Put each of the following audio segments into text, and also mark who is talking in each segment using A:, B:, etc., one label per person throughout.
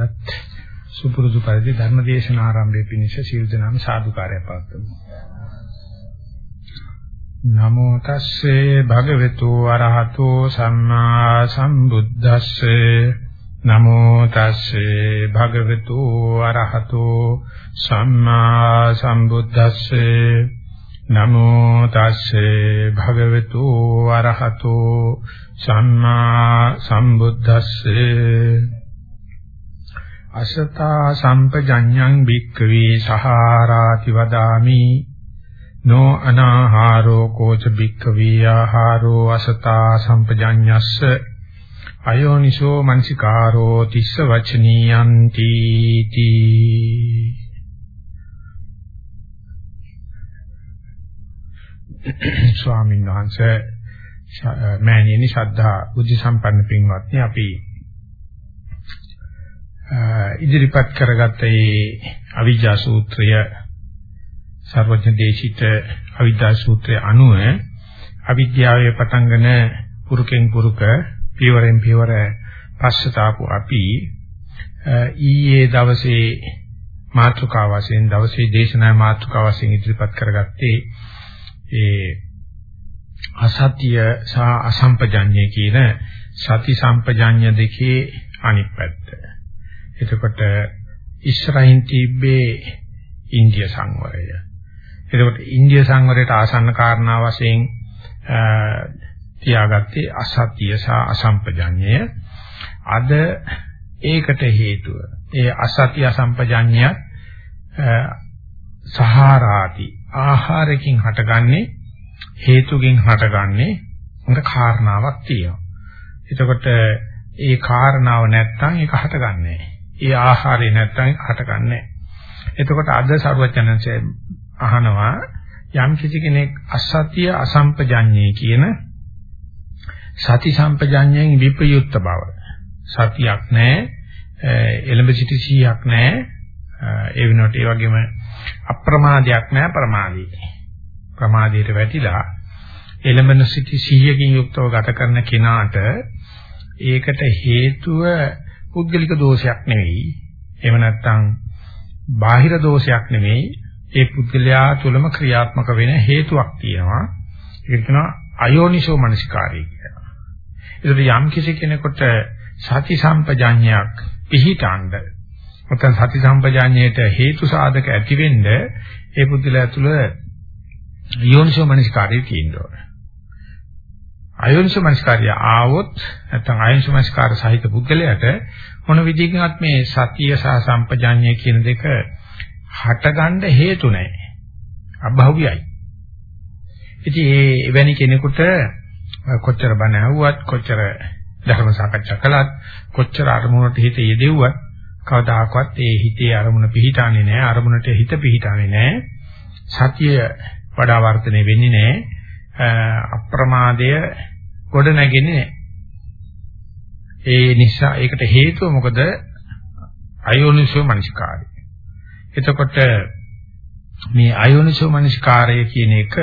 A: අදත් සුපුරුදු පරිදි ධර්ම දේශන ආරම්භයේ පිණිස සීල් දනම සාදුකාරය පවත්වමු. නමෝ තස්සේ භගවතු අරහතෝ සම්මා සම්බුද්දස්සේ. නමෝ තස්සේ භගවතු අරහතෝ සම්මා සම්බුද්දස්සේ. නමෝ තස්සේ භගවතු අරහතෝ සම්මා සම්බුද්දස්සේ. අසතා සම්පජඤ්ඤං භික්ඛවේ සහාරාති වදාමි. නෝ අනාහාරෝ කෝච භික්ඛවේ ආහාරෝ අසතා සම්පජඤ්ඤස්ස. අයෝනිසෝ මනසිකාරෝ තිස්ස වචනීයන්ති තී. ස්වාමීන් වහන්සේ මෑණියනි ශ්‍රද්ධා බුද්ධ සම්පන්න පින්වත්නි අපි ඉදිරිපත් කරගත්ත මේ අවිජ්ජා සූත්‍රය සර්වඥ දේශිත අවිද්‍යා සූත්‍රය අනුව අවිද්‍යාවේ පටන්ගෙන පුරුකෙන් පුරුක පියවරෙන් පියවර පස්සතාපු අපි ඊයේ දවසේ මාතෘකාව වශයෙන් දවසේ දේශනා මාතෘකාව වශයෙන් ඉදිරිපත් කරගත්තේ ඒ අසත්‍ය සහ අසම්පජඤ්ඤය කියන සති සම්පජඤ්ඤ දෙකේ අනිත් පැත්ත. එතකොට ඉස්රායින් තිබ්බේ ඉන්දිය සංවරය. එතකොට ඉන්දිය සංවරයට ආසන්න කාරණා වශයෙන් තියාගත්තේ අසත්‍ය සහ අසම්පජඤ්ඤය. අද ඒකට හේතුව ඒ අසත්‍ය අසම්පජඤ්ඤය සහාරාති ආහාරකින් හටගන්නේ හේතුකින් හටගන්නේ උන්ට කාරණාවක් තියෙනවා. එතකොට ඒ කාරණාව නැත්තම් ඒක හටගන්නේ නැහැ. ඒ ආහාරය නැත්තම් හටගන්නේ එතකොට අද සරුවචනන්සේ අහනවා යම් කිසි කෙනෙක් අසත්‍ය අසම්පජඤ්ඤේ කියන සති සම්පජඤ්ඤයෙන් විප්‍රයුක්ත බව. සතියක් නැහැ එළඹ සිටි සීයක් නැහැ ඒ වෙනකොට ඒ වගේම අප්‍රමාදයක් නැහැ ප්‍රමාදී ප්‍රමාදයට වැටිලා එළඹන සිටි සීයකින් යුක්තව ගත කරන කෙනාට ඒකට හේතුව පුද්ගලික දෝෂයක් නෙවෙයි. එහෙම නැත්නම් බාහිර දෝෂයක් නෙවෙයි. ඒ පුද්ගලයා තුළම ක්‍රියාත්මක වෙන හේතුවක් තියෙනවා. ඒක කියනවා අයෝනිසෝ මනසිකාරය කියලා. ඒකට යම් කිසි කෙනෙකුට සති සම්පජාඤ්ඤයක් පිහිටාඬ නැත්නම් සති සම්පජාඤ්ඤයට හේතු සාධක ඇති වෙන්න ඒ පුද්ගලයා තුළ යෝනිසෝ මනසිකාරය තියෙනවා. අයෝනිසෝ මනස්කාරය ආවොත් නැත්නම් අයෝනිසෝ මනස්කාර සහිත පුද්ගලයාට මොන විදිහකින්වත් මේ සතිය සහ සම්පජාඤ්ඤය කියන දෙක හටගන්න හේතු නැහැ. අභෞවියයි. ඉතින් ඒ එවැනි කෙනෙකුට කොච්චර බණ ඇහුවත් කොච්චර ධර්ම සාකච්ඡා කළත් කොච්චර අරමුණට හිත යෙදෙව්වත් කවදාකවත් ඒ හිතේ අරමුණ පිහිටාන්නේ නැහැ අරමුණට හිත පිහිටාන්නේ නැහැ සතිය වඩා වර්ධනය වෙන්නේ නැහැ අප්‍රමාදය ගොඩ නැගෙන්නේ ඒ නිසා ඒකට හේතුව මොකද අයෝනිසෝ මනසිකාරය. එතකොට මේ අයෝනිසෝ මනසිකාරය කියන එක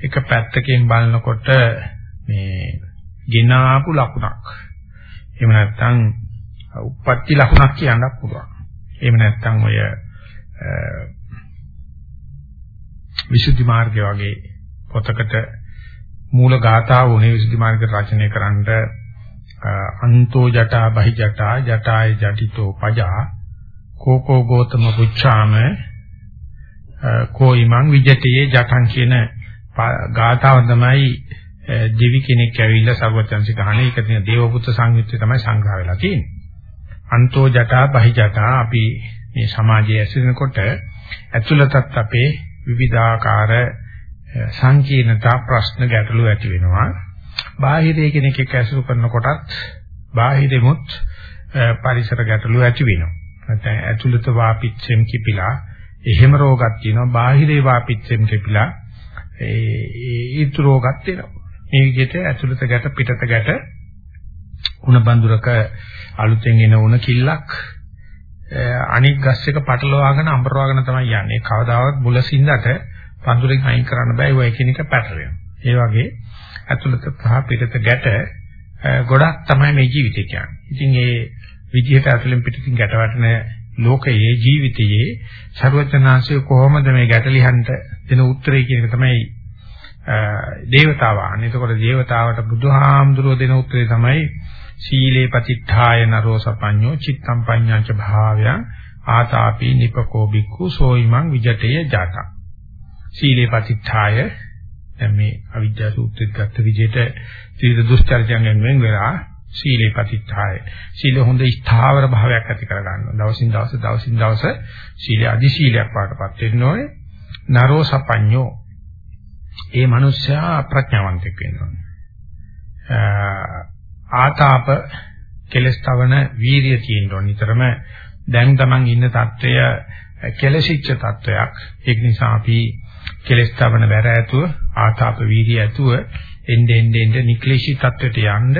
A: එක පැත්තකින් බලනකොට මේ ගිනාපු ලකුණක්. එහෙම නැත්නම් උප්පත්ති ලකුණක් කියන්නත් පුළුවන්. එහෙම නැත්නම් ඔය විසුද්ධි මාර්ගය වගේ පොතකට මූල ගාථාව උනේ විසුද්ධි මාර්ග රචනය කරන්නට අන්තෝ ජටා බහි ජටා ජටාය ජටිතෝ පජා කෝකෝ ගෝතම පුච්ඡාම කෝයිමං විජතේ ජටං කියන ගාථාව තමයි දෙවි කෙනෙක් ඇවිල්ලා සර්වචන්සි කහනේ ඒක තියෙන දේවපුත්‍ර සංයුත්තේ තමයි සංග්‍රහ වෙලා තියෙන්නේ. අන්තෝ ජටා බහි ජටා අපි මේ සමාජයේ ඇසිරෙනකොට ඇතුළතත් අපේ විවිධාකාර සංකීර්ණතා ප්‍රශ්න ගැටලු ඇති වෙනවා. බාහිරයේ කෙනෙක් එක්ක ඇසුරු කරනකොටත් බාහිරෙමුත් පරිසර ගැටලු ඇති වෙනවා. නැත්නම් ඇතුළත වාපිච්චෙම් කිපිලා එහෙම රෝගක් තියෙනවා. බාහිරේ වාපිච්චෙම් කිපිලා ඒ ඊතු රෝගක් තියෙනවා. මේ විදිහට ඇතුළත ගැට පිටත ගැට උණ බඳුරක අලුතෙන් එන උණ කිල්ලක් අනික් ගස් එක පටලවාගෙන අඹරවාගෙන තමයි යන්නේ. කවදාවත් බුලසින්දට පඳුරෙන් අයින් කරන්න බෑ ඒවා එකිනෙක පැටලෙනවා. ඒ වගේ ඇතුළත සහ පිටත ගැට ගොඩක් තමයි මේ ජීවිතේ කියන්නේ. ඉතින් විදිහට ඇතුලෙන් පිටින් ගැට වැටෙන ලෝකයේ ජීවිතයේ ਸਰවඥාන්සේ කොහොමද මේ ගැටලිහන්ට දෙන උත්තරේ කියන එක තමයි දේවතාවාන්. එතකොට දේවතාවට බුදුහාමුදුරුව දෙන උත්තරේ තමයි සීලේ පතිත්ථාය නරෝ සපඤ්ඤෝ චිත්තම් පඤ්ඤාච භාවයන් ආතාපි නිපකෝ බික්ඛු සෝයිමං විජටේ ජාතං. සීලේ පතිත්ථාය දැන් මේ අවිජ්ජා සූත්‍රෙත් ගත්ත විදිහට ත්‍රිවිධ දුස්චර්යයන්ගෙන් වෙන් වෙලා සීලේ පතිත්ථාය සීල හොඳ ස්ථාවර භාවයක් ඇති කර ගන්නවා දවසින් දවස දවසින් දවස සීල අධි සීලයක් පාටපත් වෙන්න ඕනේ. නරෝ සපඤ්ඤෝ. ඒ මනුස්සයා ප්‍රඥාවන්තෙක් වෙන්න ඕනේ. ආතාප කෙලස්තවන වීරිය තියෙන්න ඕනේ. නිතරම දැන් තමන් ඉන්න தත්වය කෙලසිච්ච තත්වයක් ඒක නිසා අපි කෙලස් තවන බැර ඇතුව ආතාප වීර්ය ඇතුව එන්න එන්න එන්න නික්ලේශී තත්වයට යන්න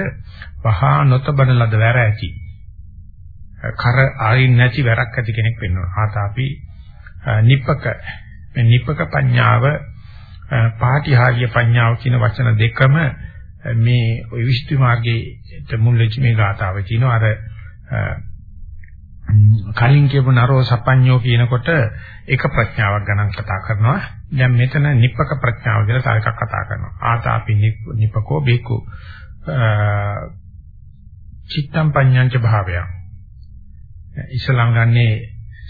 A: වහා නොතබන ලද වැර ඇති. කර ආරින් නැති වැරක් ඇති කෙනෙක් වෙනවා ආතාපි නිපක. මේ නිපක පඤ්ඤාව පාටිහාර්ය පඤ්ඤාව කියන වචන දෙකම මේ ඔය විස්ති මාර්ගයේ මුල් වෙච්ච මේ ගාතාව කියනවා. අර කලින් කියපු නරෝ සපඤ්ඤෝ කියනකොට එක ප්‍රඥාවක් ගණන් කතා කරනවා. දැන් මෙතන නිප්පක ප්‍රඥාව කියලා තව එකක් කතා කරනවා. ආතාපි නිප්පකෝ බේකු චිත්තම් පඤ්ඤංච භාවය. ඉස්ලාම් ගන්නේ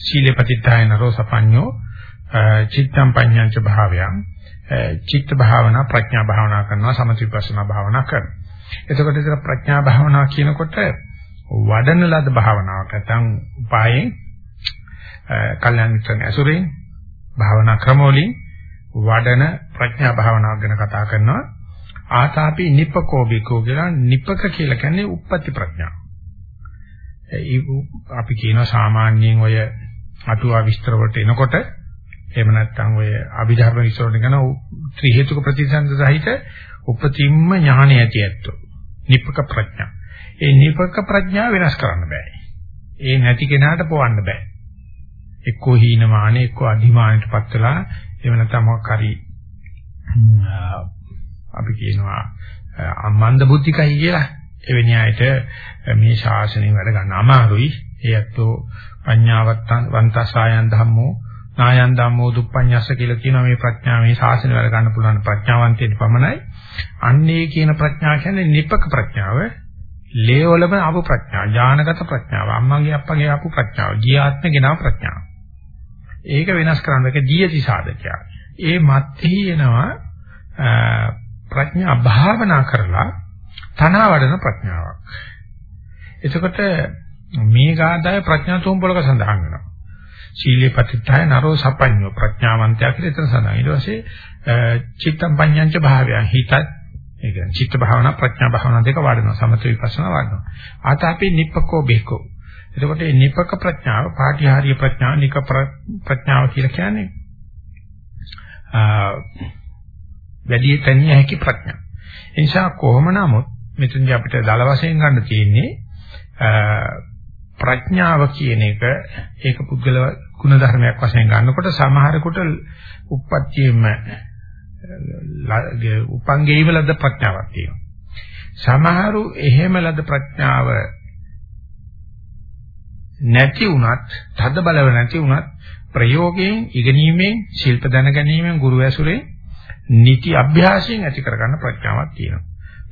A: සීලේ පතිත්තාය නරෝ සපඤ්ඤෝ චිත්තම් පඤ්ඤංච භාවය. චිත්ත භාවනා ප්‍රඥා භාවනා කරනවා සමථ විපස්සනා භාවනා කරනවා. එතකොට ඒක ප්‍රඥා භාවනා කියනකොට වඩන ලද භාවනාවක් නැත්නම් උපායෙන් කල්යනා මිත්‍රන් ඇසුරෙන් භාවනා ක්‍රමවලින් වඩන ප්‍රඥා භාවනාවක් ගැන කතා කරනවා ආතාපි නිප්පකෝබිකෝ කියලා නිප්පක කියලා කියන්නේ උප්පත්ති ප්‍රඥා. අපි කියනවා සාමාන්‍යයෙන් ඔය අටුවා විස්තර වලට එනකොට එහෙම නැත්නම් ඔය අභිධර්ම විස්තර වලට කරන ත්‍රි හේතුක ප්‍රතිසංස සහිත උපතිම්ම ඥානය ඇති ඇත්තෝ. නිප්පක ප්‍රඥා. ඒ නිපක ප්‍රඥාව වෙනස් කරන්න බෑ. ඒ නැති කෙනාට පොවන්න බෑ. එක්කෝ හීනමානෙ එක්කෝ අධිමානෙටපත් වෙලා එහෙම නැත්නම් මොකක් හරි අපි කියනවා අමන්ද බුද්ධිකයි කියලා එවැනි අයට මේ ශාසනය වැඩ ගන්න අමාරුයි. ඒත්ෝ පඤ්ඤාවත් වන්තසායන් ධම්මෝ නායන් ධම්මෝ දුප්පඤ්ඤස්ස කියලා කියන මේ ප්‍රඥාව මේ ශාසනය වැඩ ගන්න පුළුවන් ප්‍රඥාවන්තයෙක් පමණයි. අන්නේ කියන ප්‍රඥාව කියන්නේ නිපක ප්‍රඥාව. ලේවලම ආපු ප්‍රඥාව, ඥානගත ප්‍රඥාව, අම්මගේ අප්පගේ ආපු ප්‍රඥාව, ගියාත්ම ගෙනාව ප්‍රඥාව. ඒක වෙනස් කරන්න එක දීයති සාධකයක්. ඒ මැත්තේ එනවා ප්‍රඥා භාවනා කරලා තනවා වඩන ප්‍රඥාවක්. එතකොට මේ ගාථාවේ ප්‍රඥා තුම්පලක සඳහන් වෙනවා. සීලේ පතිත්තාය නරෝ සපඤ්ඤෝ ප්‍රඥාවන්තයා කියලා එතන සඳහන්. ඊට පස්සේ චිත්තම් පඤ්ඤංච භාවයන් හිතත් ඒ කියන්නේ චිත්ත භාවනා ප්‍රඥා භාවනා දෙක වඩනවා සමථ විපස්සනා වඩනවා. ආතාපි නිප්පකෝ බේකෝ. එතකොට මේ නිප්පක ප්‍රඥාව පාටිහාරීය ප්‍රඥාව නික ප්‍රඥාව කියලා කියන්නේ වැඩි තනිය හැකි ප්‍රඥා. ඒ නිසා කොහොම නමුත් මෙතනදී අපිට දල වශයෙන් ගන්න තියෙන්නේ ප්‍රඥාව කියන එක ඒක පුද්ගල ගුණ ධර්මයක් වශයෙන් ගන්නකොට සමහරකට උප්පත්තියෙම උපංගේව ලද ප්‍රඥාවක් තියෙනවා. සමහරු එහෙම ලද ප්‍රඥාව නැති වුණත්, තද බලව නැති වුණත් ප්‍රයෝගයෙන්, ඉගෙනීමෙන්, ශිල්ප දැන ගැනීමෙන්, ගුරු ඇසුරෙන්, නිති අභ්‍යාසයෙන් ඇති කරගන්න ප්‍රඥාවක් තියෙනවා.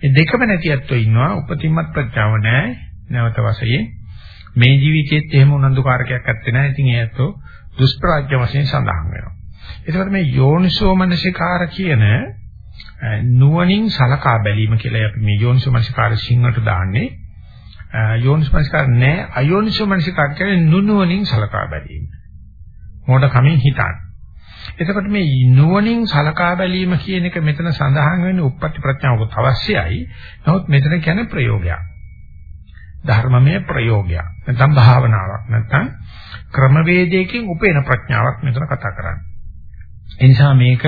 A: මේ දෙකම නැති ඇත්තෝ ඉන්නවා. උපතිමත් ප්‍රඥාව නැහැ. නැවත වශයෙන් මේ ජීවිතයේත් එහෙම උනන්දුකාරකයක් ඇත්තේ නැහැ. ඉතින් ඒ ඇත්තෝ දුෂ්ප්‍රාඥ වශයෙන් සඳහන් වෙනවා. ඒකට මේ යෝනිසෝ මනසිකාර කියන නුවණින් සලකා බැලීම කියලා අපි මේ යෝනිසෝ මනසිකාර සිංහට දාන්නේ යෝනිසෝ මනසිකාර නෑ අයෝනිසෝ මනසිකාර කියන්නේ නුනුවණින් සලකා බැලීම. මොඩ කමින් හිතන්න. එතකොට මේ නුවණින් සලකා බැලීම කියන එක මෙතන සඳහන් වෙන්නේ උප්පත්ති ප්‍රඥාවකට අවශ්‍යයි. නමුත් මෙතන කියන්නේ ප්‍රයෝගයක්. ධර්මමය ප්‍රයෝගයක්. නැත්නම් භාවනාවක්. නැත්නම් ක්‍රමවේදයකින් උපේන ප්‍රඥාවක් මෙතන කතා කරන්නේ. ඒ නිසා මේක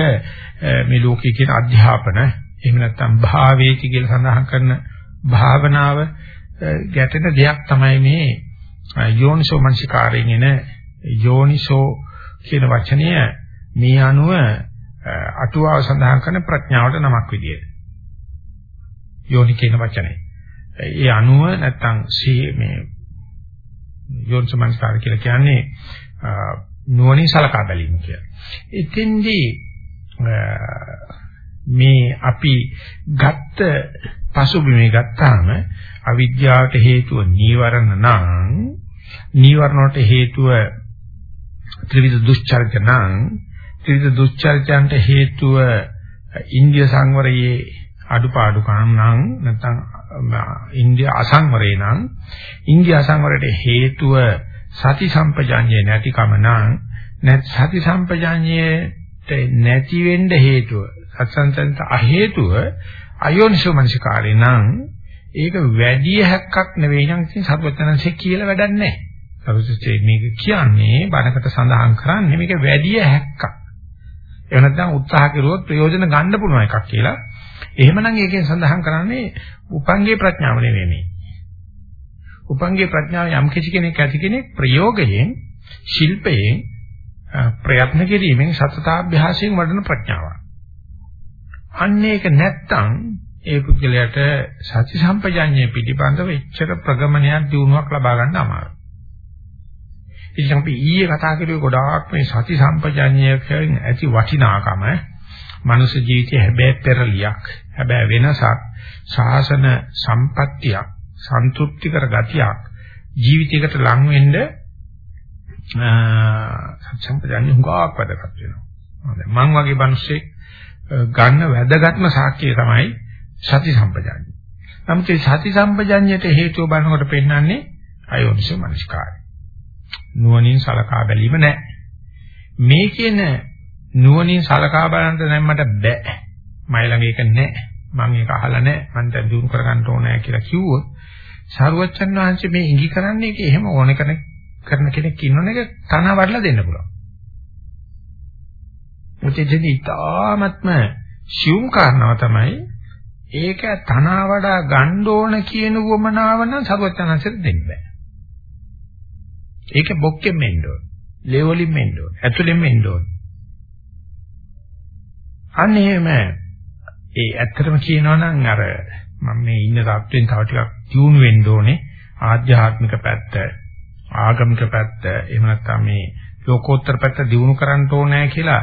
A: මේ ලෝකයේ කියන අධ්‍යාපන එහෙම නැත්නම් භාවේති කියලා සඳහන් කරන භාවනාව ගැටෙන දෙයක් තමයි මේ යෝනිසෝ මනසිකාරයෙන් එන යෝනිසෝ කියන වචනය මේ අනුව අටුවාව සඳහන් කරන ප්‍රඥාවට නමක් විදියට. යෝනි කියන වචනේ. ඒ අනුව නැත්තම් මේ යෝනිසමනස්කාර කියලා කියන්නේ නුවණින් සලකා බැලීම කියලා. එතෙන්දී මේ අපි ගත්ත පසුබිමේ ගත්තාම අවිද්‍යාවට හේතුව නීවරණ නම් නීවරණ වලට හේතුව ත්‍රිවිධ දුස්චර්ච නම් ත්‍රිවිධ දුස්චර්චයන්ට හේතුව ඉන්දිය සංවරයේ අඩුපාඩුකම් නම් නැත්නම් ඉන්දිය අසංවරේ නම් ඉන්දිය අසංවරයට හේතුව සති සම්පජාඤ්ඤේ නැතිකම නම් නැත් සති සම්පජාඤ්ඤේට නැති වෙන්න හේතුව සත්සංසන්ත අ හේතුව අයෝනිසෝ මනසිකාරේ නම් ඒක වැඩි හැක්කක් නෙවෙයි නම් ඉතින් සර්වඥාන්සේ කියලා වැඩක් නැහැ. සරුසචේ මේක කියන්නේ බණකට සඳහන් කරන්නේ මේක වැඩි හැක්කක්. එහෙම නැත්නම් උත්සාහ කරුවොත් ප්‍රයෝජන ගන්න පුළුවන් එකක් කියලා. එහෙමනම් ඒකෙන් සඳහන් කරන්නේ උපංගේ ප්‍රඥාව නෙවෙයි මේ. උපංගේ ප්‍රඥාව යම් කිසි කෙනෙක් ඇති කෙනෙක් ප්‍රයෝගයෙන් ශිල්පයෙන් ප්‍රයත්න කිරීමෙන් සතතාභ්‍යාසයෙන් වඩන ප්‍රඥාවක්. අන්න ඒක නැත්තම් ඒ පුද්ගලයාට සති සම්පජඤ්ඤය පිටිපන්දව එච්චර ප්‍රගමනයක් දිනුවක් ලබා ගන්න අමාරුයි. ඉතින් අපි ඊයේ කතා කරුවේ ගොඩාක් මේ සති සම්පජඤ්ඤයෙන් ඇති වටිනාකම මනුෂ්‍ය ජීවිතයේ හැබෑ පෙරලියක් හැබෑ වෙනසක් ශාසන සම්පත්තියක් සන්තුෂ්ටිකර ගතියක් ජීවිතයකට ලං වෙන්න සම්පජඤ්ඤ හුඟක් වැදගත් වෙනවා. මං වගේ මිනිස්සෙක් ගන්න වැදගත්ම සාක්ෂිය තමයි සති සම්පජඤ්ඤය. නමුත් මේ සති සම්පජඤ්ඤයට හේතුව බලනකොට පෙන්වන්නේ අයෝනිසෝ මනස්කාරය. නුවණින් සලකා බැලීම නැහැ. මේ කියන නුවණින් සලකා බලන්න දැන් මට බෑ. මයි ළඟ ඒක නැහැ. මම ඒක අහලා නැහැ. මම දැන් දිනු කර ගන්න ඕනේ කියලා කිව්වොත් සරුවච්චන් වහන්සේ මේ ඉඟි කරන්නේ ඒක එහෙම ඕන කෙනෙක් කරන කෙනෙක් ඉන්නවනේ ඒක තන වඩලා දෙන්න පුළුවන්. මුචෙදී ඊ타ත්ම සියුම් කාරණාව තමයි ඒක තනවා වඩා ගන්න ඕන කියන වමනාව නම් සරුවච්චන්හන්සේට දෙන්න බෑ. ඒක බොක්කෙන් මෙන්න ඕන. ලේවලින් මෙන්න ඕන. ඇතුලෙන් මෙන්න ඕන. අන්න එහෙම ඒ ඇත්තටම කියනවා නම් අර මම මේ ඉන්න තත්ත්වෙන් තව ටිකක් තියුණු වෙන්න ඕනේ ආධ්‍යාත්මික පැත්ත ආගමික පැත්ත එහෙම නැත්නම් මේ ලෝකෝත්තර පැත්ත දියුණු කරන්න ඕනේ කියලා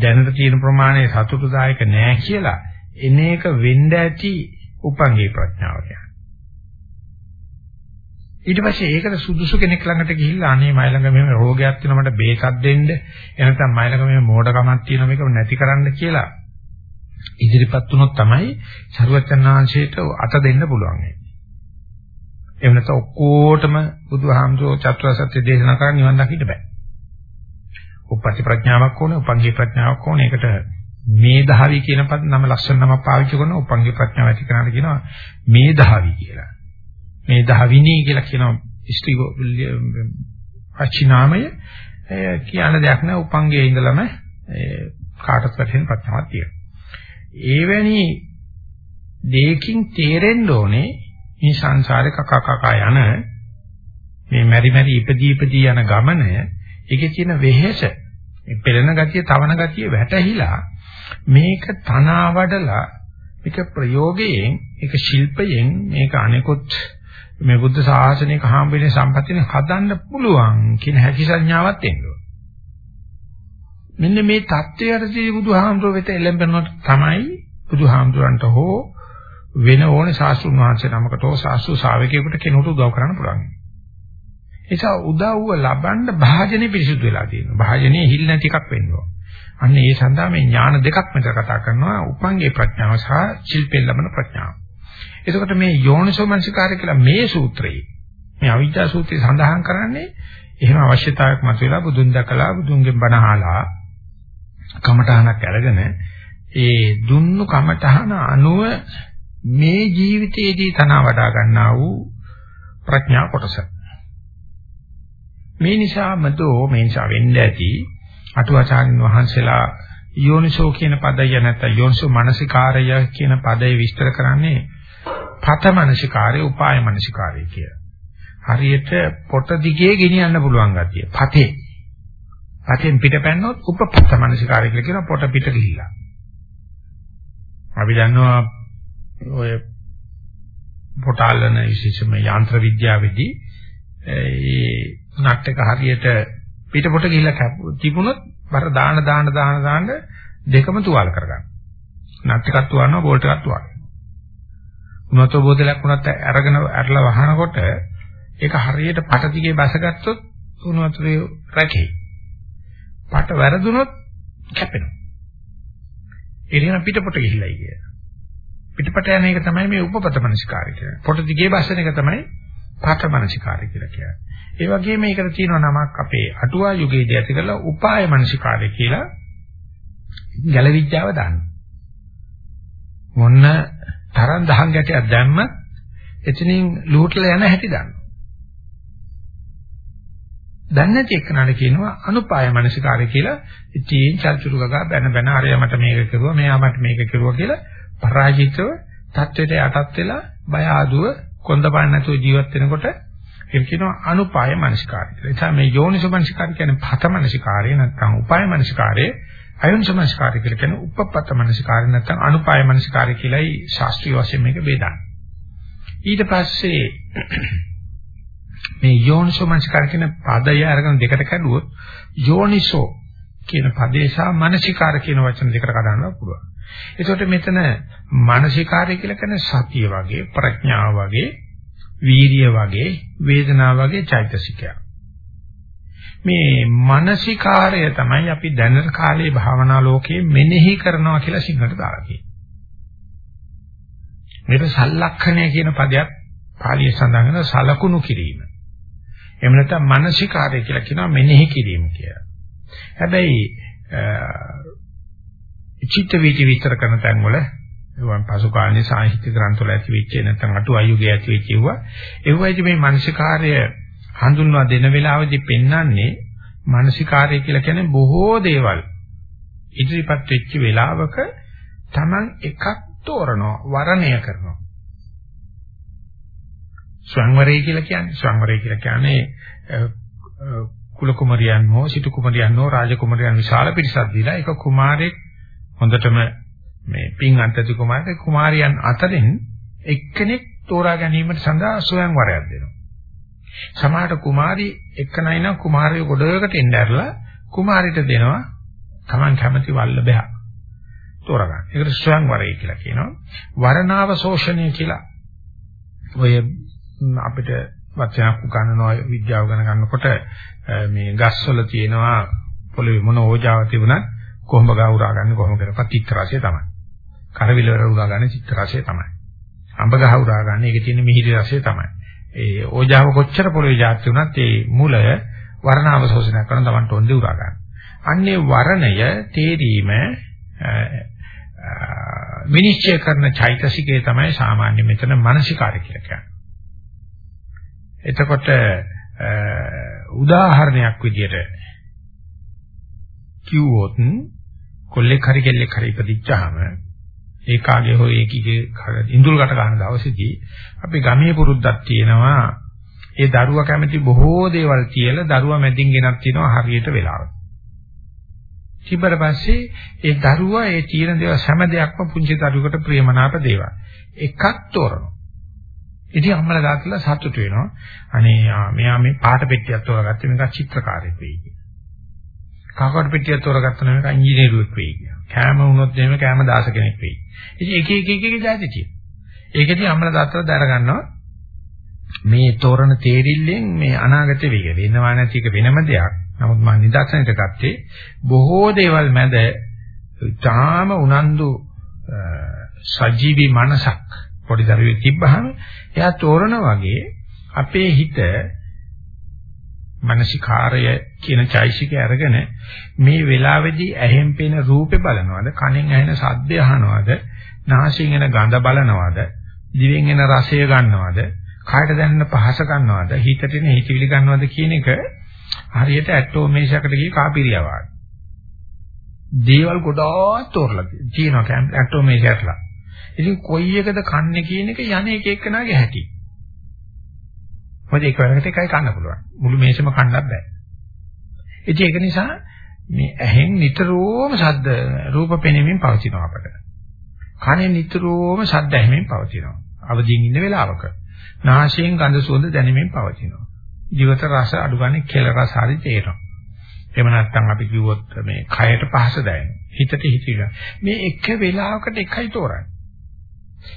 A: දැනට තියෙන ප්‍රමාණය සතුටුදායක නෑ කියලා එන එක වෙන්න ඇති උපංගේ ප්‍රඥාව කියන්නේ. ඊට පස්සේ ඒකට සුදුසු කෙනෙක් ළඟට ගිහිල්ලා අනේ මයි ළඟ මෙහෙම රෝගයක් තියෙනවා මට බේකක් දෙන්න එහෙනම් මයි ළඟ මෙහෙම මෝඩකමක් තියෙනවා මේක නැති කරන්න කියලා ඉදිරිපත් වුණොත් තමයි සරුවචනාංශයට අත දෙන්න පුළුවන්. එහෙම නැත්නම් ඔක්කොටම බුදුහාමුදුරුවෝ චතුරාර්ය දේශනා කරන් නිවන් දකින්න බෑ. උපපති ප්‍රඥාවක් ඕනේ, උපංගී ප්‍රඥාවක් ඕනේ. ඒකට මේධාවි කියන පද නම ලස්සන නමක් පාවිච්චි කරන උපංගී ප්‍රඥාව ඇති කරන්න කියනවා මේධාවි කියලා. මේධාවිනී කියලා කියනවා ස්ත්‍රී අචිනාමය කියන දෙයක් නෑ උපංගයේ ඉඳලම කාටත් වැටෙන ප්‍රඥාවක් තියෙනවා. ඒවැනි දෙයකින් තේරෙන්න ඕනේ මේ සංසාරේ කක කක යන මේ මෙරි මෙරි ඉපදී ඉපදී යන ගමන ඒකේ තියෙන වෙහෙස පෙළෙන ගතිය තවන ගතිය වැටහිලා මේක තනවා වඩලා මේක ප්‍රයෝගයෙන් ඒක ශිල්පයෙන් මේක අනෙකුත් මේ බුද්ධ ශාසනයක හාම්බෙන්නේ සම්පත්තිනේ හදන්න පුළුවන් කියන හැකි සංඥාවක් එනවා. මෙන්න මේ தත්ත්වයටදී බුදුහාමුදුරුවෝ වෙත එළඹෙනකොට තමයි බුදුහාමුදුරන්ට හෝ වෙන ඕනේ ශාස්ත්‍රුන් වහන්සේ නමකට හෝ ශාස්ත්‍රු ශාවකයෙකුට කෙනෙකුට උදව් කරන්න පුළුවන්. නිසා උදව්ව ලබන්න භාජනේ පිරිසුදු වෙලා තියෙනවා. භාජනේ හිල් නැති එකක් වෙන්න ඕන. අන්න ඒ සඳහා මේ ඥාන දෙකක් මෙතන කතා කරනවා. උපංගේ ප්‍රඥාව සහ ශිල්පයෙන් ලබන ප්‍රඥාව. එතකොට මේ යෝනිසෝමනසිකාරය කියලා මේ සූත්‍රයේ මේ අවිද්‍යා සූත්‍රයේ සඳහන් කරන්නේ එහෙම අවශ්‍යතාවයක් මතුවලා බුදුන් දැකලා බුදුන්ගෙන් බණ අහලා කමඨහනක් අරගෙන ඒ දුන්නු කමඨහන අනුව මේ ජීවිතයේදී තන වඩා ගන්නා වූ ප්‍රඥා කොටස මේ නිසා මතෝ මේ නිසා වෙන්න ඇති අටුවාචාර්යන් වහන්සේලා යෝනිසෝ කියන පදය නැත්නම් යෝනිසෝ මානසිකාරය කියන පදය විස්තර කරන්නේ පත මානසිකාරය උපාය මානසිකාරය කිය. හරියට පොට දිගේ ගෙනියන්න පුළුවන් ගතිය. පතේ. පතෙන් පිට පැන්නොත් උපපත මානසිකාරය කියලා කියන පොට පිට ගිහිලා. අපි දන්නවා ඔය පොටාලන විශේෂම යාන්ත්‍ර විද්‍යාවේදී ඒ නට් එක හරියට පිටපොට ගිහිල්ලා තිබුණොත් බර දාන දාන දාන දාන දෙකම තුවාල කරගන්න. නට් එකක් තුවාලනවා බෝල්ට් එකක් තුවාලනවා. උනත බෝතලයක් උනත් අරගෙන අරලා වහනකොට ඒක හරියට පට දිගේ බැසගත්තොත් උණු වතුරේ රැකේ. පට වැරදුනොත් කැපෙනවා. ඒ කියන පිටපොට ගිහිල්ලා කිය. පිටපට යන එක තමයි මේ උපපත මනසිකාරය කියන්නේ. පොට දිගේ බස්සන එක තමයි පාත මනසිකාරය කියලා කියන්නේ. ඒ වගේම මේකට තියෙනවා නමක් අපේ අටුවා යුගයේදී ඇති කරලා උපාය මනසිකාරය කියලා ගැලවිඥාව දාන්න. මොන්න තරම් දහං ගැටයක් දැම්ම එතනින් ලුහුටලා යන හැටි දාන්න. දැන් නැති එක්කනට කියනවා අනුපාය මනසිකාරය කියලා. ඉතින් චල්චුරු ගගා බැන බැන අරයා මට මේක කරුවා, මෙයා මට මේක කරුවා කියලා පරාජිතව தත්වෙට යටත් වෙලා බය ආදුව කොන්දපණ නැතුව ජීවත් වෙනකොට ඒක කියනවා අනුපාය මනසිකාරය කියලා. එතන මේ යෝනිසෝ මනසිකාරය කියන්නේ පත මනසිකාරය නැත්නම් උපාය මනසිකාරය, අයෝනිසෝ මනසිකාරය කියලා කියන්නේ උපපත මනසිකාරය නැත්නම් අනුපාය මනසිකාරය කියලායි ශාස්ත්‍රීය වශයෙන් මේක බෙදන්නේ. ඊට පස්සේ මේ යෝනිසෝ මනසිකාර කියන පදය අරගෙන දෙකට කැඩුවොත් යෝනිසෝ කියන පදේ සහ මනසිකාර කියන වචන දෙකට කඩන්න පුළුවන්. ඒකට මෙතන මානසිකාරය කියලා කියන්නේ සතිය වගේ ප්‍රඥාව වගේ වීරිය වගේ වේදනාව වගේ චෛතසිකයක්. මේ මානසිකාරය තමයි අපි දැනට කාලේ භාවනා ලෝකයේ මෙනෙහි කරනවා කියලා සිංහලට දාලා තියෙන්නේ. මේක සලක්ෂණය කියන පදයක් පාලිය සඳහන් කරන සලකුණු කිරීම. එහෙම නැත්නම් මානසිකාරය කියලා කියනවා මෙනෙහි කිරීම කියලා. හැබැයි චිත්ත වීති විස්තර කරන තැන් වල ඒවන් පසු කාලේ සාහිත්‍ය ග්‍රන්ථවල ඇති වෙච්ච නැත්නම් අටු අයුගේ ඇති වෙච්ච ඒවා ඒවයිද මේ මානසිකාර්ය හඳුන්වා දෙන වෙලාවෙදි පෙන්වන්නේ මානසිකාර්ය කියලා කියන්නේ බොහෝ දේවල් ඉදිරිපත් වෙච්ච වෙලාවක Taman එකක් තෝරනවා වර්ණය කරනවා ස්වංවරය කියලා කියන්නේ ස්වංවරය කියලා කියන්නේ කුල කුමරියන් හෝ සිටු කුමරියන් හෝ රාජ කුමරියන් විශාල පිරිසක් දීලා එක කුමාරෙක් හොඳටම මේ පින් අන්තති කුමාරට කුමාරියන් අතරින් එක්කෙනෙක් තෝරා ගැනීමට සඳහා ස්වයංවරයක් දෙනවා. සමහරට කුමාරි එක්කනයි නම් කුමාරයෝ ගොඩකට එන්න ඇරලා කුමාරිට දෙනවා Taman කැමති වල්ලබයක් තෝරගන්න. ඒකට ස්වයංවරය කියලා කියනවා. වරණාව ශෝෂණය කියලා ඔය අපිට වචනක් උගන්වනවා විද්‍යාව ගණන ගන්නකොට මේ ගස්වල තියෙනවා පොළවේ මොන ඕජාව තිබුණත් කොහොම ගා උරා ගන්න කොහොම කරපත් චිත්ත රසය තමයි. කරවිල වල උරා ගන්න චිත්ත රසය තමයි. අඹ ගහ උරා ගන්න ඒකේ තියෙන මිහිරි රසය තමයි. ඒ ඕජාව කොච්චර පොළවේ જાති වුණත් ඒ මූලය වර්ණාව ශෝෂණය කරන තමන්ට ඔන්දේ උරා ගන්න. අන්නේ වර්ණය තේරීම විනිශ්චය කරන චෛතසිකය තමයි සාමාන්‍ය මෙතන මානසිකාරය කියලා කියන්නේ. එතකොට උදාහරණයක් විදිහට කිව්වොත් කොල්ලෙක් හරි කෙල්ලෙක් හරි ඉපදිච්චාම ඒකාගේ හෝ ඒකීගේ ඉඳුල්කට ගන්න දවසේදී අපි ගමේ පුරුද්දක් තියෙනවා ඒ දරුවා කැමති බොහෝ දේවල් කියලා දරුවා මැදින් ගෙනත් තිනවා හරියට වෙලාව. ඊපට පස්සේ ඒ දරුවා ඒ තියෙන දේවල් හැම දෙයක්ම පුංචි දරුවෙකුට ප්‍රියමනාප දේවල්. එකක් තෝරනවා. ඉතින් අම්මලා දාලා සතුටු වෙනවා. අනේ මෙයා මේ පාට පෙට්ටියක් තෝරගත්තේ මේක චිත්‍රකාරයෙක් වෙයි කියලා. කහකට පෙට්ටියක් තෝරගත්තා නම් ඒක ඉංජිනේරුවෙක් වෙයි කියලා. කෑම වුණොත් එහෙම කෑම දාස කෙනෙක් වෙයි. ඉතින් එක එක එක එක જાති තියෙනවා. ඒකදී අම්මලා තාත්තලා දර ගන්නවා මේ තෝරන තේරිල්ලෙන් මේ අනාගත වෙයි. වෙනවා නැති එක වෙනම දෙයක්. නමුත් මම නිදර්ශනයට ගත්තේ බොහෝ දේවල් මැද තාම උනන්දු සජීවී මනසක් පොඩි දරුවෙක් තිබ්බහම එයා තෝරන වගේ අපේ හිත මානසිකාරය කියන චෛසිකය අරගෙන මේ වෙලාවේදී ඇහෙන් පෙන රූපේ බලනවද කනෙන් ඇහෙන ශබ්දය අහනවද නාසයෙන් එන ගඳ බලනවද දිවෙන් එන රසය ගන්නවද කායට දැනෙන පහස ගන්නවද හිතට එන හිතවිලි ගන්නවද කියන එක හරියට ඇටෝමේෂයකට ගිය කාපිරියා වගේ. දේවල් ගොඩාක් තෝරලා තියෙනවා ඇටෝමේෂයටලා. ඉතින් කොයි එකද කන්නේ කියන එක යන්නේ එක එක්කනාගේ හැටි. මොකද ඒක වෙනකට එකයි කන්න පුළුවන්. මුළු මේසෙම කන්නත් බෑ. ඉතින් ඒක නිසා මේ ඇහෙන් නිතරම ශබ්ද රූප පෙනෙමින් පවතිනවා අපට. කනෙන් නිතරම ශබ්ද ඇහෙමින් පවතිනවා. අවදිින් ඉන්න වෙලාවක. නාසයෙන් ගඳ සුවඳ දැනෙමින් පවතිනවා. ජීවිත රස අඩු ගන්න කෙල රස හරි තේරෙනවා. එහෙම නැත්නම් අපි කිව්වොත් මේ කයට පහස දැනෙන. හිතට හිතිලා. මේ එක වෙලාවකට එකයි තෝරන්නේ.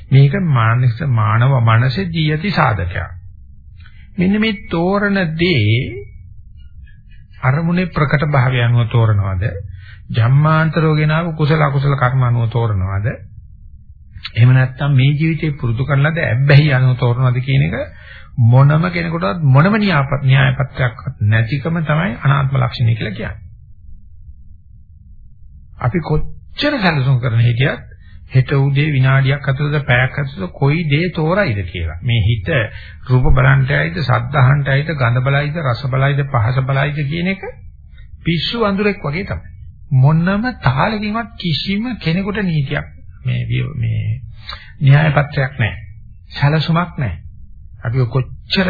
A: මේක මානස මානව මනසේ දී ඇති සාධකයක්. මෙන්න මේ තෝරන දේ අරමුණේ ප්‍රකට භාවය අනුව තෝරනවද? ජම්මාන්තරෝ ගෙනාව කුසල අකුසල කර්ම අනුව තෝරනවද? එහෙම නැත්නම් මේ ජීවිතේ පුරුදු කරලාද ඇබ්බැහි අනුව තෝරනවද කියන එක මොනම කෙනෙකුටවත් මොනම න්‍යාය පත්‍රයක්වත් නැතිකම තමයි අනාත්ම ලක්ෂණය කියලා කියන්නේ. අපි කොච්චර සැලසුම් කරන හිටියත් හෙට උදේ විනාඩියක් අතරද පැයක් අතරද කොයි දේ තෝරයිද කියලා. මේ හිත රූප බලන්ටයිද, ශබ්ද අහන්ටයිද, ගඳ බලයිද, රස බලයිද, පහස බලයිද කියන එක පිස්සු වඳුරෙක් වගේ තමයි. මොනම තාලකින්වත් කිසිම කෙනෙකුට නීතියක් මේ මේ න්‍යාය පත්‍රයක් නැහැ. සැලසුමක් නැහැ. අපි කොච්චර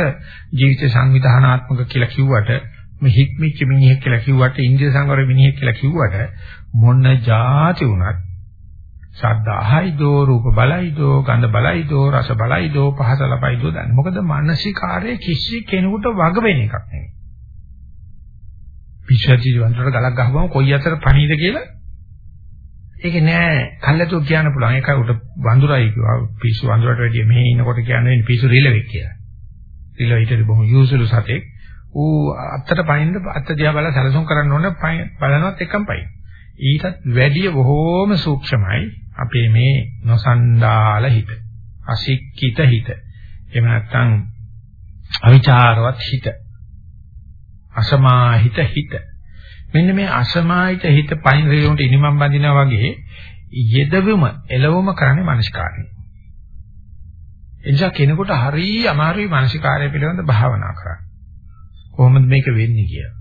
A: ජීවිත සංවිධානාත්මක කියලා කිව්වට මේ හික්මිච්ච මිනිහෙක් කියලා කිව්වට ඉන්දිය සංවර මිනිහෙක් කියලා කිව්වට මොන જાති වුණත් ශබ්ද අහයිදෝ රූප බලයිදෝ ගන්ධ බලයිදෝ රස බලයිදෝ පහස ලබයිදෝ දන්නේ. මොකද මානසිකාරයේ කිසි කෙනෙකුට වග වෙන එකක් නෙවෙයි. පිස්සජී වන්දරට ගලක් ගහපුවම කොයි අතර පණීද කියලා ඒක නෑ කල්ලාතු කියන්න පුළුවන්. ඒක උඩ වඳුරයි කිව්වා. පිස්සු වඳුරට වැඩිය මෙහි ඉන්නකොට කියන්නේ පිස්සු රිලෙවෙක් කියලා. රිලෙව හිටේ බොහොම යූසුලු සතෙක්. ඌ අත්තට පයින්ද අත්ත දිහා බලලා සැලසුම් කරන්න ඕන බලනවත් එකම පයින්. ඊටත් වැඩිය බොහෝම සූක්ෂමයි අපේ මේ නොසන්ඩාල හිත. අසික්කිත හිත. එහෙම නැත්නම් අවිචාරවත් හිත. අසමාහිත හිත. මෙන්න මේ අසමාහිත හිත පයින් රේරුන්ට ඉනිමම් බඳිනා වගේ යෙදවුම එළවුම කරන්නේ මනස්කාරය. එනිසා කෙනෙකුට හරිය අමාරුයි මානසිකාරය පිළිබඳ භාවනා කරන්න. කොහොමද මේක වෙන්නේ කියලා.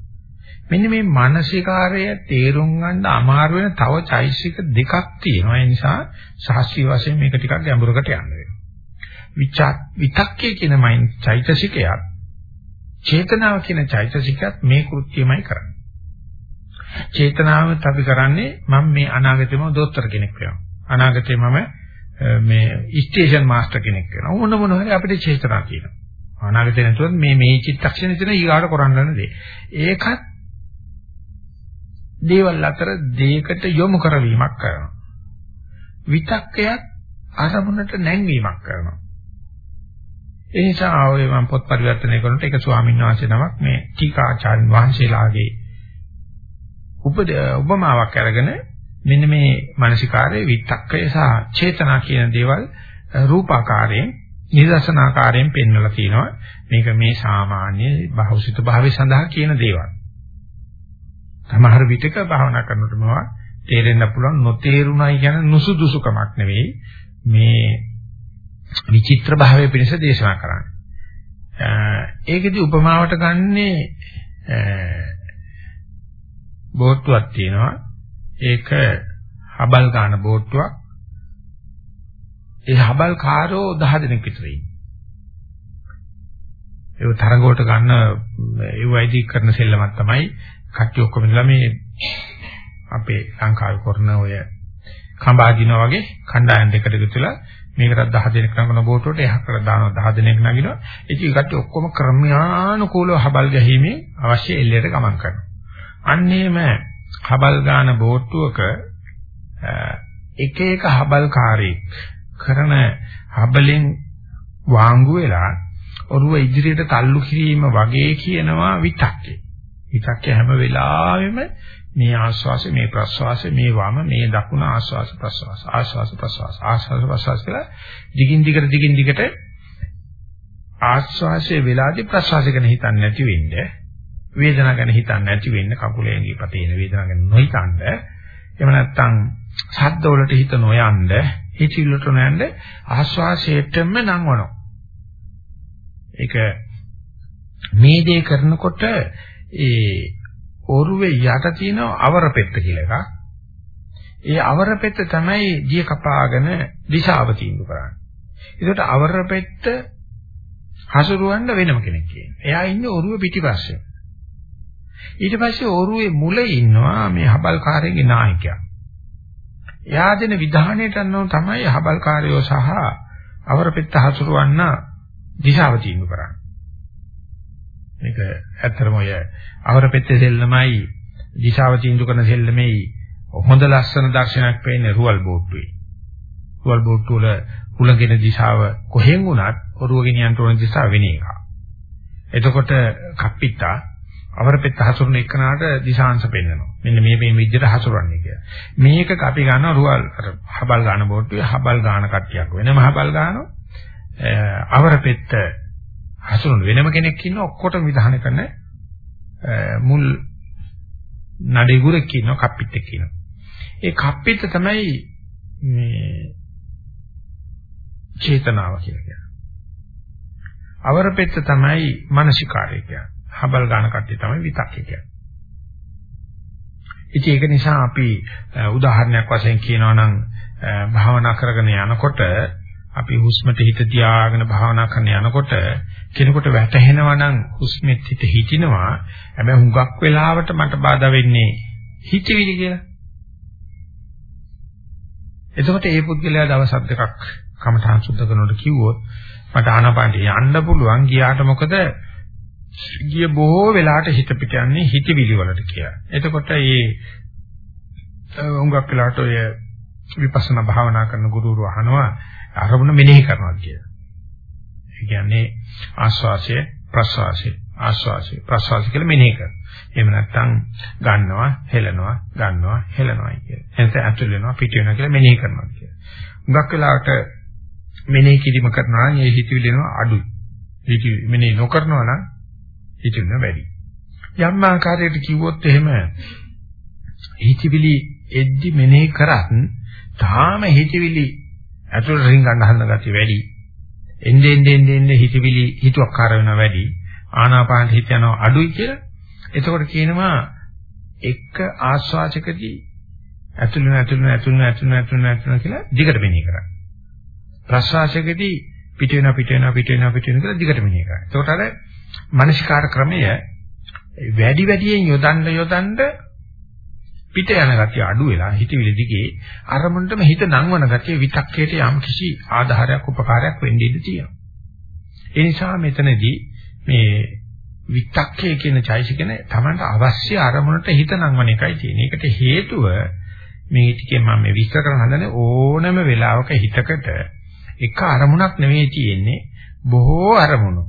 A: මෙන්න මේ මානසිකාරය තේරුම් ගන්න අමාරු වෙන තව චෛසික දෙකක් තියෙනවා. ඒ නිසා සාහසී වශයෙන් මේක ටිකක් ගැඹුරකට යන්න වෙනවා. විතක්කේ කියන මයින් චෛතසිකයක් චේතනාව කියන චෛතසිකයත් මේ කෘත්‍යමයි කරන්නේ. චේතනාවත් අපි කරන්නේ මම මේ අනාගතේම දොස්තර කෙනෙක් වෙනවා. අනාගතේ මම මේ ස්ටේෂන් මාස්ටර් කෙනෙක් වෙනවා. මොන මොන හරි අපිට චේතනා තියෙනවා. අනාගතේ නැතුවත් මේ මේ චිත්තක්ෂණේ තියෙන ඊගාට කරන්න දේ. ඒකත් දේවල් අතර දෙයකට යොමු කරවීමක් කරනවා. විතක්කයත් අරමුණට නැංවීමක් කරනවා. ඒ නිසා ඔය මම පොත් පරිවර්තනය කරනකොට ඒක ස්වාමීන් වහන්සේ නමක් මේ ටීකාචාර්ය වහන්සේලාගේ උපද උපමාවක් අරගෙන මෙන්න මේ මානසිකාරයේ විතක්කය සහ චේතනා කියන දේවල් රූපාකාරයෙන් නිදර්ශනාකාරයෙන් පෙන්වලා තියෙනවා. මේක මේ සාමාන්‍ය බහුසිත භාවයේ සඳහා කියන දේවල්. සමහර විටක භාවනා කරනකොට මොනවා තේරෙන්න පුළුවන් නොතේරුණයි කියන නුසුදුසුකමක් නෙවෙයි මේ විචිත්‍ර භාවයේ පිණිස දේශනා කරන්නේ. ඒකෙදි උපමාවට ගන්නේ බෝට්ටුවක් තියෙනවා. ඒක හබල් ගන්න බෝට්ටුවක්. ඒ හබල් කාරෝ 10 දෙනෙක් විතර ඉන්නේ. ඒ තරඟවට ගන්න ඒ වයිදී කරන සෙල්ලමක් තමයි කට්ටිය ඔක්කොම ඉඳලා මේ අපේ ලංකාවේ කරන ඔය කඹාදිනා වගේ කණ්ඩායම් දෙකට ගිහලා මේකට 10 දෙනෙක් නගන බෝට්ටුවට එහා කර දානවා 10 දෙනෙක් නගිනවා. ඉතින් කට්ටිය ඔක්කොම ක්‍රමයානුකූලව හබල් ගැහිීමේ අවශ්‍ය එල්ලයට ගමන් කරනවා. අන්නේම හබල් ගාන බෝට්ටුවක එක එක හබල්කාරයෙක් කරන හබලෙන් වාංගු වෙලා ඔරුව ඉදිරියට තල්ලු කිරීම වගේ කියනවා විතක්කේ. විතක්කේ හැම වෙලාවෙම මේ ආස්වාසය මේ ප්‍රස්වාසය මේ වම මේ දකුණ ආස්වාස ප්‍රස්වාස ආස්වාස ප්‍රස්වාස ආස්වාස ප්‍රස්වාස කියලා දිගින් දිගට දිගින් දිගට ආස්වාසයේ වෙලාදී ප්‍රස්වාසය ගැන හිතන්නේ නැති වෙන්නේ වේදනාව ගැන හිතන්නේ නැති වෙන්න කකුලේ ඉපතේන වේදනාව ගැන නොහිතනද එහෙම නැත්නම් ශබ්ද වලට හිත නොයන්ද හිතිවිලට නොයන්ද ආස්වාසයටම නංවනවා. ඒක මේ දේ කරනකොට ඒ ඔරුවේ යට තියෙන අවරපෙත්ත කියලා එකක් ඒ අවරපෙත්ත තමයි දිය කපාගෙන දිශාව තීන්දුව කරන්නේ. ඒකට අවරපෙත්ත හසුරුවන්න වෙනම කෙනෙක් කියනවා. එයා ඉන්නේ ඔරුව පිටිපස්සේ. ඊට පස්සේ ඕරුවේ මුල ඉන්නවා මේ හබල්කාරයේ නායකයා. එයා දෙන විධානයට අනුව තමයි හබල්කාරයෝ සහ අවරපෙත්ත හසුරවන්න දිශාව තීන්දුව කරන්නේ. මේක ඇත්තටම ඔය අවරපෙත්තේ සෙල්ලමයි දිශාව තීන්දුව කරන සෙල්ලමේ හොඳ ලස්සන දර්ශනයක් පේන්නේ රුවල් බෝට්ටුවේ. රුවල් බෝට්ටුව වල හුලගෙන දිශාව කොහෙන් වුණත් ඔරුව ගෙනියන්න ඕන දිශාව වෙන එක. එතකොට කප්පිටා අවරපෙත්ත හසුරුන එකනට දිශාංශ පෙන්වනවා. මෙන්න මේ මේ විදිහට හසුරන්නේ කියලා. මේක අපි ගන්නවා රුවල් අර හබල් ගන්න බෝට්ටුවේ හබල් ගන්න කට්ටියක් වෙනම හබල් ගන්නවා. අවරපෙත්ත හසුරුන වෙනම කෙනෙක් ඉන්න ඔක්කොටම විධානය කරන මුල් නඩේගුරෙක් ඉන්නවා කප්පිටෙක් ඉන්නවා. ඒ කප්පිට තමයි මේ චේතනාව කියලා කියන්නේ. අවරපෙත්ත තමයි මානසිකාරය කියන්නේ. හබල් ගන්න කට්ටිය තමයි විතක්කේ කියන්නේ. ඉතින් ඒක නිසා අපි උදාහරණයක් වශයෙන් කියනවා නම් භාවනා කරගෙන යනකොට අපි හුස්මට හිත තියාගෙන භාවනා කරන යනකොට කෙනෙකුට වැටහෙනවා නම් හුස්මෙත් හිත හිටිනවා හැබැයි හුඟක් වෙලාවට මට බාධා වෙන්නේ හිතවිලි කියලා. එතකොට ඒ පුද්ගලයා දවස් දෙකක් කමඨාන් සුද්ධ කරනකොට කිව්වොත් මට ආනාපානට යන්න පුළුවන් ගියාට මොකද ගිය බොහෝ වෙලාවට හිත පිට යන්නේ හිතවිලි වලට කියලා. එතකොට මේ උඟක් වෙලාවට ඔය විපස්සනා භාවනා කරන ගුරුවරු අහනවා අරමුණ මෙනෙහි කරනවා කියලා. ඒ කියන්නේ ආස්වාසය ප්‍රස්වාසය ආස්වාසය ප්‍රස්වාසය කියලා මෙනෙහි කරනවා. එහෙම නැත්නම් ගන්නවා හෙලනවා ගන්නවා හෙලනවා කියලා. එතන ඇතුල් වෙනවා පිට වෙනවා කියලා මෙනෙහි කරනවා කියලා. උඟක් වෙලාවට මෙනෙහි කිරීම කරනවා නම් ඒ හිතවිලි එනවා අඩුයි. හිතවිලි මෙනෙහි නොකරනවා නම් හිතවිලි වැඩි. යම් ආකාරයකට කිව්වොත් එහෙම හිතවිලි එද්දි මෙනෙහි කරත් තාම හිතවිලි ඇතුළට රින්ගන්න හදන ගතිය වැඩි. එන්නේ එන්නේ එන්නේ හිතවිලි හිතුවක්කාර වෙනවා වැඩි. ආනාපාන හිත යනවා අඩුයි කියලා. එතකොට කියනවා එක ආස්වාචකදී ඇතුළේ ඇතුළේ ඇතුළේ ඇතුළේ ඇතුළේ ඇතුළේ කියලා දිගට මෙනෙහි කරා. ප්‍රසවාසයේදී පිට වෙනවා පිට වෙනවා පිට වෙනවා පිට වෙනවා කියලා දිගට මෙනෙහි කරා. එතකොට අර මානසිකාර ක්‍රමය වැඩි වැඩියෙන් යොදන්න යොදන්න පිට යන ගතිය අඩු වෙලා හිතවිලි දිගේ අරමුණටම හිත නංවන ගතිය විතක්කේට යම් කිසි ආධාරයක් උපකාරයක් වෙන්න ඉඩ තියෙනවා. ඒ නිසා මෙතනදී මේ විතක්කේ කියන චෛසිකන තමන්ට අවශ්‍ය අරමුණට හිත නංවන එකයි තියෙන්නේ. ඒකට හේතුව මේ ටිකේ මම මේ විස්තර කරන හදනේ ඕනම වෙලාවක හිතකට එක අරමුණක් නෙවෙයි තියෙන්නේ බොහෝ අරමුණු.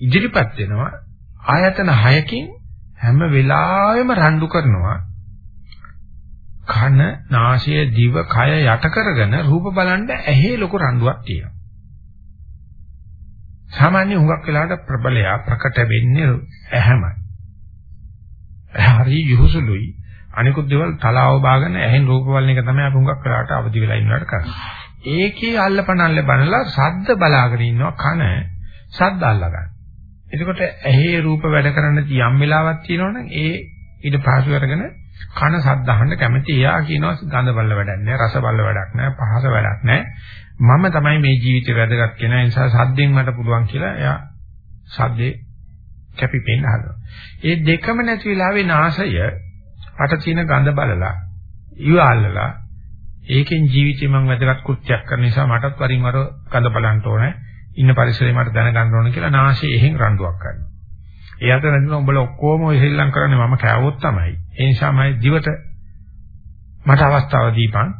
A: ඉදිරිපත් වෙනවා ආයතන 6කින් හැම වෙලාවෙම රණ්ඩු කරනවා. කන නාසය දිව කය යට කරගෙන රූප බලන්න ඇහි ලොකු රණ්ඩුවක් තියෙනවා. සාමාන්‍ය හුඟක් වෙලාවට ප්‍රබලයා ප්‍රකට වෙන්නේ ඇහැමයි. හරි යහුසුලුයි. අනිකුත් දේවල් තලාව බාගෙන ඇහෙන් රූප බලන එක තමයි අපි හුඟක් වෙලාවට අවදි වෙලා ඉන්නවට කරන්නේ. ඒකේ අල්ලපනල්ල බලලා සද්ද බලාගෙන ඉන්නවා කන. සද්ද අල්ලගන්න. එතකොට ඇහි රූප වැඩ කරන්න යම් වෙලාවක් තියෙනවනම් ඒ ඊට පහසු අරගෙන කන සද්ද අහන්න කැමති. එයා කියනවා ගඳ බල්ල වැඩක් නැහැ, රස බල්ල වැඩක් නැහැ, පහස වැඩක් නැහැ. මම තමයි මේ ජීවිතේ වැදගත් කෙනා. ඒ නිසා සද්දෙන් මට පුළුවන් කියලා එයා සද්දේ කැපිපෙන්න හදනවා. ඒ දෙකම නැති වෙලාවේ නාසය අට තියෙන ගඳ බලලා ඉවල්ලලා ඒකෙන් ජීවිතේ මම වැදගත් කෘත්‍යයක් කරන නිසා මටත් වරින් වර ගඳ බලන්න ඕනේ. ඉන්න පරිසරේ මට දැනගන්න ඕන කියලා නාසයේ එහෙන් රණ්ඩුවක් කරනවා. ඒ අතර නේද උඹලා ඔක්කොම ඔය හෙල්ලම් කරන්නේ මම කෑවොත් තමයි. ඒ නිසා මම දිවට මට අවස්ථාව දීපන්.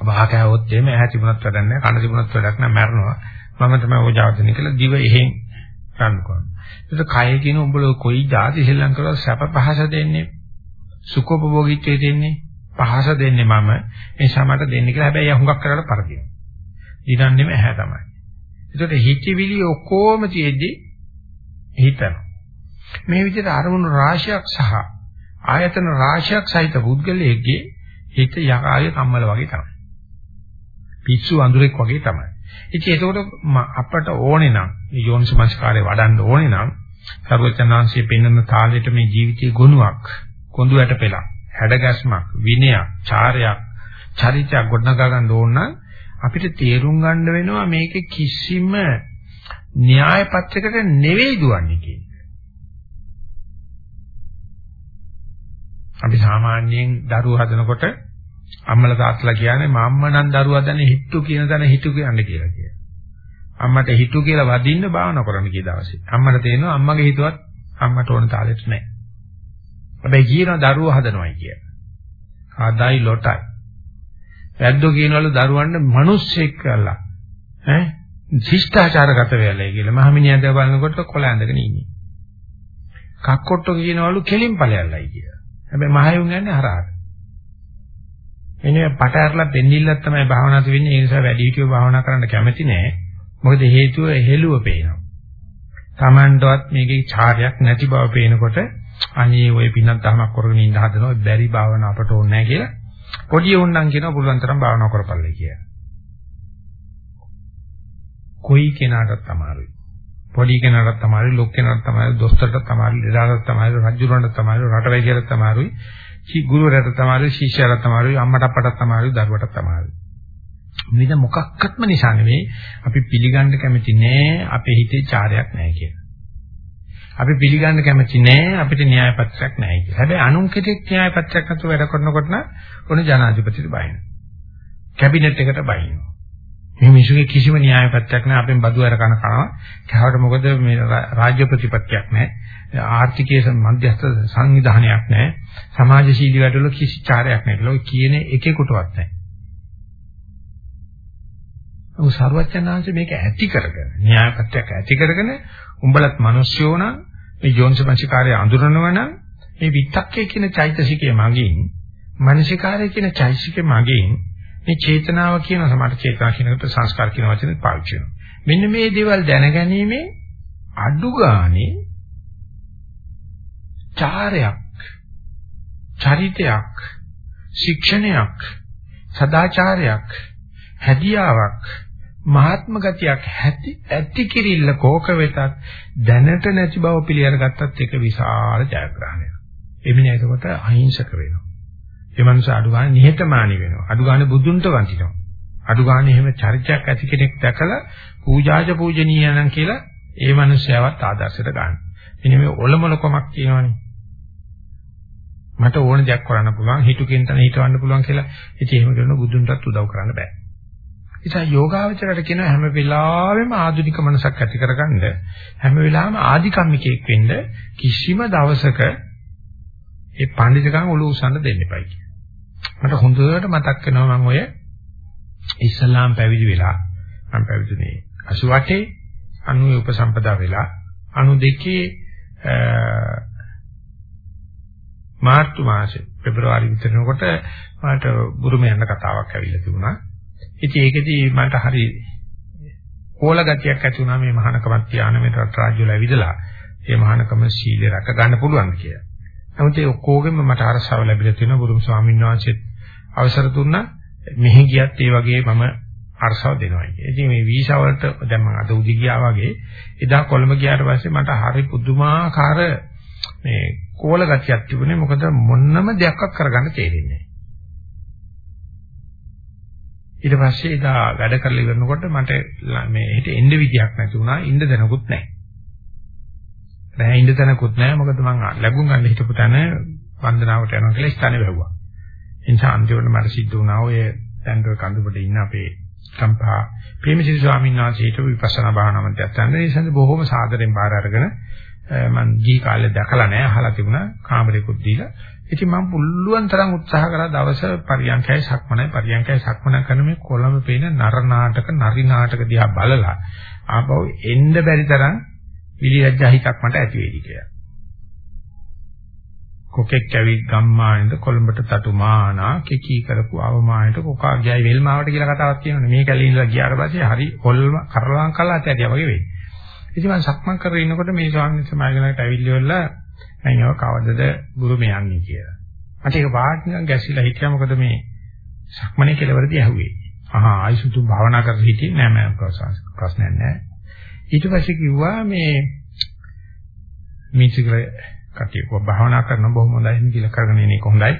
A: වහ කෑවොත් එimhe ඇහැ තිබුණත් වැඩක් නැහැ, කන තිබුණත් වැඩක් නැහැ, මැරෙනවා. මම තමයි ඕජාව දෙන්නේ කියලා දිව එහෙන් රණ්ඩු කරනවා. ඒක කය කියන උඹලා කොයි જાති හෙල්ලම් කරලා සැප පහස දෙන්නේ? සුඛෝපභෝගීත්වයේ දෙන්නේ? පහස දෙන්නේ මම. ඒ නිසා මට දෙන්නේ කියලා හැබැයි හුඟක් කරලා පරදිනවා. දිනන්නේම ඇහැ තමයි. ඒකට හිතවිලි ඔක්කොම තියෙද්දි හිතන. මේ විදිහට අරමුණු රාශියක් සහ ආයතන රාශියක් සහිත පුද්ගලයෙක්ගේ හිත යකාය කම්මල වගේ තමයි. පිස්සු අඳුරෙක් වගේ තමයි. ඉතින් ඒකෝට අපට ඕනේ නම් යෝනිසමස්කාරය වඩන්න ඕනේ නම් සර්වචනාංශයේ පෙන්වන තාලෙට මේ ජීවිතයේ ගුණයක් කොඳු යට පෙළක් හැඩගැස්මක් විනයක් චාරයක් චරිතයක් ගොඩනගා ගන්න ඕන නම් අපිට තේරුම් ගන්න වෙනවා මේක කිසිම න්‍යාය පත්‍රයකට නෙවෙයි දුවන්නේ කියන එක. අපි සාමාන්‍යයෙන් දරුවෝ හදනකොට අම්මලා තාත්තලා කියන්නේ මම්ම නම් දරුවා දන්නේ හිටු කියන තැන හිටු කියන්නේ කියලා කියනවා. අම්මට හිතු කියලා වදින්න භාවනා කරන්න කිය දවසේ. අම්මට තේරෙනවා අම්මගේ හිතුවත් අම්මට ඕන තාලෙට නැහැ. හැබැයි කියනවා දරුවෝ හදනවයි කියලා. ආදායි ලොටයි. වැද්දෝ කියනවලු දරුවන්ට මිනිස්සෙක් කරලා ඈ ශිෂ්ටාචාරගත වෙලයි කියලා. මහමිනියන්ට බලනකොට කොළ ඇඳගෙන ඉන්නේ. කක්කොට්ටෝ කියනවලු කෙලින් ඵලයල්ලයි කියලා. හැබැයි මහයුන් යන්නේ හරහාට. එනේ පට ඇරලා දෙන්නිල්ලක් තමයි භාවනාවට වෙන්නේ. ඒ නිසා වැඩි හිටියෝ භාවනා කරන්න කැමති නෑ. මොකද හේතුව හෙළුව පේනවා. Tamanටවත් මේකේ චාරයක් නැති බව පේනකොට අනේ ওই පින්නක් දහමක් කරගෙන ඉන්න හදනවා බැරි භාවනා අපට ඕනේ නැහැ කියලා. පොඩි උන්නම් කියනවා පුළුවන් තරම් භාවනා කරපළයි කියලා. කොයි කෙනාටත් අමාරුයි. පොඩි කෙනාටත් අමාරුයි, ලොක් කෙනාටත් අමාරුයි, දොස්තරටත් අමාරුයි, ලෙඩාටත් අමාරුයි, රජුරවන්ටත් අමාරුයි, රටවැසියටත් අමාරුයි, ගුරුවරයාටත් අමාරුයි, ශිෂ්‍යයාටත් අමාරුයි, අම්මට අප්පටත් අමාරුයි, දරුවටත් අමාරුයි. මෙන්න මොකක්වත්ම නිසා නෙවෙයි අපි පිළිගන්න කැමති නෑ අපේ හිතේ චාරයක් නෑ කියලා. අපි පිළිගන්න කැමති නෑ අපිට න්‍යාය පත්‍රයක් නෑ කියලා. හැබැයි අනුන් කෙනෙක් න්‍යාය පත්‍රයක් නැතුව වැඩ කරනකොට නම් ඔන්න ජනාධිපතිට බයින. කැබිනට් එකට බයින. මේ මිනිසුගේ කිසිම න්‍යාය පත්‍රයක් නෑ අපෙන් බදු අර කන කනවා. කවට මොකද මේ රාජ්‍ය ප්‍රතිපත්තියක් නෑ. ආර්ථිකයේ මධ්‍යස්ථ සංවිධානයක් නෑ. සමාජශීලී වැඩවල කිසි චාරයක් නෑ කියලා කියන එකෙකුටවත් නෑ. ඔව් සර්වඥාන්ස මේක ඇති කරගෙන න්‍යායපත්‍යක් ඇති කරගෙන උඹලත් මිනිස්සුયો නම් මේ යෝනිසමංසිකාරය අඳුරනවා නම් මේ විත්තක්කේ කියන චෛතසිකයේ මගින් මනසිකාරය කියන චෛතසිකයේ මගින් මේ චේතනාව කියන සමහර චේතනා කියනකට සංස්කාර කියන වචනේ පාවිච්චි වෙනවා මෙන්න මේ දේවල් දැනගැනීමේ අඩු ගානේ චාරයක් චරිතයක් ශික්ෂණයක් සදාචාරයක් හැදියාවක් මහාත්ම ගතියක් ඇති ඇති කිරිල්ල කෝක වෙතත් දැනට නැති බව පිළිඅර ගත්තත් ඒක විශාල ජයග්‍රහණයක්. එමිනේ එතකොට අහිංසක වෙනවා. ඒ මනුස්ස අඩු ගන්න නිහතමානී වෙනවා. අඩු ගන්න බුදුන්ට වඳිනවා. අඩු ගන්න එහෙම චරිතයක් ඇති කෙනෙක් දැකලා පූජාජ පූජනීය නම් කියලා ඒ මනුස්සයවත් ආදර්ශයට ගන්න. මෙන්න මේ ඔලොමලකමක් කියනවනේ. මට ඕන දෙයක් කරන්න පුළුවන් හිතුකින් තන හිතවන්න පුළුවන් කියලා. ඉතින් එහෙම කරන බුදුන්ටත් උදව් කරන්න බෑ. නිසා යෝගාවචරයට කියන හැම වෙලාවෙම ආධුනික මනසක් ඇති කරගන්න හැම වෙලාවෙම ආධිකම්මිකයෙක් වෙන්න කිසිම දවසක ඒ පඬිතුකම් ඔලු උසන්න දෙන්න එපයි. මට හොඳට මතක් වෙනවා මම ඔය ඉස්ලාම් පැවිදි වෙලා මම පැවිදිනේ 88 90 උපසම්පදා වෙලා 92 මාර්තු මාසේ පෙබරවාරි විතරනකොට මට බුරුම යන කතාවක් ඇවිල්ලා තිබුණා. ඉතින් ඒකෙදී මට හරි ඕල ගතියක් ඇති වුණා මේ මහානකමත් ධානය මේ රට රාජ්‍ය වල ඇවිදලා මේ මහානකම සීලය රැක ගන්න පුළුවන් කියලා. නමුත් ඒ ඔක්කොගෙම මට අරසාව ලැබිලා තියෙනවා ගුරුම ස්වාමීන් වහන්සේත් අවසර දුන්නා. මෙහි ගියත් ඒ වගේ මම අරසාව දෙනවා කියලා. ඉතින් මේ වීසා වලට දැන් මම අද උදේ ගියා වගේ එදා කොළඹ ගියාට පස්සේ මට හරි පුදුමාකාර මේ කෝල ගතියක් තිබුණේ මොකද මොන්නම දෙයක් කරගන්න තේරෙන්නේ නැහැ. ඊට පස්සේ එදා වැඩ කරලා ඉවරනකොට මට මේ හිත එන්න විදියක් නැති වුණා. ඉන්න දැනකුත් නැහැ. රෑ ඉන්න දැනකුත් නැහැ. මොකද මං ලැබුම් ගන්න හිටපු තැන වන්දනාවට යනවා කියලා ස්ථානේ වැහුවා. ඒ නිසා අන්තිමට මට සිද්ධ වුණා ඔය දැන් ඔය කඳුබඩ ඉන්න අපේ සම්පා ප්‍රේමසිරි ස්වාමීන් වහන්සේ හිටපු විපස්සනා භාවනා මධ්‍යස්ථානයේ ඒ සඳ බොහොම සාදරෙන් බාර අරගෙන මං ගිහි කාලේ දැකලා නැහැ. අහලා තිබුණා. කාමරේකුත් දීලා. ඉතින් මම පුළුවන් තරම් උත්සාහ කරා දවස පරියන්කයි සක්මනයි පරියන්කයි සක්මන කරන මේ කොළඹ පේන නර නාටක නරි නාටක දිහා බලලා ආපහු එන්න බැරි තරම් විලියජ්ජා හිතක් මට ඇති වෙයි කියලා. කොකෙක් කැවි ගම්මානෙන්ද කොළඹට තටුමානා කිකී කරපු අවමානයට කොකා ගියයි වෙල්මාවට කියලා කතාවක් කියනවනේ. මේ කැලේ ඉඳලා ගියාට පස්සේ හරි කොල්ම කරලං කළා ඇතිය වගේ වෙයි. ඉතින් මම සක්මන් කරගෙන ඉන්නකොට මේ ස්වාමීන් වහන්සේ මාගෙනට ඇවිල්ලිවලා අයියව කවදද බුරුම යන්නේ කියලා. මට ඒක වාට නිකන් ගැසිලා හිටියා මොකද මේ සක්මනේ කෙලවරදී ඇහුවේ. අහා ආයිසුතු භාවනා කරලා හිටියේ නෑ මම ප්‍රශ්නයක් නෑ. ඊට පස්සේ කිව්වා මේ මිචිකල කටිය කො භාවනා කරන බොහොම හොඳයි කියලා කරගෙන ඉන්නේ කොහොඳයි.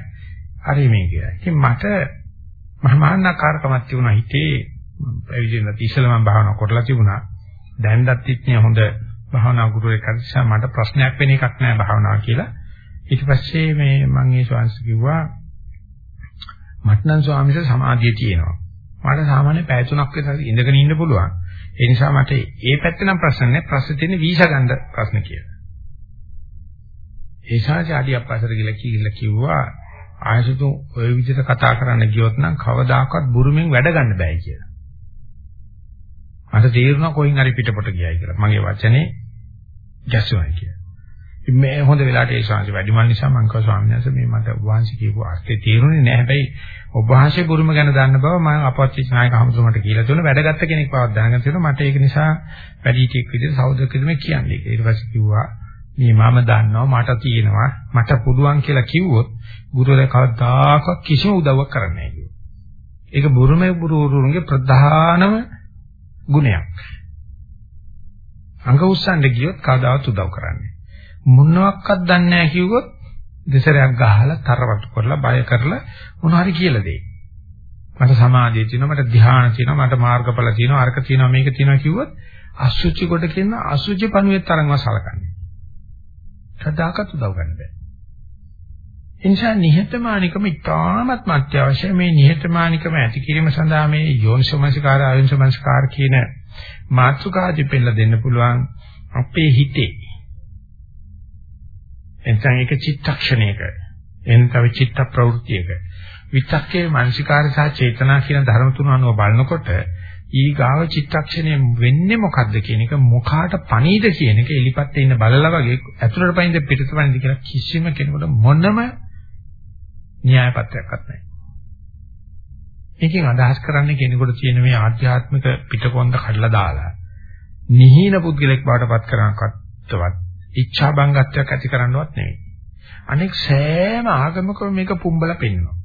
A: හරි මේ කියලා. ඉතින් මට මහමානකාරකමක් තිබුණා හිතේ පැවිදිලා ඉස්සෙල්ලා මම භාවනා කරලා තිබුණා. දැන්වත් ඉන්නේ හොඳ භාවනා ගුරුවරයෙක් අනිසා මට ප්‍රශ්නයක් වෙන එකක් නෑ භාවනාව කියලා. ඊට පස්සේ මේ මම ඒ ශාන්ස කිව්වා මට නම් ස්වාමීන් සමාධිය තියෙනවා. මට සාමාන්‍ය පැය තුනක් විතර ඉඳගෙන ඉන්න පුළුවන්. ඒ නිසා මට ඒ පැත්තේ නම් ප්‍රශ්න නැහැ. ප්‍රශ්නේ තියෙන්නේ වීසා ගන්න ප්‍රශ්න කියලා. ඒ ශාචාඩි අපසර කියලා කියලා කිව්වා ආයසතු ඔය විදිහට කතා කරන්න ගියොත් නම් කවදාකවත් බුරුමෙන් වැඩ ගන්න බෑ කියලා. මට තේරුණා කොයින් හරි පිටපොට ගියයි කියලා. මගේ වචනේ ගැස්සුවයි කියලා. මේ හොඳ වෙලාවට ඒ ශාංශ වැඩිමල් නිසා මම කිව්වා ස්වාමීන් වහන්සේ මේ මට වහන්සේ කියපු අර්ථය තේරුනේ නැහැ. හැබැයි ඔබ වහන්සේ බුරුම ගැන දන්න බව මම අපවත් නායක හමුදුමට කියලා දුන්න වැඩගත්ත කෙනෙක් බවක් දැනගෙන තියෙනවා. මට ඒක නිසා වැඩිහිටියෙක් විදිහට සහෝදරක විදිහට කියන්නේ. ඊට පස්සේ කිව්වා මේ මම දන්නවා මට තියෙනවා මට පුළුවන් කියලා කිව්වොත් ගුරුවරයා කවදාකවත් කිසිම උදව්වක් කරන්නේ නැහැ ඒක බුරුමේ බුරුවරුන්ගේ ප්‍රධානම ගුණයක්. අංග උස්සන්න ගියොත් කවදාවත් උදව් කරන්නේ. මොනවත් දන්නේ නැහැ කිව්වොත් දෙසරයක් ගහලා තරවටු කරලා බය කරලා මොන හරි කියලා දෙයි. මට සමාධිය තියෙනවා මට ධ්‍යාන තියෙනවා මට මාර්ගඵල තියෙනවා අරක තියෙනවා මේක තියෙනවා කිව්වොත් අසුචි කොට කියන අසුචි පණුවේ තරම්ව සලකන්නේ. කදාකත් උදව් ගන්න බෑ. එනිසා නිහතමානිකම ඉතාමත් අත්‍යවශ්‍යයි මේ නිහතමානිකම ඇති කිරීම සඳහා මේ යෝනිසෝමනසිකාර ආයෝනිසෝමනසිකාර කියන මාත්‍රකාදී පෙළ දෙන්න පුළුවන් අපේ හිතේ එතන ඒක චිත්තක්ෂණයක එන් තව චිත්ත ප්‍රවෘත්තියක විතක්කේ මානසිකාර සහ චේතනා කියන ධර්ම තුන අනුව බලනකොට ඊගාව චිත්තක්ෂණය වෙන්නේ මොකද්ද කියන එක මොකාට පණීද කියන එක එලිපත් ඉන්න බලලා වගේ ඇතුළට පයින්ද පිටත පයින්ද කියලා කිසිම කෙනෙකුට මොනම න්‍යාය පත්‍රයක්වත් නැහැ. මේකෙන් අදහස් කරන්නේ කෙනෙකුට තියෙන මේ ආධ්‍යාත්මික පිටකොන්ද කඩලා දාලා නිහීන පුද්ගලෙක් බවට පත් කරනකත්වත් ඉච්ඡා බංගත්වයක් ඇති කරන්නවත් නෙවෙයි. අනෙක් සෑම ආගමකම මේක පුම්බලා පෙන්නනවා.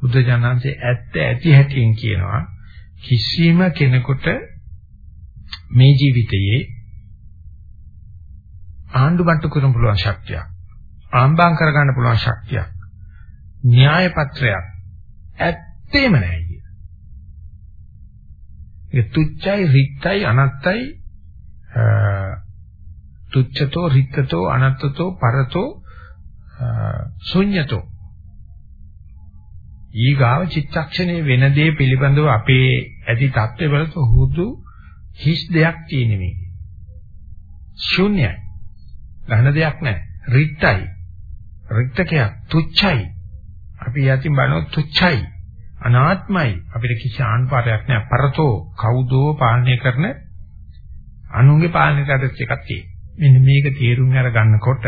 A: බුද්ධ ජානන්සේ ඇත්ත ඇති හැටියෙන් කියනවා කිසිම කෙනෙකුට මේ ජීවිතයේ ආණ්ඩු බට්ටු කරන්න පුළුවන් ශක්තියක් ආම්බාම් කරගන්න පුළුවන් ශක්තියක් න්‍යාය පත්‍රයක් ඇත්තේම නැහැ කියන. ඒ තුච්චයි රික්තයි අනත්තයි තුච්ඡතෝ රික්තතෝ අනත්තතෝ පරතෝ ශුඤ්‍යතෝ ඊගාව චිත්තක්ෂණයේ වෙන දේ පිළිබඳව අපේ ඇති தත්ත්වය වලට හුදු හිස් දෙයක් තියෙන මේ. ශුන්‍යයි. ගහන දෙයක් නැහැ. රික්තයි. රික්තකයක් තුච්චයි. අපි යතින් බලනොත් තුච්චයි. අනාත්මයි. අපිට කිසි ආන්පාරයක් නැහැ. පරතෝ කවුදෝ පාලනය කරන අනුන්ගේ පාලනයට අදත් එකක් තියෙනවා. මෙන්න මේක තේරුම් අරගන්නකොට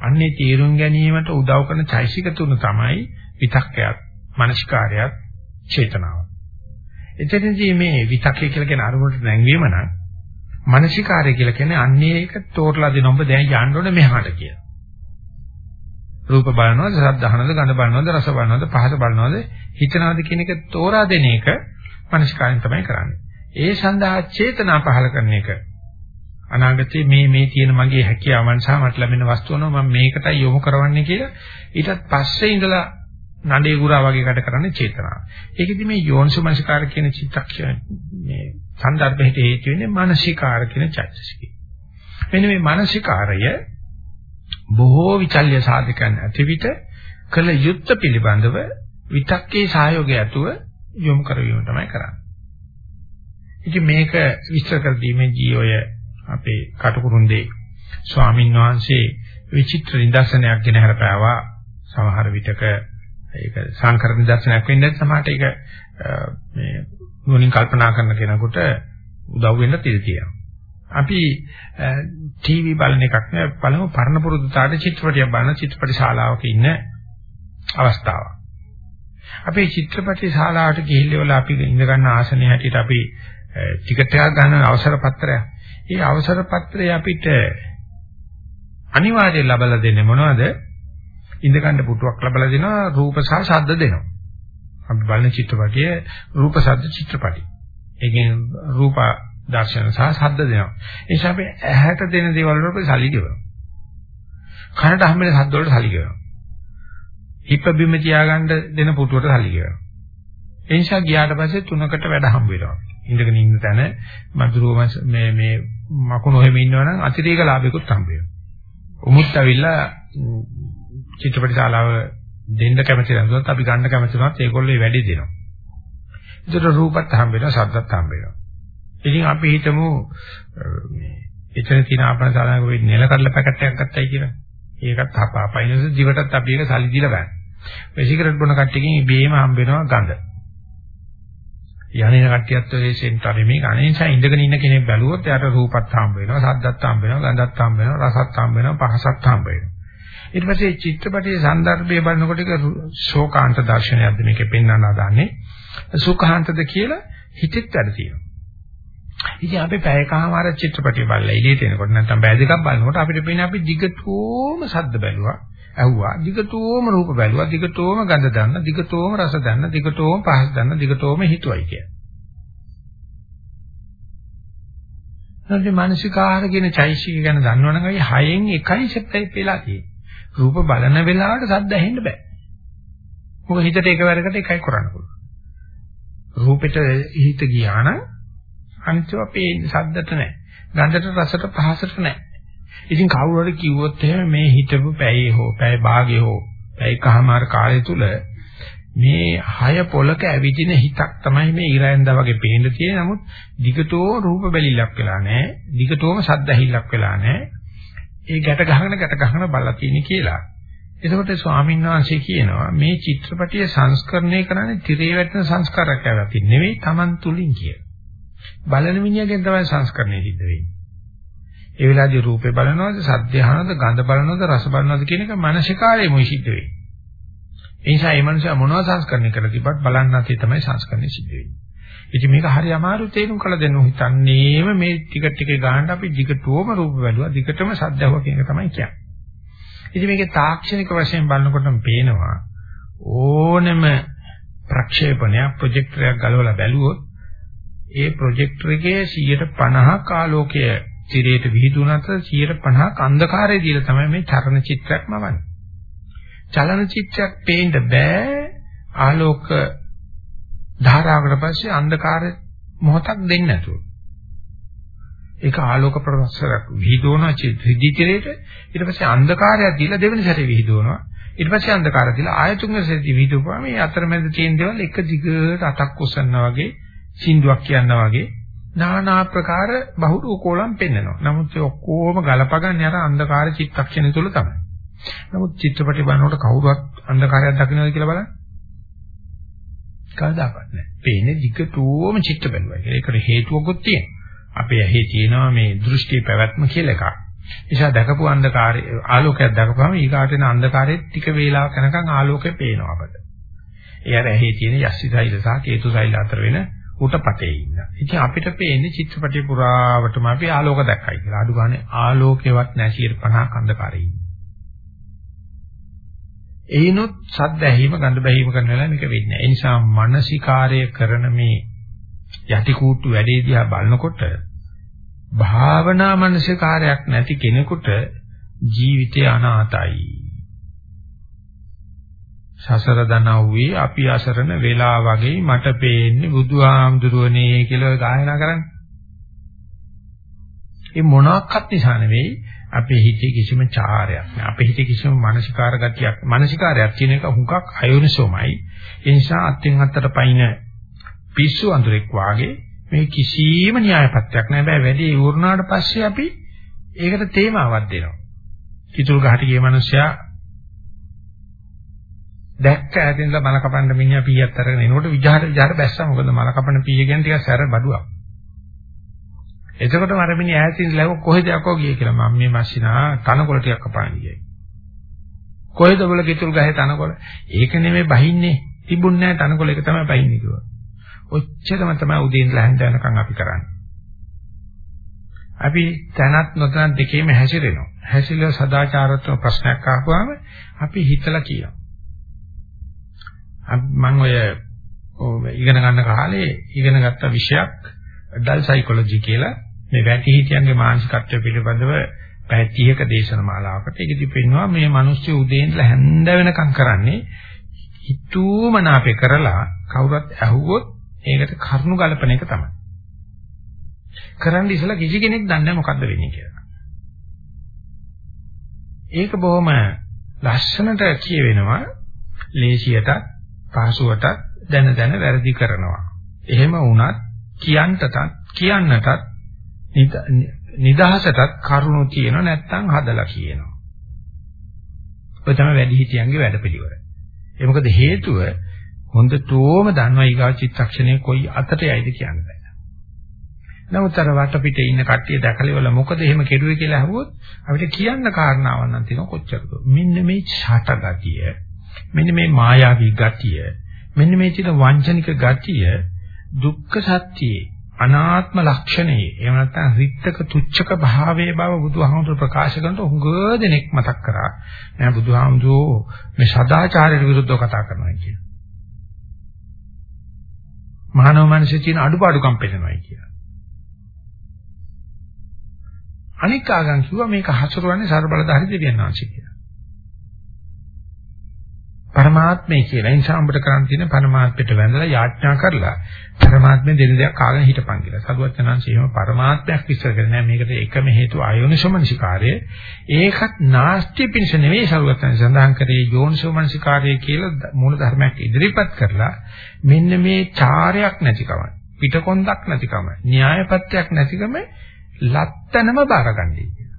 A: අන්නේ තේරුම් ගැනීමට උදව් කරන චෛසික තුන තමයි විතක්කයක් මනස්කාරයත් චේතනාව. එතනදී මේ විතක්කය කියලා කියන අරමුණට නැංවීම නම් මනසිකාරය කියලා කියන්නේ අන්නේ එක තෝරලා දෙන ඔබ දැන් යන්න ඕනේ මෙහාට කියලා. රූප බලනවද, ශබ්ද අහනවද, ගඳ බලනවද, රස බලනවද, පහස බලනවද, හිතනවද කියන එක තෝරා දෙන එක මනසිකාරයෙන් තමයි කරන්නේ. ඒ සඳහා චේතනා පහල කරන එක අනාගතේ මේ මේ තියෙන මගේ හැකියාවන් සහ මට ලැබෙන වස්තුවන මම මේකටයි යොමු කරවන්නේ කියලා ඊටත් පස්සේ ඉඳලා නඩේ ගුරා වගේ කට කරන්නේ චේතනාව. ඒකෙදි මේ යෝනිසමනසිකාර කියන චිත්තක්ෂණ මේ සංදර්භයට හේතු වෙන්නේ මානසිකාර කියන චෛතසිකය. මෙන්න මේ මානසිකාරය බොහෝ විචල්්‍ය සාධකයන් ඇති විට කළ යුත්ත පිළිබඳව විතක්කේ සහයෝගය ඇතුව යොමු කරවීම තමයි කරන්නේ. ඉතින් මේක විස්තර කර දීමේදී ඔය අපේ කටුකුරුන්දේ ස්වාමින් වහන්සේ විචිත්‍ර නිදර්ශනයක් ගෙන හරපාවා සමහර විටක ඒක සංකර නිදර්ශනයක් වෙන්නේ සමහරට ඒක මේ නුවණින් කල්පනා කරන කෙනෙකුට උදව් වෙන්න තියෙනවා. අපි ටීවී බලන එකක් නෙවෙයි බලමු පරණ පුරුදු තාට චිත්‍රපටියක් බලන චිත්‍රපටි ශාලාවක ඉන්න අවස්ථාව. අපි චිත්‍රපටි ශාලාවට ගිහිල්ලා අපි ඉඳ ගන්න ආසනය හැටියට අපි ටිකට් එකක් ගන්න අවසර පත්‍රයක්. ඒ අවසර පත්‍රය අපිට අනිවාර්යයෙන් ලබා දෙන්නේ මොනවද? ඉඳ ගන්න පුටුවක් ලැබලා දෙනවා රූප සහ ශබ්ද දෙනවා. අපි බලන චිත්‍රපටියේ රූප ශබ්ද චිත්‍රපටි. ඒකෙන් රූප දර්ශන සහ ශබ්ද දෙනවා. ඒ නිසා අපි ඇහැට දෙන දේවල් වලට අපි සල්ලි ගෙවනවා. කනට හැමෙල ශබ්ද වලට සල්ලි ගෙවනවා. හිප බිම තියාගන්න දෙන පුටුවට සල්ලි ගෙවනවා. ඒ නිසා ගියාට පස්සේ තුනකට වැඩ හම්බ වෙනවා. ඉඳගෙන ඉන්න තැන මధుරව මේ මේ මකුණු හැම ඉන්නවනම් අතිරේක ලාභයකුත් හම්බ වෙනවා. උමුත් ඇවිල්ලා චිත්‍රපට ශාලාව දෙන්න කැමති නැතුවත් අපි ගන්න කැමති වුණත් ඒගොල්ලෝ ඒ වැඩි දෙනවා. ඒකට රූපත් හම්බ වෙනවා, ශබ්දත් හම්බ වෙනවා. ඉතින් අපි හිතමු මේ එතන තියෙන ආපන සාලාවක වෙයි නෙල කඩලා පැකට් එකක් ගත්තයි කියලා. ඒකත් අපාපයිනස ජීවිතත් අපි එක සල්ලි දීලා ගන්න. මේ සිගරට් බොන කට්ටියකින් ඉබේම හම්බ වෙනවා ගඳ. යන්නේ කට්ටියත් ඔය සෙන්ටරේ මේ අනේසා ඉඳගෙන ඉන්න කෙනෙක් බැලුවොත් එයාට රූපත් හම්බ වෙනවා, සද්දත් හම්බ වෙනවා, ගඳත් හම්බ වෙනවා, රසත් හම්බ වෙනවා, පහසත් හම්බ වෙනවා. ඊට පස්සේ චිත්‍රපටයේ සන්දර්භය බලනකොට ඒක ශෝකාන්ත දර්ශනයක්ද මේකේ පෙන්වන්න හදාන්නේ. සුඛාන්තද කියලා හිතෙත් වැඩ තියෙනවා. ඉතින් අපි පැයකමාර චිත්‍රපටිය බලලා එළියට එනකොට නැත්නම් පැය දෙකක් බලනකොට අපිට පේන්නේ අපි දිගටම ශබ්ද බැලුවා. ඇහුවා. දිගටම රූප බැලුවා. දිගටම ගඳ දන්න, දිගටම රස දන්න, දිගටම පහස දන්න, දිගටම හිතුවයි කියන්නේ. නැත්නම් මානසිකාහාර කියන චෛසික ගැන දන්නවනම් අය හයෙන් එකයි සෙප්ටයි වෙලා තියෙන්නේ. රූප බලන වෙලාවට සද්ද ඇහෙන්න බෑ. මොකද හිතට එකවරකට එකයි කරන්න පුළුවන්. රූපෙට හිත ගියා නම් අනිත්‍යව පේන්නේ සද්දට නැහැ. ගන්ධට රසට පහසට නැහැ. ඉතින් කවුරු හරි කිව්වොත් එහෙම මේ හිතපු පැයේ හෝ පැය භාගයේ හෝ පැයකමාර කාලය තුල මේ හය පොලක ඇවිදින හිතක් තමයි මේ ඉරැන්දා වගේ පේන්න තියෙන්නේ. නමුත් දිගටෝ රූප බැලිලක් වෙලා නැහැ. දිගටෝම සද්ද ඇහිල්ලක් වෙලා නැහැ. ඒ ගැට ගහගෙන ගැට ගහගෙන බලලා තියෙන්නේ කියලා. එතකොට ස්වාමීන් වහන්සේ කියනවා මේ චිත්‍රපටිය සංස්කරණය කරන්නේ tire වැටෙන සංස්කාරයක් ඇවිත් නෙවෙයි Taman තුලින් කියලා. බලන මිනිහගෙන් තමයි සංස්කරණය සිද්ධ වෙන්නේ. ඒ වෙලාවේදී රූපේ බලනවද, සද්ද අහනවද, ගඳ බලනවද, රස බලනවද කියන එක මානසිකාරයේම සිද්ධ වෙන්නේ. ඒ නිසා මේ මනුස්සයා මොනවද සංස්කරණය කරලා තිබ්බත් බලන්න නැති තමයි සංස්කරණය සිද්ධ වෙන්නේ. ඉතින් මේක හරි අමාරු තේරුම් කළ දෙන්න හිතන්නේම මේ ටික ටික ගන්න අපි දිගටම රූප බැලුවා, දිගටම සද්ද අහුවා කියන එක තමයි කියන්නේ. ඉතින් මේකේ තාක්ෂණික වශයෙන් බලනකොටම පේනවා ඕනෙම ප්‍රක්ෂේපණයක් ප්‍රොජෙක්ටරයක් ගලවලා බැලුවොත් ඒ ප්‍රොජෙක්ටර් එකේ 150ක් ආලෝකය තිරයට විහිදුනත් 150ක් අන්ධකාරය දීලා තමයි මේ චරණ චිත්‍රයක් මවන්නේ. චලන චිත්‍රයක් පේන්න බෑ ආලෝක ධාරාවකට පස්සේ අන්ධකාර මොහොතක් දෙන්නේ නැතුව. ඒක ආලෝක ප්‍රසරක් විහිදුවන චිත්‍රයට ඊට පස්සේ අන්ධකාරයක් දීලා දෙවෙනි සැරේ විහිදුවනවා. ඊට පස්සේ අන්ධකාරය දීලා ආයතුංග සැරේ විහිදුවපුවාම මේ අතරමැද තියෙන දේවල් එක දිගට අතක් උස්සනවා වගේ සින්දුවක් කියනවා වගේ নানা ආකාර බහුරු කෝලම් පෙන්නනවා. නමුත් ඒ ඔක්කොම ගලපගන්නේ අර අන්ධකාර චිත්තක්ෂණය තුල තමයි. නමුත් චිත්‍රපටි බලනකොට කවුරුවත් අන්ධකාරයක් දකින්නද කියලා බලන්න. කවදාකවත් නැහැ. පේන්නේ දිගටම චිත්‍ර බැලුවා කියලා. ඒකට හේතුවකුත් තියෙනවා. අපේ ඇහි තියෙනවා මේ දෘෂ්ටි පැවැත්ම කියලා එකක්. නිසා දැකපු අන්ධකාරය ආලෝකයක් දැකපුවම ඊගාට එන අන්ධකාරයේ ටික වේලාවක් යනකම් ආලෝකය පේනවා අපට. ඒ අර ඇහි තියෙන යස්සිසෛල සහ කේතුසෛල අතර වෙන උටපතේ ඉන්න. ඉතින් අපිට පේන්නේ චිත්‍රපටි පුරාවටම අපි ආලෝක දැක්කයි කියලා. අඩු ගානේ ආලෝකේවත් නැති 50 අන්ධකාරයේ ඉන්නේ. එයිනොත් සද්ද ඇහිම ගඳ බැහිම කරන වෙලාව මේක වෙන්නේ නැහැ. ඒ නිසා මානසිකාර්ය කරන මේ යටි කූට්ටු වැඩේ දිහා බලනකොට භාවනා මානසිකාරයක් නැති කෙනෙකුට ජීවිතය අනාතයි. සසර දනව්වේ අපි අසරණ වෙලා වගේ මට පේන්නේ බුදුහාමුදුරුවනේ කියලා ගායනා කරන්නේ. ඒ මොනක්වත් නිසා නෙවෙයි අපේ හිතේ කිසිම චාරයක් නෑ. අපේ හිතේ කිසිම මානසිකාර ගතියක් මානසිකාරයක් තියෙන එක හුඟක් අයෝනිසෝමයි. ඒ නිසා අත්ෙන් අත්තට පයින් පිස්සු අඳුරෙක් වාගේ මේ කිසිම න්‍යායපත්‍යක් නෑ. බෑ වැඩි ඉවරනාට පස්සේ අපි ඒකට තේමාවක් දෙනවා. කිතුල් ගහට ගිය මිනිස්සයා දැක්ක ඇතින්ලා මල කපන්න මිනිහා පීයක් අරගෙන එනකොට විජහට විජහට බැස්සා මොකද මල කපන පීය කියන්නේ ටිකක් සැර බඩුවක්. එතකොට මර මිනිහ ඈතින් ලැබ කොහෙද යකෝ ගියේ කියලා මම මේ මැෂිනා තනකොළ ටිකක් කපාන්න ගියයි. කොහෙද ඔබල කිතුල් ගහේ තනකොළ? ඒක නෙමෙයි බහින්නේ. තිබුන්නේ නැහැ තනකොළ එක තමයි බහින්නේ කිව්වා. ඔච්චරම තමයි උදේ ඉඳලා හැන්ද යනකම් අපි කරන්නේ. අපි තනත් නොතනත් දෙකේම හැසිරෙනවා. හැසිරලා සදාචාරත්ව ප්‍රශ්නයක් අහපුවාම අපි හිතලා කියනවා. මම ඔය ඉගෙන ගන්න කාලේ ඉගෙන ගත්ත විෂයක් ඩල් සයිකොලොජි කියලා මේ වැටිහිටියන්ගේ මානසිකත්වය පිළිබඳව පැය 30ක දේශන මාලාවකට ඒකෙදි පෙන්වනවා මේ මිනිස්සු උදේ ඉඳලා හැන්ද වෙනකම් කරන්නේ හිතුවමනාපේ කරලා කවුරුත් ඇහුවොත් ඒකට කරුණු ගලපන එක තමයි. කරන්න ඉස්සලා කිසි කෙනෙක් දන්නේ නැහැ මොකද්ද වෙන්නේ කියලා. ඒක බොහොම ලස්සනට කියවෙනවා ලේසියට පහසුවට දැන දැන වැරදි කරනවා. එහෙම වුණත් කියන්නටත් කියන්නටත් නිදහසටත් කරුණු තියෙනවා නැත්නම් හදලා කියනවා. ඔය තමයි වැඩිහිටියන්ගේ වැඩපිළිවෙල. ඒ මොකද හේතුව හොඳටම දන්නවා ඊගා චිත්තක්ෂණය කොයි අතට යයිද කියන්න බෑ. නමුත් අර වටපිටේ ඉන්න කට්ටිය දැකලා ඉවල මොකද එහෙම කෙරුවේ කියලා අහුවොත් අපිට කියන්න කාරණාවක් නම් තියෙනවා කොච්චරද. මෙන්න මේ ඡාට ගතිය, මෙන්න මේ මායාවී ගතිය, මෙන්න මේ තියෙන වංචනික ගතිය දුක්ඛ සත්‍යයේ අනාත්ම ලක්ෂණයේ එහෙම නැත්නම් රිත්තක තුච්ඡක භාවයේ බව බුදුහාමුදුර ප්‍රකාශ කරනකොට හුඟ දෙනෙක් මතක් කරා. මම බුදුහාමුදුරෝ මේ සදාචාරයට විරුද්ධව කතා කරනවා කියන. මානව මනසේ තියෙන අඩුපාඩුකම් පෙන්නනවායි කියලා. අනික් ආගම් කිව්වා මේක හසුරවන්නේ ਸਰබලධාරී දෙවියන් වහන්සේ කියලා. පරමාත්මය කියලා. ඒ නිසා අපිට කරන්න තියෙන පරමාත්මයට වැඳලා යාඥා කරලා පරමාත්මය දෙන දෙයක් කාගෙන හිටපන් කියලා. සරුවචනංශ එහෙම පරමාත්මයක් විශ්ව කරන්නේ නැහැ. මේකට එකම හේතුව අයෝනිසෝමනසිකාරය. ඒකත් නාස්ති පිණිස නෙවෙයි සරුවචනංශ සඳහන් කරේ යෝනිසෝමනසිකාරය කියලා මූල ධර්මයක් ඉදිරිපත් කරලා මෙන්න මේ චාරයක් නැතිකම, පිටකොන්දක් නැතිකම, න්‍යායපත්‍යක් නැතිකම ලත්තනම බාරගන්නයි කියලා.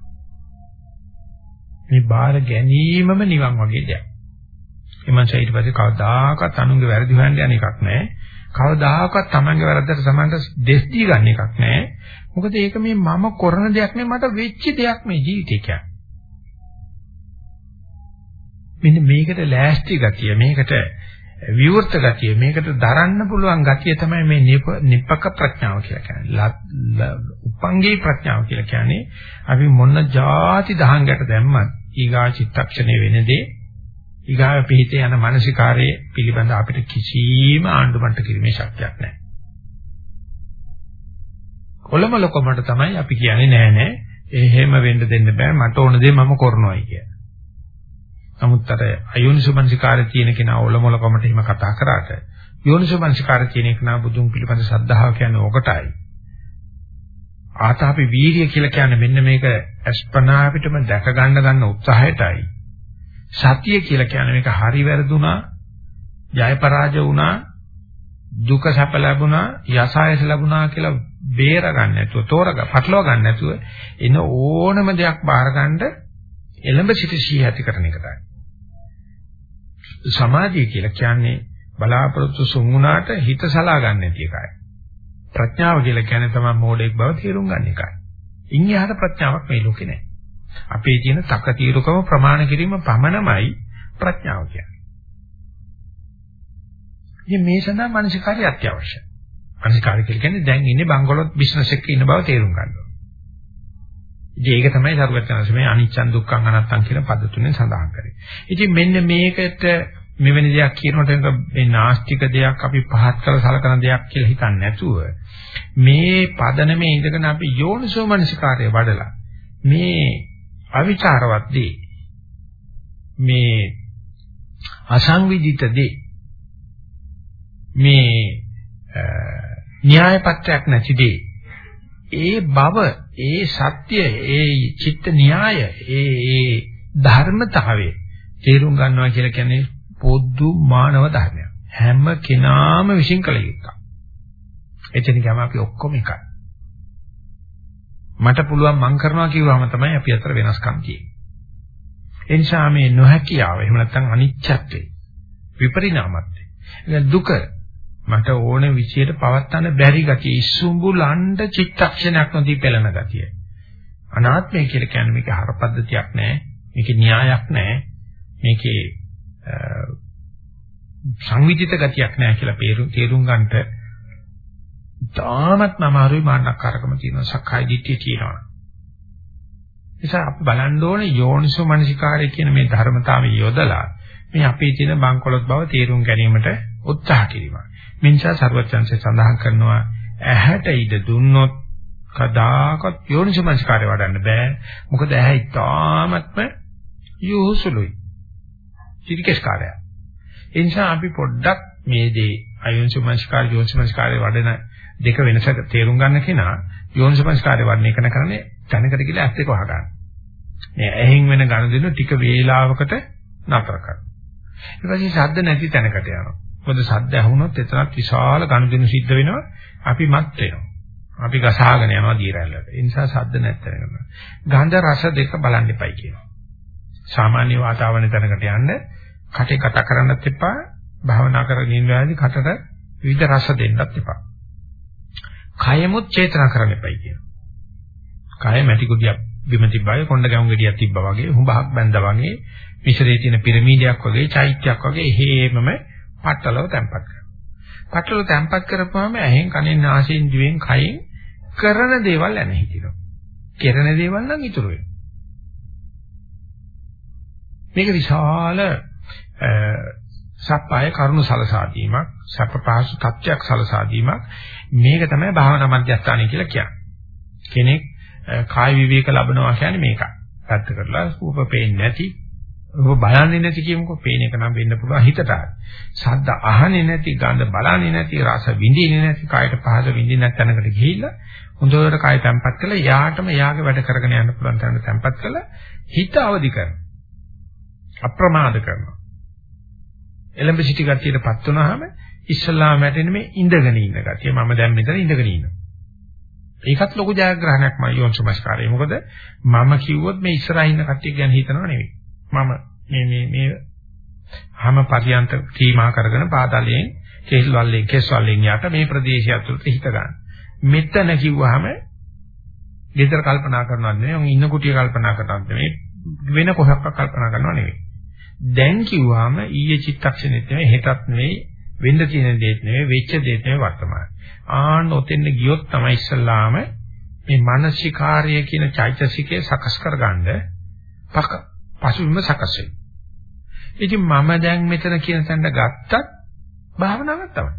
A: මේ බාර ගැනීමම නිවන් වගේ දෙයක්. එමන්ස ඊට පස්සේ කවදාකවත් අනුන්ගේ වැරදි හොයන්න යන එකක් නැහැ. කවදාකවත් Tamange වැරද්දට Tamanට දෙස් දී ගන්න එකක් නැහැ. මොකද ඒක මේ මම කරන දෙයක් නෙවෙයි මට වෙච්ච දෙයක් මේ ජීවිතේ කියන්නේ. මෙන්න මේකට ලෑස්ති ගතිය මේකට විවෘත ගතිය මේකට දරන්න පුළුවන් ගතිය තමයි මේ නිපක ප්‍රඥාව කියලා කියන්නේ. උපංගේ ප්‍රඥාව කියලා කියන්නේ අපි මොන જાති දහංගට දැම්මත් ඊගා චිත්තක්ෂණේ වෙනදී ඊගාව පිහිටේ යන මානසිකාරයේ පිළිබඳ අපිට කිසිම ආණ්ඩුමට්ට කිරීමේ ශක්තියක් නැහැ. කොළම ලොකමට තමයි අපි කියන්නේ නෑ නෑ එහෙම වෙන්න දෙන්න බෑ මට ඕන දේ මම කරනවායි කිය. නමුත් අර අයෝනිසෝමනසිකාරය තියෙන කෙනා ඔලොමලකමට එහෙම කතා කරාට යෝනිසෝමනසිකාරය තියෙන කෙනා බුදුන් පිළිබඳ ශ්‍රද්ධාව කියන්නේ ඕකටයි. ආතාපි වීර්ය කියලා කියන්නේ මෙන්න මේක අස්පනා අපිටම දැක ගන්න ගන්න උත්සාහයටයි. සතිය කියලා කියන්නේ මේක හරි වැරදුනා, ජය පරාජය වුණා, දුක සැප ලැබුණා, යසායස ලැබුණා කියලා බේර ගන්න නැතුව, තෝරග, පටලවා ගන්න නැතුව එන ඕනම දෙයක් බාර ගන්න එළඹ සිට සීහ ඇති කරන එකයි. සමාධිය කියලා කියන්නේ බලාපොරොත්තු සුන්ුණාට හිත සලා ගන්න නැති එකයි. ප්‍රඥාව කියලා කියන්නේ තමයි මෝඩෙක් බව තේරුම් ගන්න එකයි. ඉන් එහාට ප්‍රඥාවක් මේ ලෝකේ නැහැ. අපේ තියෙන තකතිරුකම ප්‍රමාණ කිරීම පමණමයි ප්‍රඥාව කියන්නේ. ඉතින් මේ සඳහා මානසිකාරය අත්‍යවශ්‍යයි. මානසිකාරය කියන්නේ දැන් ඉන්නේ බංගලොත් බිස්නස් එකක ඉන්න බව තේරුම් ගන්න ඕනේ. ඉතින් ඒක තමයි සරුවචනanse මේ අනිච්චන් දුක්ඛං අනත්තං කියන පද තුනෙන් සඳහන් කරේ. ඉතින් මෙන්න මේකට මෙවැනි දෙයක් කියනකොට මේ නාස්තික දෙයක් අපි පහත් කළ සලකන දෙයක් කියලා හිතන්නේ නැතුව මේ පදනමේ ඉඳගෙන අපි යෝනිසෝ මනසිකාරය වඩලා මේ අවිචාරවත් දේ මේ අසංවිධිත දේ මේ න්‍යාය පත්‍රයක් නැති දේ ඒ බව ඒ සත්‍ය ඒ චිත්ත න්‍යාය ඒ ඒ ධර්මතාවය තේරුම් ගන්නවා කියලා කියන්නේ පොදු මානව ධර්මයක්. හැම කෙනාම විශ්ින් කළ යුතුයි එතන ගම අපි ඔක්කොම එකයි. මට පුළුවන් මං කරනවා කියවම තමයි අපි අතර වෙනස්කම් තියෙන්නේ. ඒ නිසා මේ නොහැකියාව එහෙම නැත්නම් අනිච්චත්වේ විපරිණාමත්වේ. දුක මට ඕන විදියට පවත්න්න බැරි ගතිය ඉස්සුඹු ලණ්ඩ චිත්තක්ෂණයක් නොදී පෙළෙන ගතිය. අනාත්මය කියලා කියන්නේ මේක හරපද්ධතියක් නෑ. මේකේ න්‍යායක් නෑ. මේකේ සංවිධිත ගතියක් නෑ කියලා තේරුම් ගන්නට තාමත් අමාරුයි මාන්නක්කාරකම තියෙනවා සක්කාය දිට්ඨිය තියෙනවා. නිසා අපි බලන්න ඕනේ යෝනිසෝ මනසිකාරය කියන මේ ධර්මතාවය යොදලා මේ අපේ තියෙන බංකොලොත් බව තේරුම් ගැනීමට උත්සාහ කිරීම. මේ නිසා සර්වචන්සේ සඳහන් කරනවා ඇහැට ඉඩ දුන්නොත් කදාකත් යෝනිසෝ මනසිකාරය වඩන්න බෑ. මොකද ඇහැ ඉතාමත්ම යොහුසුලුයි. චිතිකස්කාරය. ඒ නිසා අපි පොඩ්ඩක් මේ දේ අයෝනිසෝ මනසිකාරය යෝනිසෝ මනසිකාරය වඩන දෙක වෙනස තේරුම් ගන්න කෙනා යෝනිසමස්කාරය වර්ණය කරන කරන්නේ තැනකට ගිහලා ඇස් දෙක වහගන්න. මේ ඇහෙන් වෙන ගනුදෙනු ටික වේලාවකට නතර කරනවා. ඊට පස්සේ ශබ්ද නැති තැනකට යනවා. මොකද සද්ද ඇහුනොත් එතනත් විශාල ගනුදෙනු සිද්ධ වෙනවා. අපි මත් වෙනවා. අපි ගසාගෙන යනවා දීරැල්ලට. ඒ නිසා සද්ද නැත්තරම. ගන්ධ රස දෙක බලන්න එපයි කියනවා. සාමාන්‍ය වාතාවරණ තැනකට යන්න කටේ කතා කරන්නත් එපා. භාවනා කරගෙන ඉන්නවාදී කටට විවිධ රස දෙන්නත් එපා. කයමුත් චේතනා කරන්න එපයි කියනවා. කය මැටි කුඩියක් බිම තිබ්බාගේ කොණ්ඩ ගැවුම් ගෙඩියක් තිබ්බා වගේ හුඹහක් බැඳා වගේ මිශ්‍රයේ තියෙන පිරමීඩයක් වගේ චෛත්‍යයක් වගේ හේමම පටලව තැම්පත් කරනවා. පටලව තැම්පත් කරපුවාම ඇහෙන් කනෙන් නාසයෙන් දිවෙන් කයෙන් කරන දේවල් යන හිතිනවා. කරන දේවල් නම් ඉතුරු වෙනවා. මේක විශාල සප්පාය කරුණු සලසා දීමක්, සප්ප පහසු තත්ත්වයක් සලසා දීමක් මේක තමයි භාවනා මධ්‍යස්ථානය කියලා කියන්නේ. කෙනෙක් කාය විවේක ලබනවා කියන්නේ මේකයි. පැත්ත කරලා රූප පේන්නේ නැති, රූප බලන්නේ නැති කියමුකෝ. පේන එක නම් වෙන්න පුළුවන් හිතට. ශබ්ද අහන්නේ නැති, ගඳ බලන්නේ නැති, රස විඳින්නේ නැති, කායට පහස විඳින්නේ නැති තැනකට ගිහිල්ලා හොඳට කාය තැම්පත් කරලා යාටම යාගේ වැඩ කරගෙන යන්න පුළුවන් තැනකට තැම්පත් කරලා හිත අවදි කරනවා. අප්‍රමාද කරනවා. එලඹ සිටි ගතියටපත් වුනහම ඉස්සල්ලාම වැටෙන මේ ඉඳගෙන ඉන්න ගතිය. මම දැන් මෙතන ඉඳගෙන ඉන්නවා. ඒකත් ලොකු ජයග්‍රහණයක් මම යෝනිසමස්කාරය. මොකද මම කිව්වොත් මේ ඉස්සරහින් ඉන්න කට්ටිය ගැන හිතනව නෙවෙයි. මම මේ මේ මේ හැම පරියන්ත තීමා කරගෙන පාදලයෙන් කෙස් වල්ලෙන් කෙස් වල්ලෙන් යට මේ ප්‍රදේශය ඇතුළත හිත ගන්න. මෙතන කිව්වහම ගෙදර කල්පනා කරනවද නෙවෙයි. ඉන්න කුටිය කල්පනා කරනවද නෙවෙයි. වෙන කොහොක්ක කල්පනා කරනව නෙවෙයි. දැන් කිව්වහම ඊයේ චිත්තක්ෂණෙත් නෙවෙයි හෙටත් නෙවෙයි වෙන්න තියෙන දේත් නෙවෙයි වෙච්ච දේත් නෙවෙයි වර්තමාන. ආන්න ඔතෙන් ගියොත් තමයි ඉස්සල්ලාම මේ මානසිකාර්ය කියන චෛතසිකය සකස් කරගන්න පසුබිම සකස් වෙන්නේ. ඉතින් මම දැන් මෙතන කියන තැනට ගත්තත් භාවනාවක් තමයි.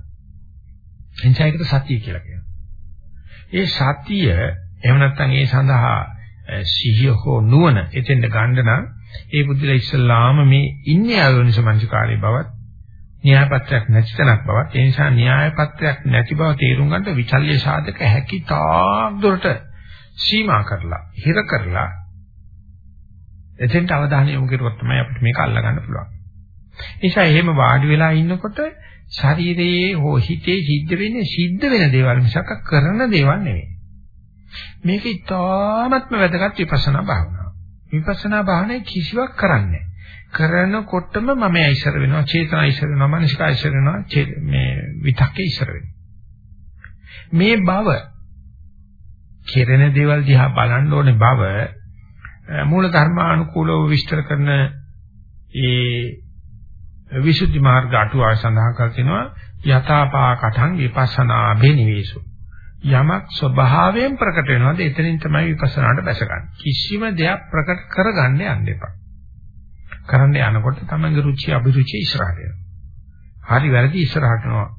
A: එන්චයකට සතිය කියලා කියනවා. ඒ සතිය එහෙම නැත්නම් ඒ සඳහා සිහිය හෝ නුවණ එතෙන්ද ගන්න නම් ඒ බුද්ධිලා ඉස්සල්ලාම මේ ඉන්නේ ආයෝනිසමංචකාරී බවත් න්‍යාය පත්‍රයක් නැති තැනක් බවත් ඒ නිසා න්‍යාය පත්‍රයක් නැති බව තේරුම් ගන්නට විචල්්‍ය සාධක හැකි තාක් දුරට සීමා කරලා හිර කරලා එතෙන්ට අවධානය යොමු කරුවොත් තමයි අපිට මේක අල්ලා ගන්න පුළුවන්. නිසා එහෙම වාඩි වෙලා ඉන්නකොට ශරීරයේ හෝ හිතේ සිද්ධ වෙන්නේ සිද්ධ වෙන දේවල් මිසක කරන දේවල් නෙවෙයි. මේක ඉතාමත්ම වැදගත් විපස්සනා භාවනාව. විපස්සනා භාවනාවේ කිසිවක් කරන්නේ කරනකොටම මම ඇයිසර වෙනවා, චේතනා ඉස්සර වෙනවා, මනසිකා ඉස්සර වෙනවා, මේ විතක්කේ ඉස්සර වෙනවා. මේ බව කෙරෙන දේවල් දිහා බලන්න ඕනේ බව මූල ධර්මානුකූලව විස්තර කරන ඒ විසුද්ධි මාර්ග අටුවාව සඳහන් කර තිනවා යථාපා කඨං විපස්සනා බෙනිවේසු යමක් ස්වභාවයෙන් ප්‍රකට වෙනවාද එතනින් තමයි විපස්සනාට බැසගන්නේ කිසිම දෙයක් ප්‍රකට කරගන්න යන්න එපා කරන්න යනකොට තමන්ගේ රුචි අභිරුචි ඉස්සරහට යනවා. හරි වැරදි ඉස්සරහට යනවා.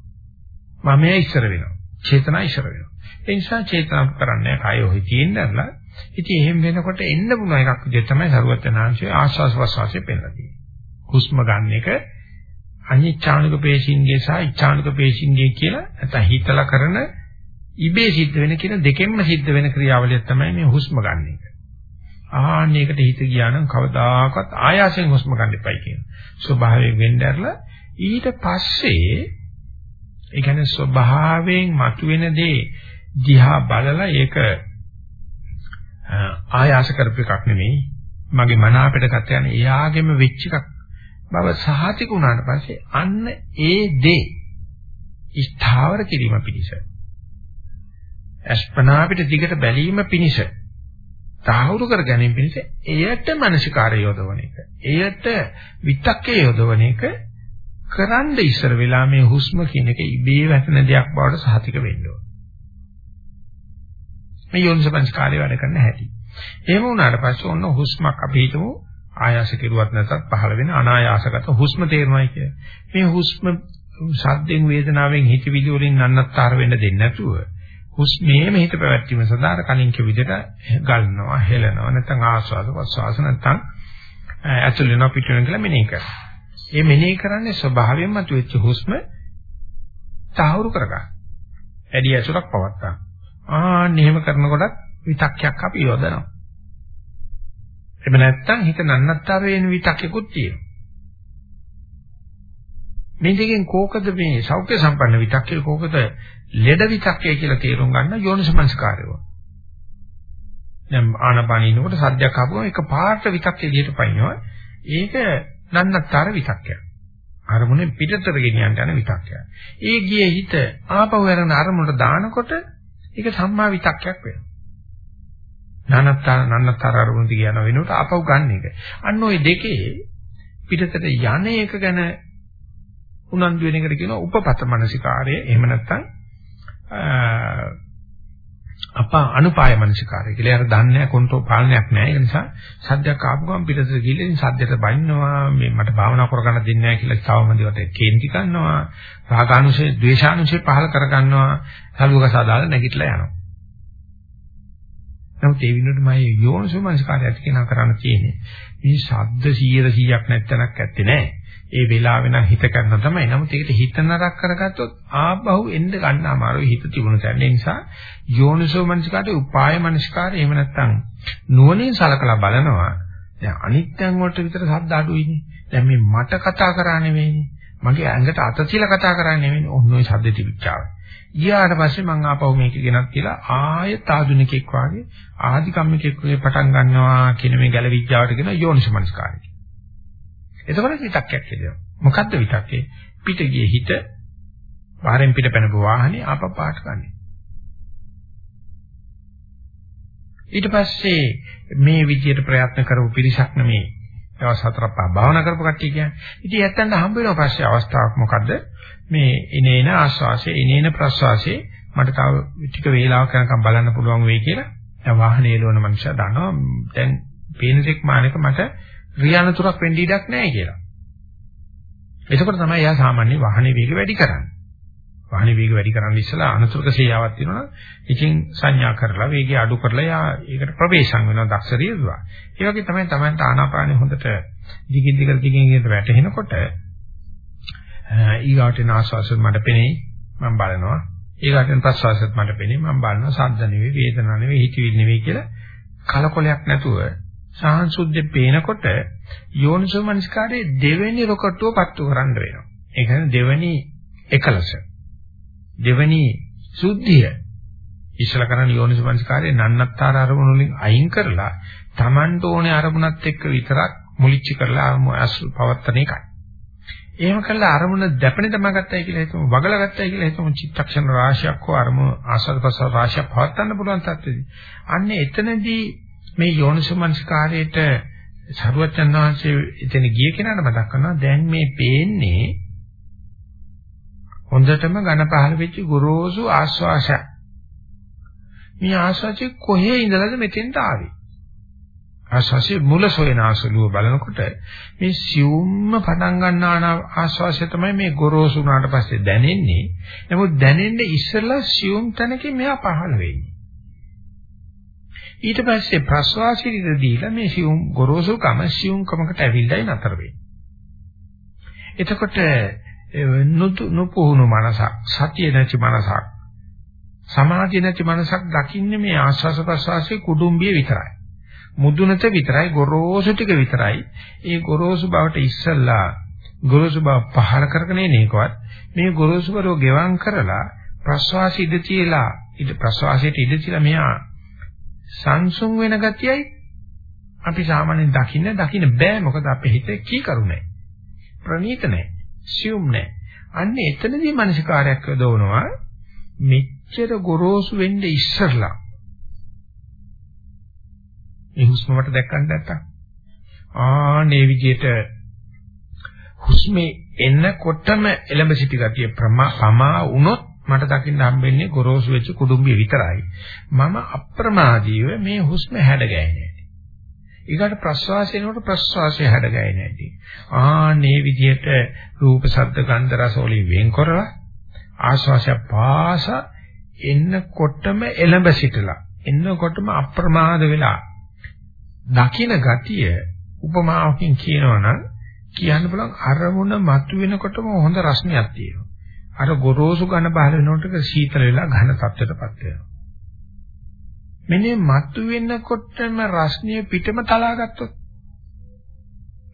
A: මම මේ ඉස්සර වෙනවා. චේතනා ඉස්සර වෙනවා. ඒ නිසා චේතනා කරන්නේ කය ඔහි තියෙන්නලා. ඉතින් එහෙම වෙනකොට එන්න පුළුවන් එකක් විදිහට තමයි සරුවත්නාංශයේ ආස්වාස් ප්‍රස්වාසයේ පෙන්නලා තියෙන්නේ. හුස්ම ගන්න එක අනිච්ඡානුක පේශින්ගේ සහ ඉච්ඡානුක පේශින්ගේ කියලා නැත්නම් හිතලා කරන ඉබේ සිද්ධ වෙන කියන දෙකෙන්ම සිද්ධ වෙන ක්‍රියාවලිය තමයි මේ හුස්ම ගන්න එක. ආහන්නයකට හිත ගියා නම් කවදාකවත් ආයාසයෙන් හුස්ම ගන්න එපයි කියන. ස්වභාවයෙන් වෙන්න ඇරලා ඊට පස්සේ ඒ කියන්නේ ස්වභාවයෙන් මතුවෙන දේ දිහා බලලා ඒක ආයාස කරපු එකක් නෙමෙයි. මගේ මන අපිට ගත යන එයාගෙම වෙච්ච එකක් බව සහතික වුණාට පස්සේ අන්න ඒ දේ ස්ථාවර කිරීම පිණිස අස්පනා අපිට දිගට බැලීම පිණිස තාහුරු කර ගැනීම පිණිස එයට මානසිකාරය යොදවන එක. එයට විතක්කේ යොදවන එක කරන්න ඉස්සර වෙලා මේ හුස්ම කියන එක ඉබේ වැටෙන දෙයක් බවට සහතික වෙන්න ඕන. මේ යෝනිසපංචකාරය වැඩ කරන්න හැටි. එහෙම වුණාට පස්සේ ඔන්න හුස්මක් අපි හිතමු ආයාස කෙරුවත් නැතත් පහළ වෙන අනායාසගත හුස්ම තේරෙනවායි කිය. මේ හුස්ම සද්දෙන් වේදනාවෙන් හිතවිලි වලින් නන්නත්තර වෙන්න දෙන්නේ නැතුව හුස්මේම හිත පැවැත්වීම සඳහා කලින් කිය විදිහට ගන්නවා හෙලනවා නැත්නම් ආස්වාද ප්‍රසවාස නැත්නම් ඇතුල් වෙනවා පිට වෙනවා කියලා මෙනෙහි කරනවා. ඒ මෙනෙහි කරන්නේ ස්වභාවයෙන්ම තුෙච්ච හුස්ම තහවුරු කරගන්න. ඇඩි ඇසුරක් පවත්තා. ආන්න එහෙම කරනකොටත් විතක්යක් අපි යොදනවා. එහෙම නැත්නම් හිත නන්නත්තර වෙන විතක්යකුත් තියෙනවා. මේ දෙකෙන් කෝකද මේ සෞඛ්‍ය සම්පන්න විතක්කේ කෝකද ලෙඩ විතක්කේ කියලා තේරුම් ගන්න යෝනිසමංස්කාරය. දැන් ආනපානිනකොට සද්දයක් ආපුවම එක පාට විතක්කේ දිහට පයින්නවා. ඒක නන්නතර විතක්කයක්. අරමුණෙන් පිටතට ගෙනියන්න යන විතක්කයක්. ඒ ගියේ හිත ආපහු යන අරමුණට දානකොට ඒක සම්මා විතක්කයක් වෙනවා. නන්නතර නන්නතර අරමුණ දිග යන වෙනකොට ආපහු ගන්න එක. අන්න ওই දෙකේ පිටතට යන එක ගැන උනන්දු වෙන එකට කියනවා උපපත මනසිකාරය. එහෙම නැත්නම් අප අනුපාය මනසිකාරය කියලා. අර දන්නේ කොන්ටෝ පාලනයක් නැහැ. ඒ නිසා සද්දයක් ආපු ගමන් පිටතට ගිහලා ඉතින් සද්දයට බයින්නවා. මේ මට භාවනා කරගන්න දෙන්නේ නැහැ කියලා තවමදිවට කේන්ති ගන්නවා. රාගානුසය, ද්වේෂානුසය පහල කරගන්නවා. සලුවක සාදාලා නැගිටලා යනවා. නමුත් ඒ විනෝඩ මම යෝනිසෝ මනසිකාරය ඇති කෙනා කරන්න තියෙන්නේ. මේ ශබ්ද 100 100ක් නැත්තනක් ඇත්තේ නැහැ. ඒ වෙලාවෙ නම් හිත කරන තමයි. නමුත් ඒකට හිත නරක කරගත්තොත් ආබහුව එන්න ගන්න අමාරුයි හිත තිබුණ තැන. ඒ නිසා යෝනිසෝ මනසිකාරයේ උපාය මනසිකාරය එහෙම නැත්නම් නුවණින් සලකලා බලනවා. දැන් අනිත්‍යං වලට විතර ශබ්ද අඩුයිනේ. දැන් මේ මට කතා කරා නෙවෙයිනේ. මගේ ඇඟට අත තියලා කතා කරන්නේ නෙවෙයිනේ. ඔන්න ඔය ශබ්ද තිබිච්චාව. ගියාට පස්සේ මම ආපහු මේක ගෙනත් කියලා ආයෙත් ආධුනිකෙක් වාගේ ආදි කම්මිකෙක් වගේ පටන් ගන්නවා කියන මේ ගැලවිච්චාවට කියන යෝනිසමනස්කාරය. එතකොට විතක්කයක් කියනවා. මොකද්ද විතක්කේ? පිට ගියේ හිත වාරෙන් පිට පැනපු වාහනේ ආපහු පාට ගන්න. ඊට පස්සේ මේ විදියට ප්‍රයත්න කරපු පිරිසක් නෙමේ දවස් හතරක් පහ භාවනා කරපු කට්ටිය කියන්නේ. ඉතින් ඇත්තන්ට හම්බ වෙන පස්සේ අවස්ථාවක් මොකද්ද? මේ ඉනේන ආස්වාසේ ඉනේන ප්‍රස්වාසේ මට තව ටික වේලාවක් යනකම් බලන්න පුළුවන් වෙයි කියලා. දැන් වාහනේ එළවන මනුස්සයා දන්නවා දැන් පේන දෙක් මානක මට රියානතුරක් වෙන්න ඉඩක් නැහැ කියලා. එතකොට තමයි එයා සාමාන්‍ය වාහනේ වේගය වැඩි කරන්නේ. වාහනේ වේගය වැඩි කරන්න ඉස්සලා අනතුරක සියාවක් තියෙනවා. ඉතින් සංඥා කරලා වේගය අඩු කරලා එයා ඒකට ප්‍රවේශම් වෙනවා දක්ෂ රියදුවා. ඒ වගේ තමයි තමන්ට ආනාපානෙ හොඳට දිගින් දිගට දිගින් දිගට වැටෙනකොට ඊගාට එන ආස්වාසෙත් මට පෙනෙයි මම බලනවා. ඊගාට එන ප්‍රස්වාසෙත් මට පෙනෙයි මම බලනවා. සද්ද නෙවෙයි වේදනා නෙවෙයි හිතවිලි නෙවෙයි කියලා කලකොලයක් නැතුව සාහන්සුද්ධේ පේනකොට යෝනිසෝ මනස්කාරයේ දෙවෙනි රොකට්ටුව පත්තු කරන්න වෙනවා. ඒ කියන්නේ දෙවෙනි එකලස. දෙවෙනි සුද්ධිය. ඉස්සල කරන යෝනිසෝ මනස්කාරයේ නන්නත්තර අරමුණු වලින් අයින් කරලා Tamanට ඕනේ අරමුණත් එක්ක විතරක් මුලිච්ච කරලා පවත්තන එකයි. එහෙම කළා අරමුණ දැපෙන තම ගත්තයි කියලා හිතමු වගලා ගත්තයි කියලා හිතමු චිත්තක්ෂණ රාශියක් හෝ අරමුණ ආසල් පසල් රාශියක් පවත්වන්න පුළුවන් තත්ත්වෙදී. අන්න එතනදී මේ යෝනිසමනස්කාරයේට සරුවචන් වහන්සේ එතන ගිය කෙනාට මතක් කරනවා දැන් මේ පේන්නේ හොඳටම ඝන පහළ වෙච්ච ගොරෝසු ආශ්වාසය. මේ ආශ්වාසය කොහේ ඉඳලාද මෙතෙන්ට ආවේ? ආශ්වාසයේ මුල සොයන ආසලුව බලනකොට මේ සියුම්ම පටන් ගන්නා ආශ්වාසය තමයි මේ ගොරෝසු වුණාට පස්සේ දැනෙන්නේ. නමුත් දැනෙන්නේ ඉස්සෙල්ලා සියුම් තැනකින් මෙහා පහළ වෙන්නේ. ඊට පස්සේ ප්‍රස්වාසීරිත දීලා මේ සියුම් ගොරෝසුකම සියුම්කමකට ඇවිල්ලායි නතර වෙන්නේ. එතකොට නුපුහුණු මනසක් සතිය නැති මනසක් සමාධිය නැති මනසක් දකින්නේ මේ ආස්වාස ප්‍රස්වාසයේ කුඩුම්බිය විතරයි. මුදුනට විතරයි ගොරෝසු ටික විතරයි. ඒ ගොරෝසු බවට ඉස්සල්ලා ගොරෝසු බව පහල කරගෙන එන එකවත් මේ ගොරෝසු බව ගෙවම් කරලා ප්‍රස්වාසී ඉඳ තියලා ඉඳ ප්‍රස්වාසයට ඉඳ තියලා මෙහා සංසුන් වෙන ගතියයි අපි සාමාන්‍යයෙන් දකින්න දකින්න බෑ මොකද අපේ හිත කීකරු නැහැ. ප්‍රණීත නැහැ. සියුම් නැහැ. අන්න එතනදී මානසිකාරයක් යොදවනවා මෙච්චර ගොරෝසු වෙන්න ඉස්සරලා. මේ හුස්ම මට දැක්කන්න නැත්තම් ආනේ විදිහට හුස්මේ එන්නකොටම එළඹ සිටි ගතිය ප්‍රමා වුණොත් මට දකින්න හම්බෙන්නේ ගොරෝසු වෙච්ච කුඩුම්බිය විතරයි. මම අප්‍රමාදීව මේ හුස්ම හැඩගැහෙන්නේ. ඊකට ප්‍රශ්වාසයෙන්කොට ප්‍රශ්වාසය හැඩගැහෙන්නේ නැති. ආනේ විදිහට රූප ශබ්ද ගන්ධ රස වලින් වෙන් කරලා ආශ්වාසය පාස එන්නකොටම එළඹ සිටලා එන්නකොටම අප්‍රමාද වෙලා දකින්න ගතිය උපමාවකින් කියනවනම් කියන්න පුළුවන් අරමුණ මතුවෙනකොටම හොඳ රසණයක් තියෙනවා. අර ගොරෝසු ඝන පහළ වෙනකොට සීතල වෙලා ඝන තත්ත්වයටපත් වෙනවා. මෙන්නේ මතු වෙනකොටම රස්නිය පිටම තලා ගත්තොත්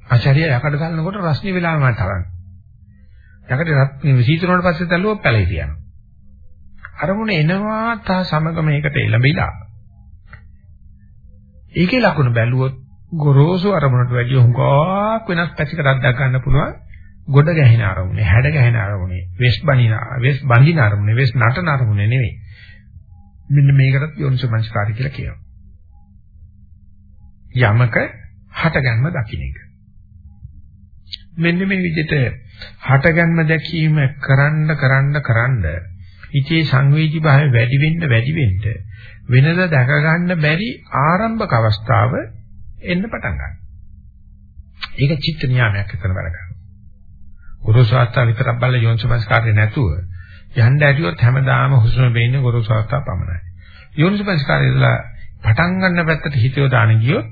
A: ආචාර්ය යකඩ ගන්නකොට රස්නිය වෙලාවම තලන්නේ. යකට සීතලුණාට පස්සේ තැල්ලුව පැලේ තියනවා. අරමුණ එනවා තා සමග මේකට එළඹිලා. ඒකේ ලකුණු බැලුවොත් ගොරෝසු අරමුණට වැඩිය හුඟක් වෙනස් පැතිකඩක් දක් ගන්න පුළුවන්. ගොඩ ගැහෙන අරමුණේ, හැඩ ගැහෙන අරමුණේ, වෙස් බණින, වෙස් බඳින අරමුණේ, වෙස් නටන අරමුණේ නෙවෙයි. මෙන්න මේකටත් යෝනිසමංස්කාරය කියලා කියනවා. යමක හටගන්ම දකින්න එක. මෙන්න මේ විදිහට හටගන්ම දැකීම කරන්න කරන්න කරන්න ඉතේ සංවේදී භාවය වැඩි වෙන්න වැඩි වෙන්න වෙනද දැක ගන්න බැරි ආරම්භක අවස්ථාව එන්න පටන් ගන්නවා. ඒක චිත්ත නියාමයක් විතර වැඩ කරනවා. ගුරුසාස්ත්‍ර විතරක් බල්ල යෝනිසමස්කාරය නැතුව යන්න ඇටියොත් හැමදාම හුස්ම වෙන්නේ ගුරුසාස්ත්‍ර පමණයි. යෝනිසමස්කාරය ඉඳලා පටන් ගන්න පැත්තට හිතියෝ දාන ගියොත්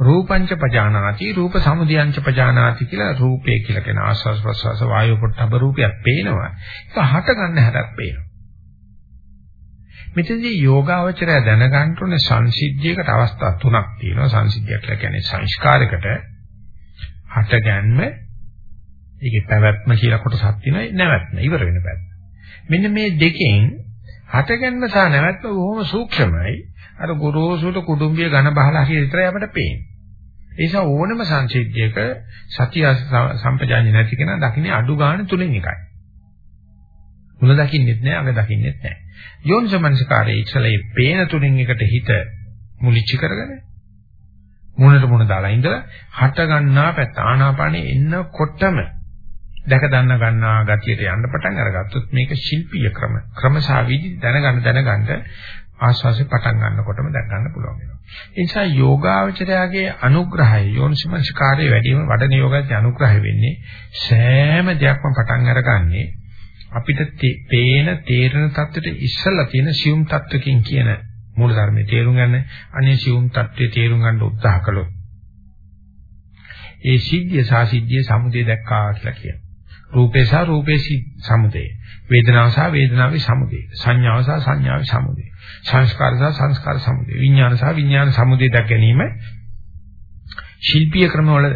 A: රූපංච පජානාති රූප සමුදයංච පජානාති කියලා රූපේ කියලා කියන ආස්වාස් ප්‍රස්වාස වායු පොට්ටබ රූපයක් පේනවා. ඒක හට ගන්න හැටක් පේනවා. මෙතනදී යෝගාවචරය දැනගන්න ඕනේ සංසිද්ධියකට අවස්ථා තුනක් තියෙනවා. සංසිද්ධියක් කියලා කියන්නේ සංස්කාරයකට හට ගැනීම ඒකේ පැවැත්ම කියලා කොටසක් තියෙනවා නැවැත්ම ඉවර වෙන පැත්ත මෙන්න මේ දෙකෙන් හට ගැනීම සහ නැවැත්ම බොහොම සූක්ෂමයි අර ගොරෝසුට කුඩුම්බිය ඝන බහලා හරිය විතරයි අපිට පේන්නේ. ඒ නිසා ඕනම සංසිද්ධියක සතිය සම්පජාඤ්ඤ නැති කෙනා දකින්නේ අඩු ගන්න තුනෙන් එකයි. මුල දකින්නෙත් නෑ අග දකින්නෙත් නෑ. යෝනිසමනසකාරයේ ඉස්සලේ පේන තුනෙන් එකට හිත මුලිච්ච කරගෙන මුණට මුණ දාලා ඉඳලා හට ගන්නා පැත්ත ආනාපානෙ එන්නකොටම දැක දන්න ගන්නා ගතියට යන්න පටන් අරගත්තොත් මේක ශිල්පීය ක්‍රම ක්‍රමසාවිදි දැනගන්න දැනගන්න ආස්වාසේ පටන් ගන්නකොටම දැක ගන්න පුළුවන් වෙනවා. ඒ නිසා යෝගාවචරයාගේ අනුග්‍රහය යෝනිසමස්කාරයේ වැඩිම වඩන යෝගාවේ අනුග්‍රහය වෙන්නේ සෑම දෙයක්ම පටන් අරගන්නේ අපිට පේන තේරෙන தත්ත්වෙට ඉස්සලා තියෙන සියුම් தත්ත්වකින් කියන මූලධර්මයේ තේරුම් ගන්න අනේ සියුම් தත්ත්වේ තේරුම් ගන්න උත්සාහ කළොත් ඒ සිද්ධිය සාසිද්ධිය සමුදේ දැක්කා කියලා කියනවා. රූපේ සහ රූපේ සමුදය. වේදනාව සහ වේදනාවේ සමුදය. සංඥාව සහ සංඥාවේ සමුදය. සංස්කාර සහ සංස්කාර සමුදය විඥාන සහ විඥාන සමුදය දැක ගැනීම ශිල්පීය ක්‍රමවල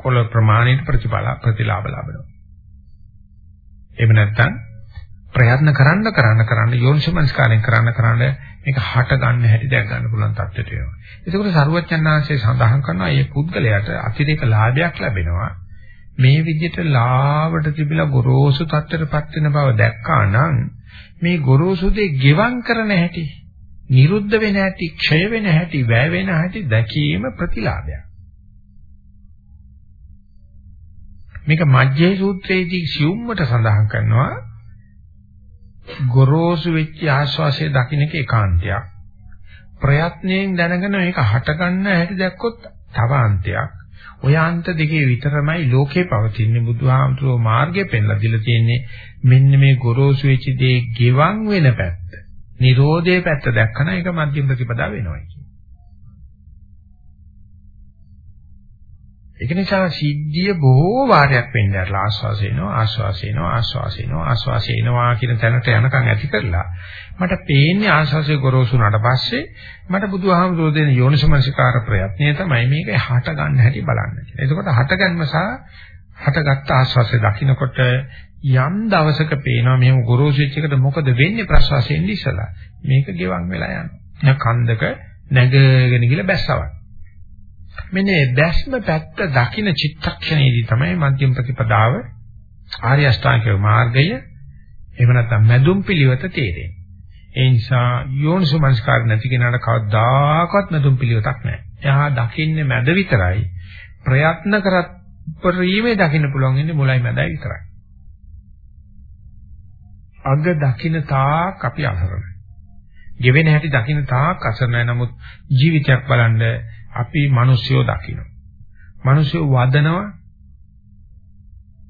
A: කොළ ප්‍රමාණයට ප්‍රතිඵල ප්‍රතිලාභ ලබනවා එහෙම නැත්නම් ප්‍රයත්න කරන්න කරන්න කරන්න යෝනිසමනස්කාරයෙන් කරන්න කරන්න මේක හට ගන්න හැටි දැක් ගන්න පුළුවන් තත්ත්වයට එනවා. ඒකෝට සරුවචනාංශයේ සඳහන් කරනවා මේ පුද්ගලයාට අතිරේක ලාභයක් ලැබෙනවා. මේ විදිහට ලාවට තිබිලා ගොරෝසු තත්ත්වයටපත් වෙන බව දැක්කා නම් මේ ගොරෝසු දේ ගෙවම් කරන හැටි, නිරුද්ධ වෙන හැටි, ක්ෂය වෙන හැටි, වැය වෙන හැටි දැකීම ප්‍රතිලාභයක්. මේක මජ්ජේ සූත්‍රයේදී සියුම්මට සඳහන් කරනවා ගොරෝසු වෙච්ච ආශ්වාසය දකින්න එක ඒකාන්තයක්. ප්‍රයත්නයෙන් දැනගෙන මේක හට ගන්න හැටි දැක්කොත් තව අන්තයක්. ඔය අන්ත දෙකේ විතරමයි ලෝකේ පවතින්නේ බුදුහාමුදුරුවෝ මාර්ගය පෙන්ලා දීලා තියෙන්නේ මෙන්න මේ ගොරෝසු වෙච්ච දේ ගෙවන් වෙන පැත්ත. Nirodhe පැත්ත දැක්කම ඒක මධ්‍යම ප්‍රතිපදා වෙනවා ඒක නිසා සිද්ධිය බොහෝ වාරයක් වෙන්න ඇරලා ආස්වාස එනවා ආස්වාස එනවා ආස්වාස එනවා ආස්වාස එනවා කියන තැනට යනකම් ඇති කරලා මට පේන්නේ ආස්වාසේ ගොරෝසු වුණාට පස්සේ මට බුදුහාමුදුරෝ දෙන යෝනිසමනසිකාර ප්‍රයත්නය තමයි මේක හට ගන්න හැටි බලන්න. එතකොට හටගන්ම සහ හටගත්ත ආස්වාසේ දකින්නකොට යම් දවසක පේනවා මෙහෙම ගොරෝසු වෙච්ච එකට මොකද වෙන්නේ ප්‍රසවාසයෙන් ඉස්සලා මේක ගෙවන් වෙලා යනවා. කන්දක නැගගෙන ගිහලා බැස්සවක්. මෙන්න දැස්ම පැත්ත දකින්න චිත්තක්ෂණයේදී තමයි මධ්‍යම ප්‍රතිපදාව ආර්ය අෂ්ටාංගික මාර්ගය එහෙම නැත්නම් මැදුම් පිළිවෙත තේරෙන්නේ. ඒ නිසා යෝනිසමංස්කාර නැති කෙනාට කවදාකවත් මැදුම් පිළිවෙතක් නැහැ. එයා දකින්නේ මැද විතරයි. ප්‍රයත්න කරත් පරිමේ දකින්න පුළුවන් ඉන්නේ මුලයි මැදයි විතරයි. අග දකින්න තාක් අපි අසරණයි. ගෙවෙන හැටි දකින්න තාක් අසරණයි. නමුත් ජීවිතයක් බලන්න අපි මිනිස්සුયો දකින්න. මිනිස්සු වදනවා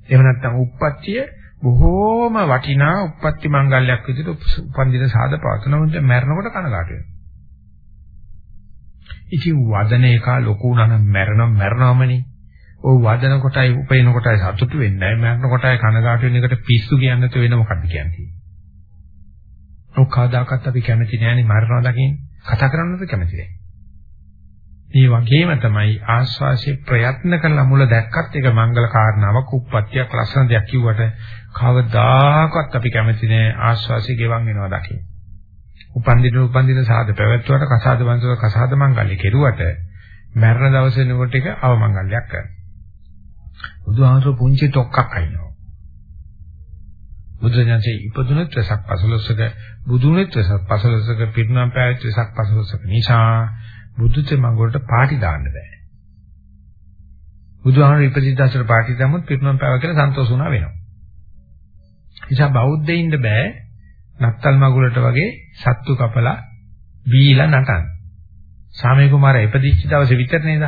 A: එහෙම නැත්නම් උප්පත්තිය බොහෝම වටිනා උප්පත්ති මංගල්‍යයක් විදිහට උපන්දින සාද පවතනොත් මැරෙනකොට කනගාටු වෙනවා. ඉතින් වදන එක ලොකු උනනම් මැරෙනව මැරෙනවමනේ. ඔව් වදන කොටයි උපේන කොටයි සතුටු වෙන්නේ නැහැ. මරණ කොටයි කනගාටු වෙන එකට පිස්සු කියන්න තු වෙන මොකක්ද කියන්නේ. ඔව් කවදාකවත් අපි කැමති නෑනේ මරණවා දකින්න. කතා කරන්නද කැමති නෑ. මේ වගේම තමයි ආස්වාසිය ප්‍රයත්න කරලා මුල දැක්කත් ඒක මංගල කාරණාවක් උප්පත්තියක් ලස්සන දෙයක් කිව්වට කවදාකවත් අපි කැමති නෑ ආස්වාසිය ගෙවන් වෙනවා දකින්න. උපන්දින උපන්දින සාද පැවැත්වුවට කසාද වංශව කසාද මංගල්‍ය කෙරුවට මරණ දවසේ නකොට එක අවමංගල්‍යයක් කරනවා. බුදුහාමර පුංචි තොක්කක් අයින්නවා. බුදුරජාණන්සේ ඉපදුනෙත් රසක් පසළොස්වක බුදුනෙත් රසක් පසළොස්වක පිරිනම් පෑවෙත් රසක් පසළොස්වක නිසා බුදුතේ මඟුලට පාටි දාන්න බෑ. බුදුහාමර ඉපදිද්දාසට පාටි දැම්මොත් පිරිනම් පෑව කියලා සන්තෝෂ වුණා වෙනවා. නිසා බෞද්ධයින්ද බෑ නත්තල් මඟුලට වගේ සත්තු කපලා බීලා නටන. සාමේ කුමාරයා ඉපදිච්ච දවසේ විතර නේද?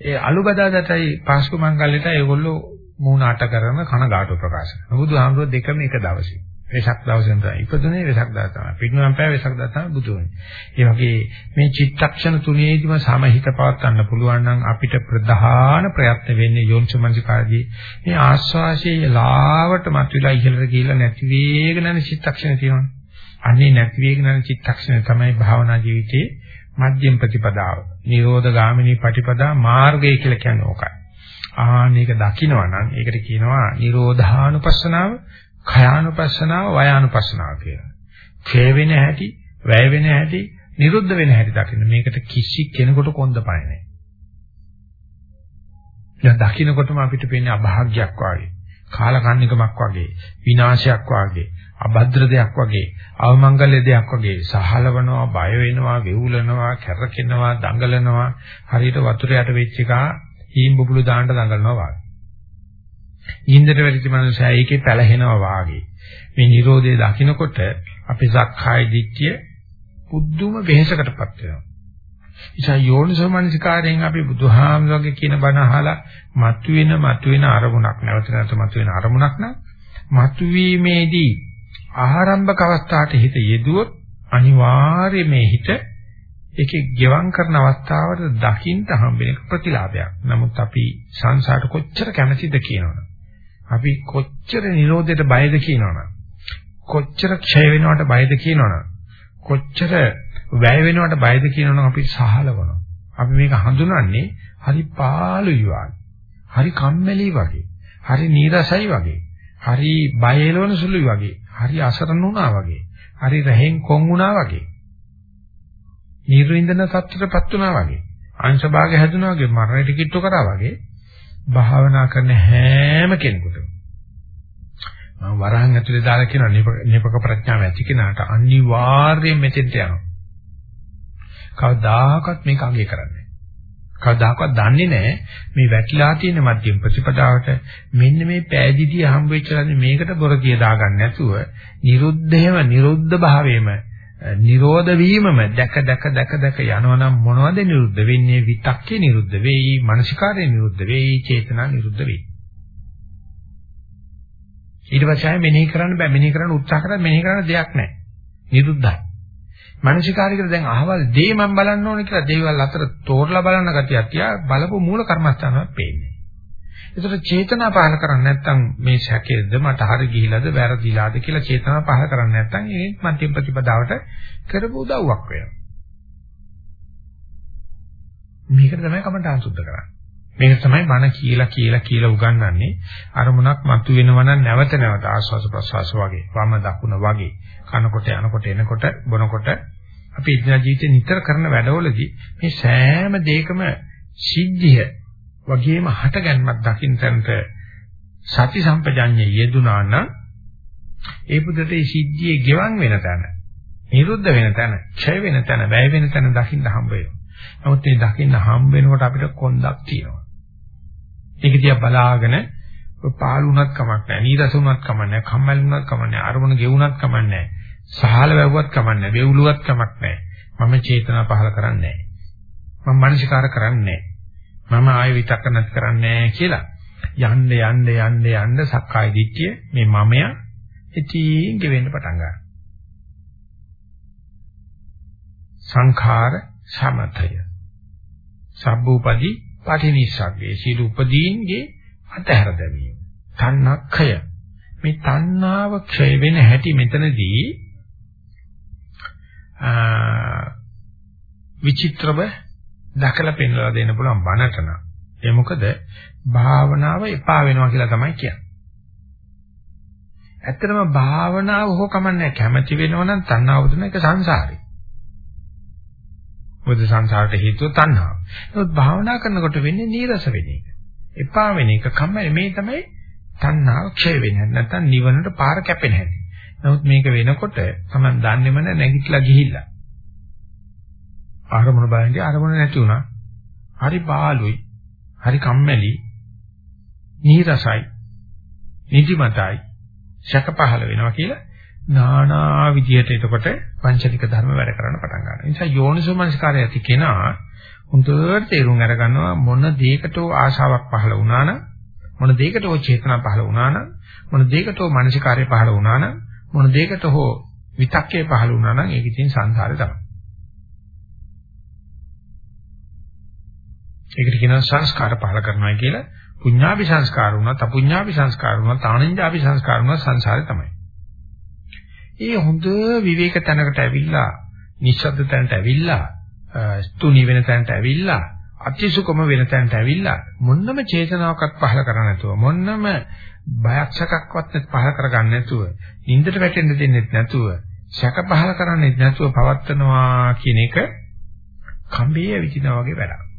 A: ඒ අලුබදාදටයි පාස්කු මංගල්‍යයටයි ඒගොල්ලෝ මූණ අට කරන කනගාටු ප්‍රකාශ කරනවා. බුදුහාමුදුරුවෝ දෙකම එක දවසේ. වෙසක් දවසෙන් තමයි ඉපදුනේ වෙසක් දවස තමයි. පිටුනම් පෑ වෙසක් දවස තමයි බුදු වෙන්නේ. ඒ වගේ මේ චිත්තක්ෂණ තුනේදීම සමහිත පවත්වන්න පුළුවන් නම් අපිට ප්‍රධාන ප්‍රයත්න වෙන්නේ යෝනිසමනසිකාරදී මේ ආස්වාසියේ ලාවට මතුවලා ඉහළට ගිහිල්ලා නැති වේගන යන චිත්තක්ෂණ තියෙනවා. අන්නේ නැති වේගන යන චිත්තක්ෂණ තමයි භාවනා ජීවිතයේ මධ්‍යම ප්‍රතිපදාව. නිරෝධ ගාමිනී ප්‍රතිපදා මාර්ගය කියලා කියන්නේ ඕකයි. ආනේක දකිනවා නම් ඒකට කියනවා නිරෝධානුපස්සනාව, khයානුපස්සනාව, වයානුපස්සනාව කියලා. ක්ෂය වෙන හැටි, වැය වෙන හැටි, නිරුද්ධ වෙන හැටි දකින්න. මේකට කිසි කෙනෙකුට කොන්ද පය නැහැ. දැන් දකින්නකොටම අපිට පේන්නේ අභාග්‍යයක් වාගේ, කාලකන්නිකමක් වාගේ, විනාශයක් වාගේ, අභද්‍ර දෙයක් වගේ, අවමංගල්‍ය දෙයක් වගේ සහලවනවා, බය වෙනවා, වෙවුලනවා, කැරකෙනවා, දඟලනවා, හරියට වතුර යට වෙච්ච එක ඊම් බුබුලු දාන්න දඟලනවා වාගේ. ඊන්දට වැඩිච මනුස්සයා ඒකේ පැලහෙනවා වාගේ. මේ Nirodhe දකින්නකොට අපි සක්කාය දිට්ඨිය පුදුම වෙහෙසකටපත් වෙනවා. ඉතින් යෝනිසෝමනසිකාරයෙන් අපි බුදුහාමුදුරගේ කියන බණ අහලා මතුවෙන මතුවෙන අරමුණක් නැවත නැවත මතුවෙන අරමුණක් නම් මතුවීමේදී ආරම්භක අවස්ථාවට හිත යෙදුවොත් අනිවාර්යයෙන් මේ හිත ඒකේ ගෙවම් කරන අවස්ථාවට දකින්න හම්බෙන ප්‍රතිලාභයක්. නමුත් අපි සංසාරට කොච්චර කැමැතිද කියනවනේ. අපි කොච්චර නිරෝධයට බයද කියනවනේ. කොච්චර ක්ෂය වෙනවට බයද කියනවනේ. කොච්චර වැය වෙනවට බයද කියනවනේ අපි සහලවනවා. අපි මේක හඳුනන්නේ හරි පාළුයි වගේ. හරි කම්මැලි වගේ. හරි නීරසයි වගේ. හරි බය එළවන සුළුයි වගේ. හරි අසරණ වුණා වගේ. හරි රහෙන් කොන් වුණා වගේ. නිර්වින්දන සත්‍යයටපත් වුණා වගේ. අංශ භාගය හැදුනා වගේ මරණයට කිට්ටු කරා වගේ භාවනා කරන හැම කෙනෙකුටම මම වරහන් ඇතුලේ දාලා කියන නිපක ප්‍රඥාව ඇති කෙනාට අනිවාර්යයෙන් මෙතෙන්ට යනවා. කවදාකවත් මේක අගය කරන්නේ කවදාකවත් දන්නේ නැහැ මේ වැටිලා තියෙන මධ්‍යම ප්‍රතිපදාවට මෙන්න මේ පෑදිදී හම්බ වෙච්චලානේ මේකට බොර කිය දාගන්න නැතුව නිරුද්ධේම නිරුද්ධ භාවයේම නිරෝධ වීමම දැක දැක දැක දැක යනවනම් මොනවද නිරුද්ධ වෙන්නේ? විතක්කේ නිරුද්ධ වෙයි මානසිකාරය නිරුද්ධ වෙයි චේතනා නිරුද්ධ වෙයි. ඊට පස්සේ මෙනෙහි කරන්න බෑ. මෙනෙහි කරන්න උත්සාහ කරා මෙනෙහි කරන්න දෙයක් නැහැ නිරුද්ධයි. මානසිකාරිකට දැන් අහවල් දේ මම බලන්න ඕනේ කියලා දේවල් අතර තෝරලා බලන ගතියක් තියා බලපු මූල කර්මස්ථානවත් පේන්නේ. ඒතර චේතනා පහල කරන්නේ නැත්නම් මේ සැකේද මට හරි ගිහිලාද වැරදිලාද කියලා චේතනා පහල කරන්නේ නැත්නම් ඒ මධ්‍යම ප්‍රතිපදාවට කරපු උදව්වක් වෙනවා. මේකට තමයි කමඨාන් සුද්ධ කරන්නේ. මේක තමයි මන කියලා කියලා කියලා උගන්වන්නේ අරමුණක් මතු වෙනවනම් නැවත නැවත ආස්වාස ප්‍රසවාස වගේ වම දකුණ වගේ කනකොට යනකොට එනකොට බොනකොට අපි ඉදිරිය ජීවිතේ නිතර කරන වැඩවලදී මේ සෑම දෙයකම සිද්ධිය වගේම හටගන්මක් දකින්නට සති සම්පජඤ්ඤය යෙදුනා නම් ඒ පුදට ඒ සිද්ධියේ ගෙවන් වෙන තැන නිරුද්ධ වෙන තැන ක්ෂය වෙන තැන වැය වෙන තැන දකින්න හම්බ වෙනවා. නමුත් මේ දකින්න හම්බ වෙනකොට අපිට කොන්දක් තියෙනවා. ඒක දිහා බලාගෙන පාළුණත් කමක් නැහැ, නීරසුණත් කමක් නැහැ, කම්මැලිුණත් කමක් නැහැ, අරමුණ ගෙවුණත් කමක් නැහැ. සහල වැවුවත් කමන්නේ වේවුලුවත් කමක් නැහැ. මම චේතනා පහල කරන්නේ නැහැ. මම මනසිකාර කරන්නේ නැහැ. මම ආයෙ විතක්ක නැති කරන්නේ නැහැ කියලා. යන්න යන්න යන්න යන්න සක්කාය දිට්ඨිය මේ මමයා ඉතින් ගෙවෙන්න පටන් ගන්නවා. සංඛාර සමතය. සබ්බූපදී පටිනිස්සග්ගේ සීල උපදීන්ගේ අතහැර දැමීම. තණ්හක්ඛය. මේ තණ්හාව ක්ෂය වෙන හැටි මෙතනදී විචිත්‍රව දැකලා පෙන්වලා දෙන්න පුළුවන් බණට නම් ඒ මොකද භාවනාව එපා වෙනවා කියලා තමයි කියන්නේ. ඇත්තටම භාවනාව හෝ කමන්නේ කැමැති වෙනවනම් තණ්හාව දුන එක සංසාරේ. මොකද සංසාරට හේතුව තණ්හාව. නමුත් භාවනා කරනකොට වෙන්නේ නීරස වෙන එක. එපා වෙන එක කම්මැලි මේ තමයි තණ්හාව ක්ෂය වෙන්නේ. නැත්නම් නිවනට පාර කැපෙන හැටි. නමුත් මේක වෙනකොට තමයි දන්නේම නැගිටලා ගිහිල්ලා. ආරමුණ බලන්නේ ආරමුණ නැති වුණා. හරි බාලුයි. හරි කම්මැලි. නීරසයි. නිදිමතයි. ශක පහළ වෙනවා කියලා නානා විදියට එතකොට පංචනික ධර්ම වැඩ කරන්න පටන් ගන්නවා. ඒ නිසා යෝනිසෝ මනස්කාරය ඇති කෙනා හොඳට තේරුම් අරගන්නවා මොන දෙයකටෝ ආශාවක් පහළ වුණා නම් මොන දෙයකටෝ චේතනා පහළ වුණා නම් මොන දෙයකටෝ මානසිකාරය පහළ වුණා නම් මොන දෙයකට හෝ විතක්කේ පහළ වුණා නම් ඒක ඉතින් සංසාරේ තමයි. ඒකට කියනවා සංස්කාර පහළ කරනවා කියලා. පුඤ්ඤාභි සංස්කාර වුණා, තපුඤ්ඤාභි සංස්කාර වුණා, තාණින්ජාභි සංස්කාර වුණා සංසාරේ තමයි. ඒ හොඳ විවේක තැනකට ඇවිල්ලා, නිශ්ශබ්ද තැනට ඇවිල්ලා, ස්තුනි වෙන තැනට ඇවිල්ලා, අතිසුකම වෙන තැනට ඇවිල්ලා මොන්නම චේතනාවක්වත් පහළ කරන්නේ නැතුව, මොන්නම බයක් සැකක්වත් පහළ කරගන්න නැතුව, නින්දට වැටෙන්න දෙන්නේ නැතුව, සැක පහළ කරන්නේ නැතුව පවත්නවා කියන එක කම්බියේ විදිනා වගේ වැඩක්.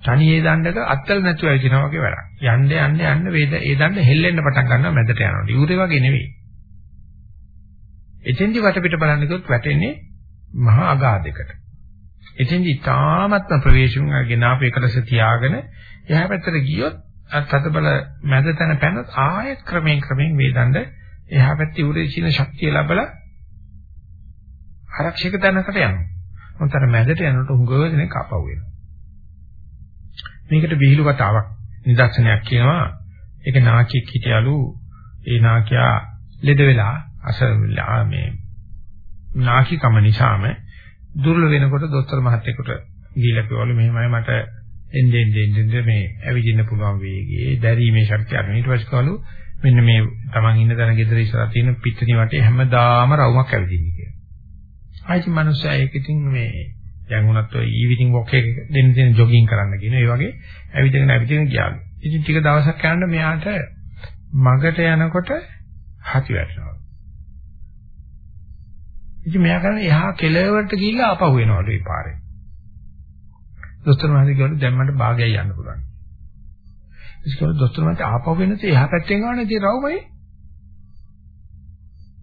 A: තනියේ දණ්ඩක අත්තල නැතුව ඇවිදිනා වගේ වැඩක්. යන්න යන්න යන්න වේද ඒ දණ්ඩ හෙල්ලෙන්න පටන් ගන්නවා මැදට යනවා. යූරේ වගේ නෙවෙයි. එතෙන්දි වටපිට බලන්න කිව්වොත් වැටෙන්නේ මහා අගාධයකට. එතෙන්දි තාමත්ම ප්‍රවේශුන් අරගෙන ආපු එකලස තියාගෙන එහා පැත්තට ගියොත් අතබල මැද තැන පැනත් ආයෙත් ක්‍රමයෙන් ක්‍රමයෙන් වේදණ්ඩ එහා පැත්තේ උරේ සින ශක්තිය ලැබලා ආරක්ෂක තැනකට යනවා. මොකද මැදට යනකොට උඟව දෙනෙක් අපව වෙනවා. මේකට විහිළු කතාවක් නිදර්ශනයක් කියනවා. ඒක නාකියෙක් හිටියලු ඒ නාකියා ලෙඩ වෙලා අසලා මේ නාකිකම නිසාම දුර්වල වෙනකොට දොස්තර මහත්තයෙකුට ගිහිල්ලා කිව්වලු මෙහෙමයි මට එන්නේ එන්නේ මේ ඇවිදින්න පුළුවන් වේගයේ දැරීමේ ශක්තිය අරගෙන ඊට පස්සේ කවලු මෙන්න මේ Taman ඉන්න තැන ගෙදර ඉස්සරහ තියෙන පිටිනි වටේ හැමදාම රවුමක් ඇවිදින්නේ කියලා. ආයිත් මිනිස්සයා ඒක ඉතින් මේ දැන් උනත් ඔය ඊවිනිං වොක් එක දෙන්න දෙන ජොගින් කරන්න කියන ඒ වගේ ඇවිදගෙන ඇවිදගෙන ගියාලු. ඉතින් ටික දවසක් යනකොට මෙයාට මගට යනකොට හති වැටෙනවා. ඉතින් මෙයා කරන්නේ එහා කෙළවරට ගිහිල්ලා ආපහු එනවලු ඒ පාරේ. දොස්තර මහත්තයා කිව්වලු දැන් මට භාගයයි යන්න පුළුවන්. ඉතින් දොස්තර මහත්තයා ආපහු වෙනත් එහා පැත්තෙන් ගානේ ඉතින් රවුමයි.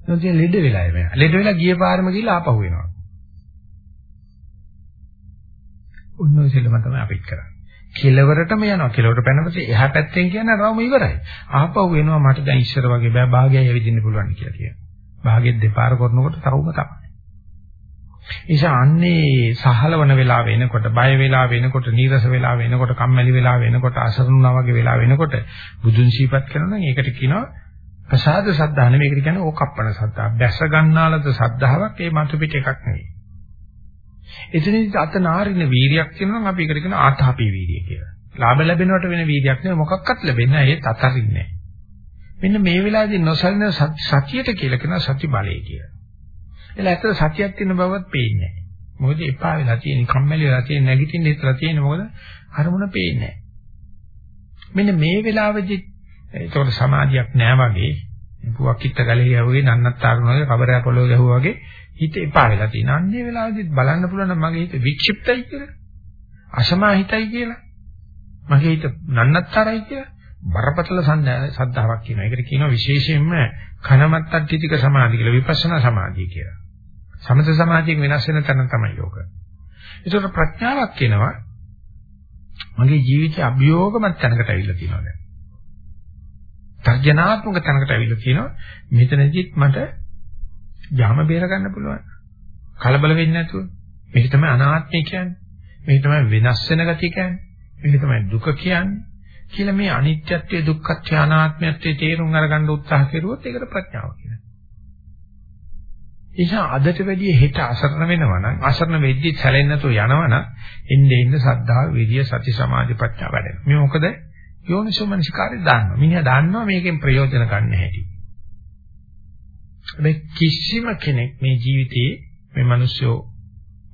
A: ඉතින් ලෙඩ වෙලා එමෙයා. ලෙඩ වෙලා ගිය පාරම ගිහිල්ලා ආපහු එනවා. ඔන්න ඔය සෙල්ලම තමයි අපිත් කරන්නේ. කෙලවරටම යනවා. කෙලවරට පැනපස්සේ එහා පැත්තෙන් කියන රවම ඉවරයි. ආපහු එනවා මට දැන් ඉස්සර වගේ බෑ භාගයයි ඇවිදින්න පුළුවන් කියලා කියනවා. භාගෙත් දෙපාර කරනකොට තවම තමයි. නිසා අන්නේ සහලවන වෙලාව වෙනකොට බය වෙලා වෙනකොට නීරස වෙලා වෙනකොට කම්මැලි වෙලා වෙනකොට අසරණුනා වගේ වෙලා වෙනකොට බුදුන් සීපත් කරනවා නම් ඒකට කියනවා ප්‍රසාද සද්ධා නෙමෙයි මේකට කියන්නේ ඕකප්පන සද්ධා. දැස ගන්නාලද සද්ධාාවක් ඒ මතු පිට එකක් නෙවෙයි. එතනදි අත නාරින වීරියක් කියනවා නම් අපි ඒකට කියන ආතාපී වීරිය කියලා. ලාභ ලැබෙනවට වෙන වීරියක් නෙවෙයි මොකක්වත් ලැබෙන්නේ නැහැ ඒත් අතරින්නේ. මෙන්න මේ වෙලාවේදී නොසලින සතියට කියලා කියන සති බලය කියලා. එලා ඇත්තට සතියක් තියෙන බවත් පේන්නේ නැහැ. මොකද එපා වෙලා තියෙන කම්මැලි වෙලා තියෙන නැගිටින්න ඉස්සලා තියෙන මොකද අරමුණ පේන්නේ නැහැ. මෙන්න මේ වෙලාවේදී ඒතකොට සමාධියක් නැහැ වගේ පුවක් කිත්ත ගලේ යවුවේ නන්නත්තරුණාගේ කබරය පොළොව ගැහුවා වගේ හිත එපා වෙලා තියෙන. අන්නේ වෙලාවේදී බලන්න පුළුවන් නම් මගේ හිත වික්ෂිප්තයි කියලා. අසමාහිතයි කියලා. මගේ හිත නන්නත්තරයි කියලා. බරපතල සද්ධාාවක් කියනවා. ඒකට කියනවා විශේෂයෙන්ම කනමත්තට්ටිතික සමාධිය කියලා විපස්සනා සමාධිය කියලා. සමථ සමාධියෙන් වෙනස් වෙන තැන තමයි යෝග. ඒකට ප්‍රඥාවක් කියනවා මගේ ජීවිතය අභියෝගමත් තැනකට ඇවිල්ලා තියෙනවා දැන්. තර්ජනාත්මක තැනකට ඇවිල්ලා තියෙනවා. මෙතනදිත් මට යාම බේර ගන්න පුළුවන්. කලබල වෙන්නේ නැතුව. මේක තමයි අනාත්මය කියන්නේ. මේක තමයි වෙනස් වෙන ගතිය කියන්නේ. මේක තමයි දුක කියන්නේ. කියලා මේ අනිත්‍යත්වයේ දුක්ඛත්වයේ අනාත්මත්වයේ තේරුම් අරගන්න උත්සාහ කෙරුවොත් ඒකට ප්‍රඥාව කියනවා. එනිසා අදට වැඩිය හෙට අසරණ වෙනවා නම් අසරණ වෙද්දි සැලෙන්නේ නැතුව යනවා නම් එන්නේ ඉන්න සද්ධාව, විරිය, සති, සමාධි, ප්‍රඥා වැඩෙනවා. මේ මොකද යෝනිසෝමනසිකාරය දාන්නවා. මිනිහා දාන්නවා මේකෙන් ප්‍රයෝජන ගන්න හැටි. මේ කිසිම කෙනෙක් මේ ජීවිතයේ මේ මිනිස්සු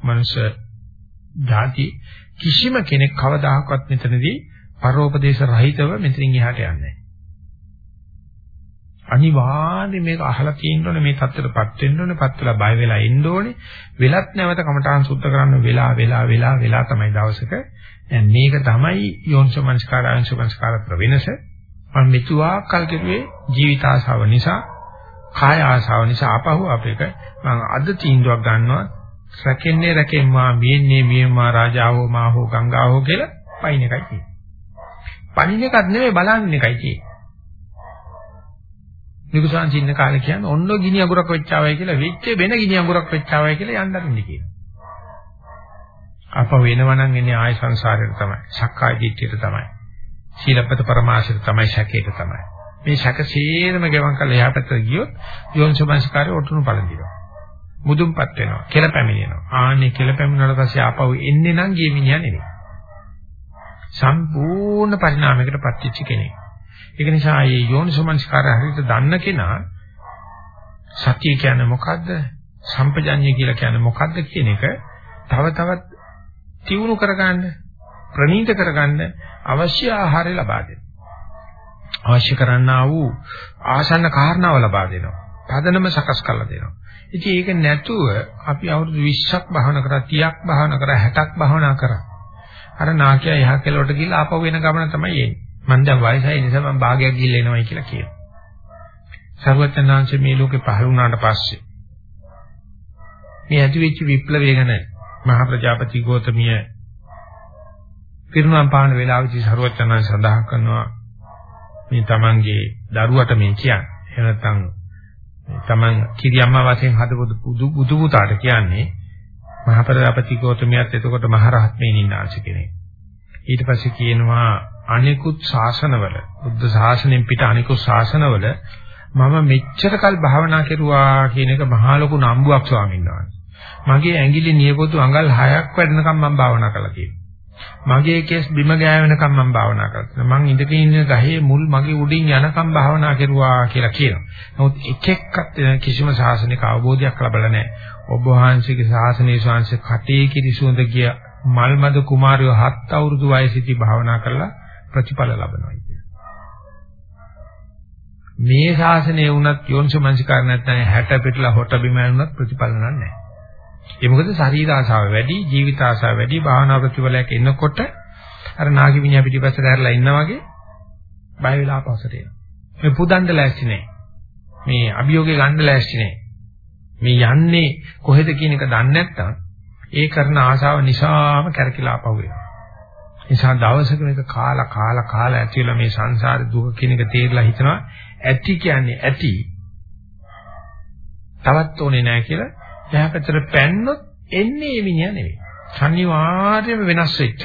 A: මනුෂ්‍ය ಜಾති කිසිම කෙනෙක් කවදාහක්වත් මෙතනදී පරෝපදේශ රහිතව මෙතනින් එහාට යන්නේ නැහැ. අනිවාර්යයෙන් මේක අහලා තියෙන්න ඕනේ මේ தත්තරපත් වෙන්න ඕනේ පත් වෙලා බය වෙලා ඉන්න ඕනේ. වෙලත් නැවත කමඨාන් සුද්ධ කරන්න වෙලා වෙලා වෙලා වෙලා තමයි දවසක. දැන් මේක තමයි යෝනිසමංස්කාර අංශමංස්කාර ප්‍රවෙනස මම මෙතුවා කල් කෙරුවේ ජීවිත ආශාව නිසා කාය ආශාව නිසා ආපහු අපේක මම අද තීන්දුවක් ගන්නවා රැකෙන්නේ රැකෙම්මා මියන්නේ මියම්මා රාජාවෝ මාහෝ ගංගාවෝ කියලා පයින් එකයි තියෙන්නේ. පණින එකක් නෙමෙයි බලන්න එකයි තියෙන්නේ. නිකුසාන් චින්න කාලේ කියන්නේ ඔන්න ගිනි අඟුරක් වෙච්චාවයි කියලා වෙච්ච වෙන ගිනි අඟුරක් වෙච්චාවයි කියලා යන්න දෙන්නේ කියනවා. අප වෙනවනම් එන්නේ ආය සංසාරයට තමයි. සක්කාය දිට්ඨියට තමයි. සීලපත පරමාශයට තමයි ශකේට තමයි. මේ ශක සීරම ගෙවන් කළ එහා පැත්තට ගියොත් යෝනිසමංස්කාරය ඔටුනු පළඳිනවා. මුදුන්පත් වෙනවා. කෙල පැමිණෙනවා. ආන්නේ කෙල පැමිණුණාට පස්සේ ආපහු එන්නේ නම් ගිය මිනිහා නෙවෙයි. සම්පූර්ණ පරිණාමයකට පත්වෙච්ච කෙනෙක්. ඒක නිසා මේ යෝනිසමංස්කාරය හරියට දන්න කෙනා සතිය කියන්නේ මොකද්ද? සම්පජඤ්ඤය කියලා කියන්නේ මොකද්ද කියන එක තව තවත් තියුණු කරගන්න ප්‍රණීත කරගන්න අවශ්‍ය ආහාරය ලබා දෙනවා. අවශ්‍ය කරන්නා වූ ආසන්න කාරණාව ලබා දෙනවා. පදනම සකස් කරලා දෙනවා. ඉතින් ඒක නැතුව අපි අවුරුදු 20ක් භාවනා කරා 30ක් භාවනා කරා 60ක් භාවනා කරා. අර නාකිය එහා කෙළවරට ගිහලා ආපහු වෙන ගමන තමයි එන්නේ. මම දැන් වයසයි නිසා මම භාගයක් ගිහලා එනවයි කියලා කියනවා. සර්වඥාන්සේ මේ ලෝකේ පහළ වුණාට පස්සේ මේ ඇතිවෙච්ච විප්ලවය ගැන මහා ප්‍රජාපති ගෝතමිය පිරුණම් පාන වේලාවේදී සර්වඥාන්සේ සඳහන් කරනවා මේ තමන්ගේ දරුවට මේ කියන්නේ. එහෙම නැත්නම් තමන් කිරියම්මා වශයෙන් හදපු බුදු පුතාට කියන්නේ මහා ප්‍රජාපති ගෝතමියත් එතකොට මහරහත් මේ නින්නාංශ කෙනෙක්. ඊට පස්සේ කියනවා අනිකුත් ශාසනවල බුද්ධ ශාසනයෙන් පිට අනිකුත් ශාසනවල මම මෙච්චර කල් භාවනා කෙරුවා කියන එක මහා ලොකු නම්බුවක් ස්වාමීන් වහන්සේ. මගේ ඇඟිලි නියපොතු අඟල් 6ක් වැඩනකම් මම භාවනා කළා කියනවා. මගේ කෙස් බිම ගෑවෙනකම් මම භාවනා කරා. මං ඉඳගෙන ඉන්න ගහේ මුල් මගේ උඩින් යනකම් භාවනා කෙරුවා කියලා කියනවා. නමුත් එක එක්කත් කිසිම ශාසනික අවබෝධයක් ලැබලා නැහැ. ඔබ වහන්සේගේ ශාසනීය ශාංශ කටේ කිරිසුඳ ගිය මල්මද කුමාරයෝ හත් අවුරුදු වයසේදී භාවනා කරලා ප්‍රතිඵල ලබනවා කියන්නේ. මේ ශාසනය වුණත් යෝනිසමංසිකාර නැත්නම් 60 පිටලා හොට බිම වුණත් ප්‍රතිඵල නැහැ. ඒ මොකද ශරීර ආසාව වැඩි, ජීවිත ආසාව වැඩි, භාවනා ප්‍රතිඵලයක් එනකොට අර නාගි විඤ්ඤා පිටිපස්සට හැරලා ඉන්නා වගේ බය වෙලා ආපස්සට එනවා. මේ පුදන්න ලෑස්ති නැහැ. මේ අභියෝගේ ගන්න ලෑස්ති නැහැ. මේ යන්නේ කොහෙද කියන එක දන්නේ නැත්නම් ඒ කරන ආශාව නිසාම කැරකිලා ආපහු වෙනවා. නිසා දවසක මේක කාලා කාලා කාලා ඇතිවලා මේ සංසාර දුක කියන එක තේරලා හිතනවා ඇති කියන්නේ ඇති. තවත් ඕනේ නැහැ කියලා එහා පැත්තට පැන්නොත් එන්නේ මේ මිනිහා නෙවෙයි. අනිවාර්යයෙන්ම වෙනස් වෙච්ච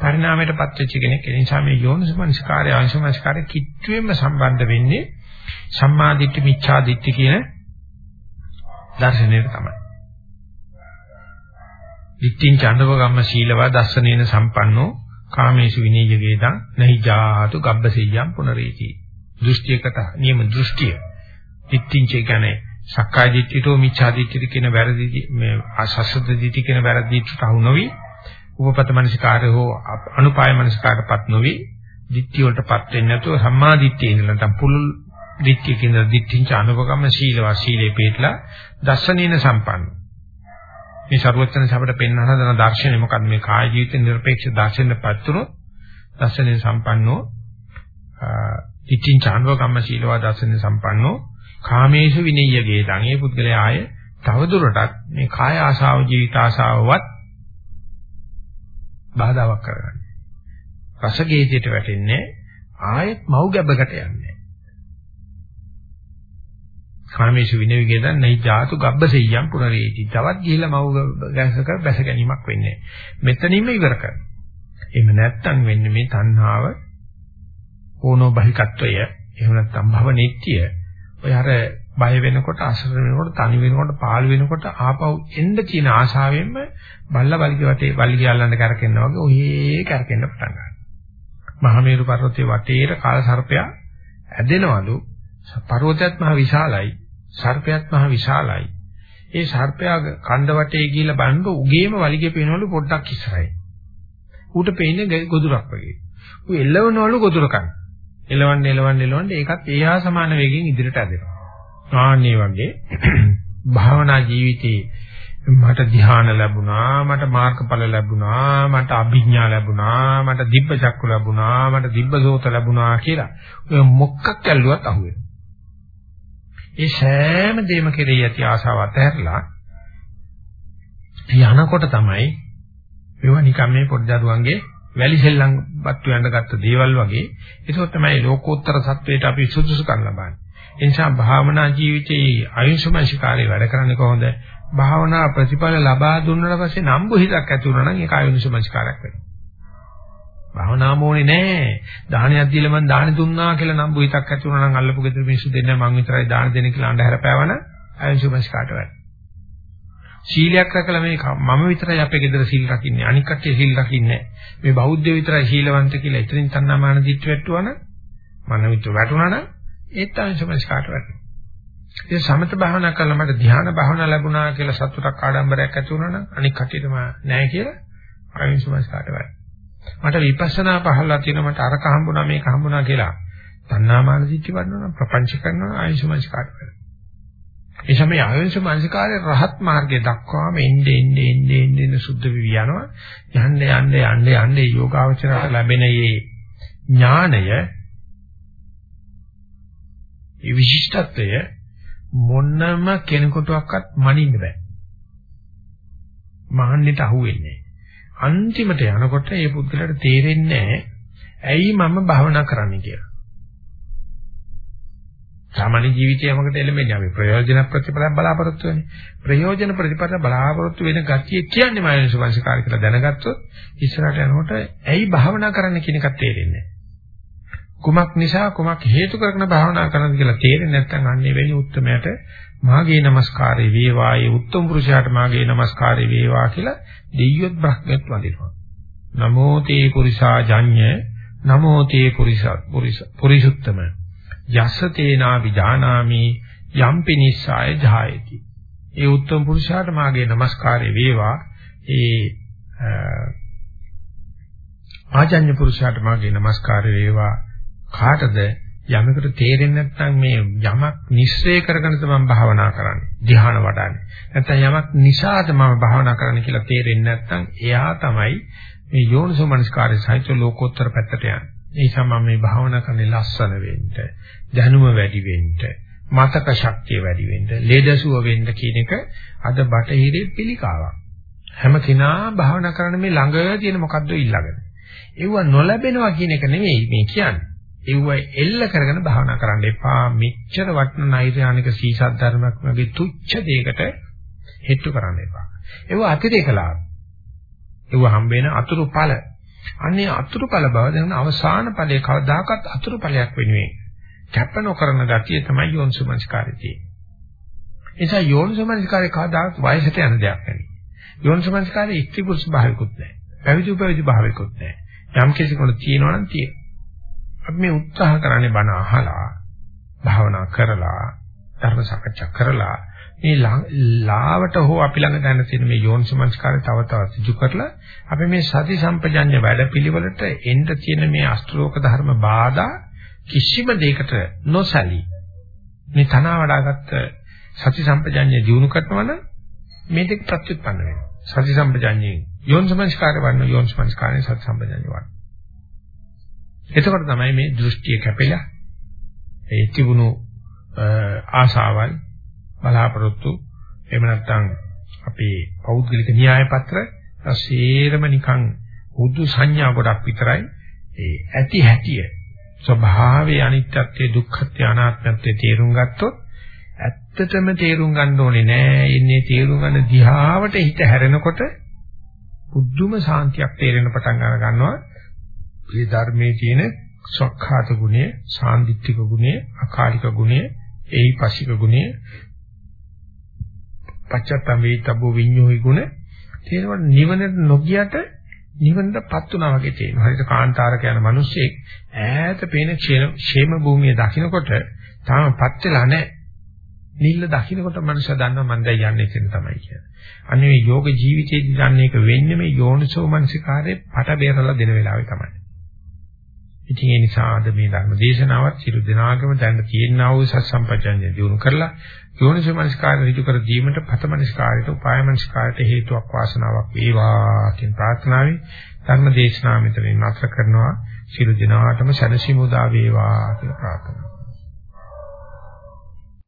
A: පරිණාමයටපත් වෙච්ච කෙනෙක්. ඒ නිසා මේ යෝනිසමනස්කාරය අංශමනස්කාරය කිට්ටුවෙන්ම සම්බන්ධ වෙන්නේ සම්මාදිට්ඨි මිච්ඡාදිට්ඨි කියන දර්ශනයට තමයි. දිට්ඨින් චන්දව ගම්ම සීලවා දස්සනේන සම්පන්නෝ කාමේසු විනීය වේදං නහි ජාතු ගබ්බසෙය්‍යම් පුනරේති. දෘෂ්ටියකට නියම දෘෂ්ටිය. දිට්ඨින් කියන්නේ සක්කාය දිට්ඨියෝ මිච්ඡා දිට්ඨිය කියන වැරදි මේ අසස්සද දිට්ඨිය කියන වැරදි දිට්ඨියට අහු නොවි. උපපත මනසිකාරය හෝ අනුපාය මනසිකාරයටපත් නොවි. දිට්ඨිය වලටපත් වෙන්නේ නැතුව සම්මා දිට්ඨිය ඉඳලා නැත්නම් පුළුල් දිට්ඨිය කියන දිට්ඨිංච අනුපගම සීලවා සීලේ පිටලා දස්සනීන සම්පන්න. මේ ਸਰවඥ සබට පෙන්වන හදන දර්ශනය මොකක්ද? මේ කාය ජීවිත නිර්පේක්ෂ දර්ශනයටපත් උනොත් දස්සනීන සම්පන්නෝ දිට්ඨිංච අනුපගම සීලවා දස්සනීන සම්පන්නෝ කාමේශ විනීය වේදං. ඒ පුද්ගලයා ආය තවදුරටත් මේ කාය ආශාව ජීවිත ආශාවවත් බාධාවක් කරගන්න. රසගේජයට වැටෙන්නේ ආයෙත් මව් ගැබකට යන්නේ. කාමේශ විනීය වේදං නැයි ජාතු ගබ්බසෙය්‍යම් පුනරේති. තවත් ගිහිල්ලා මව් ගැසක බැස ගැනීමක් වෙන්නේ. මෙතනින්ම ඉවර කරනවා. එහෙම නැත්තම් වෙන්නේ මේ තණ්හාව ඕනෝ බහිකත්වය එහෙම නැත්නම් භව නිට්ටිය ඔය අර බය වෙනකොට අසරණ වෙනකොට තනි වෙනකොට පාළු වෙනකොට ආපහු එන්න තියෙන ආශාවෙන්ම බල්ලා බල්ගේ වටේ බල්ගේ අල්ලන්න කරකෙනවා වගේ ඔහේ කරකෙන්න පටන් ගන්නවා. මහමේරු පර්වතයේ වටේට කාල සර්පයා ඇදෙනවලු. පර්වතයත් මහ විශාලයි, සර්පයත් මහ විශාලයි. ඒ සර්පයා කන්ද වටේ ගිහිල්ලා බලනකොට උගේම වලිගේ පේනවලු පොඩ්ඩක් ඉස්සරහයි. ඌට පේන්නේ ගොදුරක් වගේ. ඌ එළවනවලු ගොදුර කන. එළවන්න එළවන්න එළවන්න ඒකත් ඒහා සමාන වේගෙන් ඉදිරියට ඇදෙනවා. ආන්නේ වගේ භාවනා ජීවිතේ මට ධ්‍යාන ලැබුණා මට මාර්ගඵල ලැබුණා මට අභිඥා ලැබුණා මට දිබ්බ චක්කු ලැබුණා මට දිබ්බ සෝත ලැබුණා කියලා ඔය මොකක් ඇල්ලුවත් අහුවෙනවා. ඒ සෑම දෙයක්ම කෙරෙහි ඇති ආසාව අතහැරලා යනකොට තමයි මේවා නිකම් මේ පොඩ්ඩරුවන්ගේ වැලි සෙල්ලම් බත්තු යන්න ගත්ත දේවල් වගේ ඒක තමයි ලෝකෝත්තර සත්වයට අපි සුදුසුකම් ලබන්නේ. ඒ නිසා භාවනා ජීවිතයේ අයුෂ්මංශකාරී වැඩ කරන්නේ කොහොමද? භාවනා ප්‍රතිඵල ලබා දුන්නාට පස්සේ නම්බු හිතක් ඇති වුණා නම් ඒක අයුෂ්මංශකාරයක් වෙනවා. භාවනාම ඕනේ නෑ. දානයක් දීලා මම දාන දුන්නා කියලා නම්බු හිතක් ඇති වුණා නම් අල්ලපු ගෙදර මිනිස්සු දෙන්නේ මං විතරයි දාන දෙන්නේ කියලා අඬ හැරපෑවන අයුෂ්මංශකාරට වැඩ. සීලයක් රැකලා මේ මම විතරයි අපේ ගෙදර සීල් රකින්නේ. අනික් කට්ටිය සීල් රකින්නේ මේ බෞද්ධ විතරයි සීලවන්ත කියලා එතනින් තණ්හාමාන දිට්ඨිය වැටුවන මන විතර වැටුණා නම් ඒත් තමයි සමස්කාරට වැටෙන්නේ? ඒ සමත භාවනා කළා මට ධ්‍යාන භාවනා ලැබුණා කියලා සතුටක් ආඩම්බරයක් ඇති වුණා නම් අනික් කට්ටියටම නැහැ කියලා ආයෙත් සමස්කාරට වැටෙනවා මට විපස්සනා පහළලා තියෙනවා. මට අරක හම්බුණා මේක හම්බුණා කියලා තණ්හාමාන දිට්ඨිය වඩනවා ප්‍රපංච කරනවා ආයෙත් සමස්කාරට වැටෙනවා ඒ සමේ ආයෝනිස මානසිකාරයේ රහත් මාර්ගයේ දක්වාම එන්නේ එන්නේ එන්නේ එන්නේ සුද්ධ විවි යනවා. යන්න යන්න යන්න යන්න යෝගාවචරයට ලැබෙන මේ ඥාණය ඒ විශිෂ්ටත්වය මොන්නම කෙනෙකුටවත් මනින්න බෑ. මහන්නට අහුවෙන්නේ. අන්තිමට යනකොට මේ පුද්ගලයාට තේරෙන්නේ ඇයි මම භවනා කරන්නේ කියලා. සාමාන්‍ය ජීවිතයේ යමකට එළඹෙන්නේ අපි ප්‍රයෝජන ප්‍රතිපලයක් බලාපොරොත්තු වෙන්නේ. ප්‍රයෝජන ප්‍රතිපල බලාපොරොත්තු වෙන ගතිය කියන්නේ මානසිකංශකාරය කියලා දැනගත්තොත් ඉස්සරහට යනකොට ඇයි භාවනා කරන්න කියන එකත් තේරෙන්නේ කුමක් නිසා කුමක් හේතු කරගෙන භාවනා කරනද කියලා තේරෙන්නේ නැත්නම් අන්නේ වෙන්නේ උත්තරයට මාගේ নমස්කාරය වේවා ඒ උත්තම පුරුෂයාට මාගේ নমස්කාරය වේවා කියලා දෙයියොත් බ්‍රහ්මයත් වඳිනවා. නමෝ තේ පුරිසා ජඤ්ඤ නමෝ තේ පුරිසත් පුරිස පුරිසුත්තම යස තේනා විජානාමි යම් පිනිස්සාය ජායති. ඒ උත්තම පුරුෂයාට මාගේ নমස්කාරය වේවා. ඒ ආචාන්‍ය පුරුෂයාට මාගේ নমස්කාරය වේවා. කාටද යමකට තේරෙන්නේ නැත්නම් මේ යමක් නිස්සය කරගෙන තමයි භාවනා කරන්නේ. ධ්‍යාන වඩන්නේ. නැත්නම් යමක් නිසාද මම භාවනා කරන්න කියලා තේරෙන්නේ නැත්නම් එයා තමයි මේ යෝනිසෝමනස්කාරය සහිත ලෝකෝත්තර පැත්තට යන්නේ. ඒ නිසා මම මේ භාවනා කරන්නේ ලස්සන වෙන්න, දැනුම වැඩි වෙන්න, මතක ශක්තිය වැඩි වෙන්න, ලේදසුව වෙන්න කියන එක අද බටහිරේ පිළිකාවක්. හැම කෙනා භාවනා කරන මේ ළඟ තියෙන මොකද්ද ඊළඟට. ඒව නොලැබෙනවා කියන එක නෙමෙයි මේ කියන්නේ. ඒව එල්ල කරගෙන භාවනා කරන්න එපා. මෙච්චර වටින නෛර්යානික සීසත් ධර්මයක් වගේ තුච්ච දෙයකට හෙට්ටු කරන්න එපා. ඒව අතිරේකලා. ඒව හම්බ වෙන අතුරු ඵල. අන්නේ අතුරු ඵල බව දැන් අවසාන ඵලයේ කවදාකවත් අතුරු ඵලයක් වෙනුවෙන් කැප නොකරන ගතිය තමයි යෝනිසමංස්කාරය තියෙන්නේ. ඒ නිසා යෝනිසමංස්කාරය කවදාවත් වයසට යන දෙයක් නෙවෙයි. යෝනිසමංස්කාරය ඉක්ති පුරුෂ භාවිකුත් නැහැ. පැවිදි උපවිදි භාවිකුත් නැහැ. යම් කෙනෙකුට තියෙනවා නම් තියෙනවා. අපි මේ උත්සාහ කරන්නේ බණ අහලා භාවනා කරලා ධර්ම සාකච්ඡා කරලා මේ ලාවට හෝ අපි ළඟ දැන තියෙන මේ යෝනිසමංස්කාරය තව තවත් සිදු කරලා අපි මේ සති සම්පජඤ්ඤ වැඩපිළිවෙලට එන්න තියෙන මේ අෂ්ටලෝක ධර්ම බාධා කිසිම දෙයකට නොසලී මේ තනවා වඩාගත්ත සති සම්පජඤ්ඤය දිනු කරනවනම් මේ දෙක ප්‍රත්‍යুৎපන්න වෙනවා. සති සම්පජඤ්ඤයෙන් යෝනිසමංස්කාරය වන්න යෝනිසමංස්කාරයෙන් සති සම්පජඤ්ඤය වන්න. එතකොට තමයි මේ දෘෂ්ටිය කැපෙලා ඒ තිබුණු ආශාවල් බලාපොරොත්තු. එහෙම නැත්නම් අපේ පෞද්ගලික න්‍යාය පත්‍ර සේරම නිකන් උදු සංඥා ගොඩක් විතරයි. ඒ ඇති හැටිය ස්වභාවයේ අනිත්‍යත්වයේ දුක්ඛත්වයේ අනාත්මත්වයේ තේරුම් ගත්තොත් ඇත්තටම තේරුම් ගන්න ඕනේ නෑ. ඉන්නේ තේරුම් ගන්න දිහාවට හිත හැරෙනකොට බුද්ධුම සාන්තියක් තේරෙන පටන් ගන්නවා. මේ ධර්මයේ තියෙන සක්ඛාත ගුණය, සාන්දිටික ගුණය, අකාලික ගුණය, ඒහිපසික ගුණය, පච්චත්තම් වේතබ්බෝ විඤ්ඤෝහි ගුණ තේරෙනවා නිවනට නොගියට නිවනටපත් වුණා වගේ තේරෙනවා. හරියට කාන්තාරක යන මිනිස්සෙක් ඈත පේන ക്ഷേම භූමිය දකින්නකොට තාමපත් වෙලා නැහැ. නිල්ල දකින්නකොට මනුෂ්‍ය දන්නවා මම දැන් යන්නේ කියන තමයි කියන්නේ. අනේ මේ යෝග ජීවිතයේදී දන්නේ එක වෙන්නේ මේ යෝනිසෝ මනසිකාරේ පට බේරලා දෙන වෙලාවේ තමයි. ඉතින් ඒ නිසා අද මේ ධර්ම දේශනාවත් සිළු දිනාගම දැන් තියෙනා වූ සත්සම්පජඤ්ඤය දිනු කරලා යෝනිසෝ මනසිකාරය ඍජු කර දීමට පතමනසිකාරයට උපායමනසිකාරයට හේතුවක් වාසනාවක් වේවා කියන ප්‍රාර්ථනාවයි. ධර්ම දේශනාව මෙතනින් නැවත කරනවා. සිළු දිනාටම සැනසීම උදා වේවා කියලා ප්‍රාර්ථනා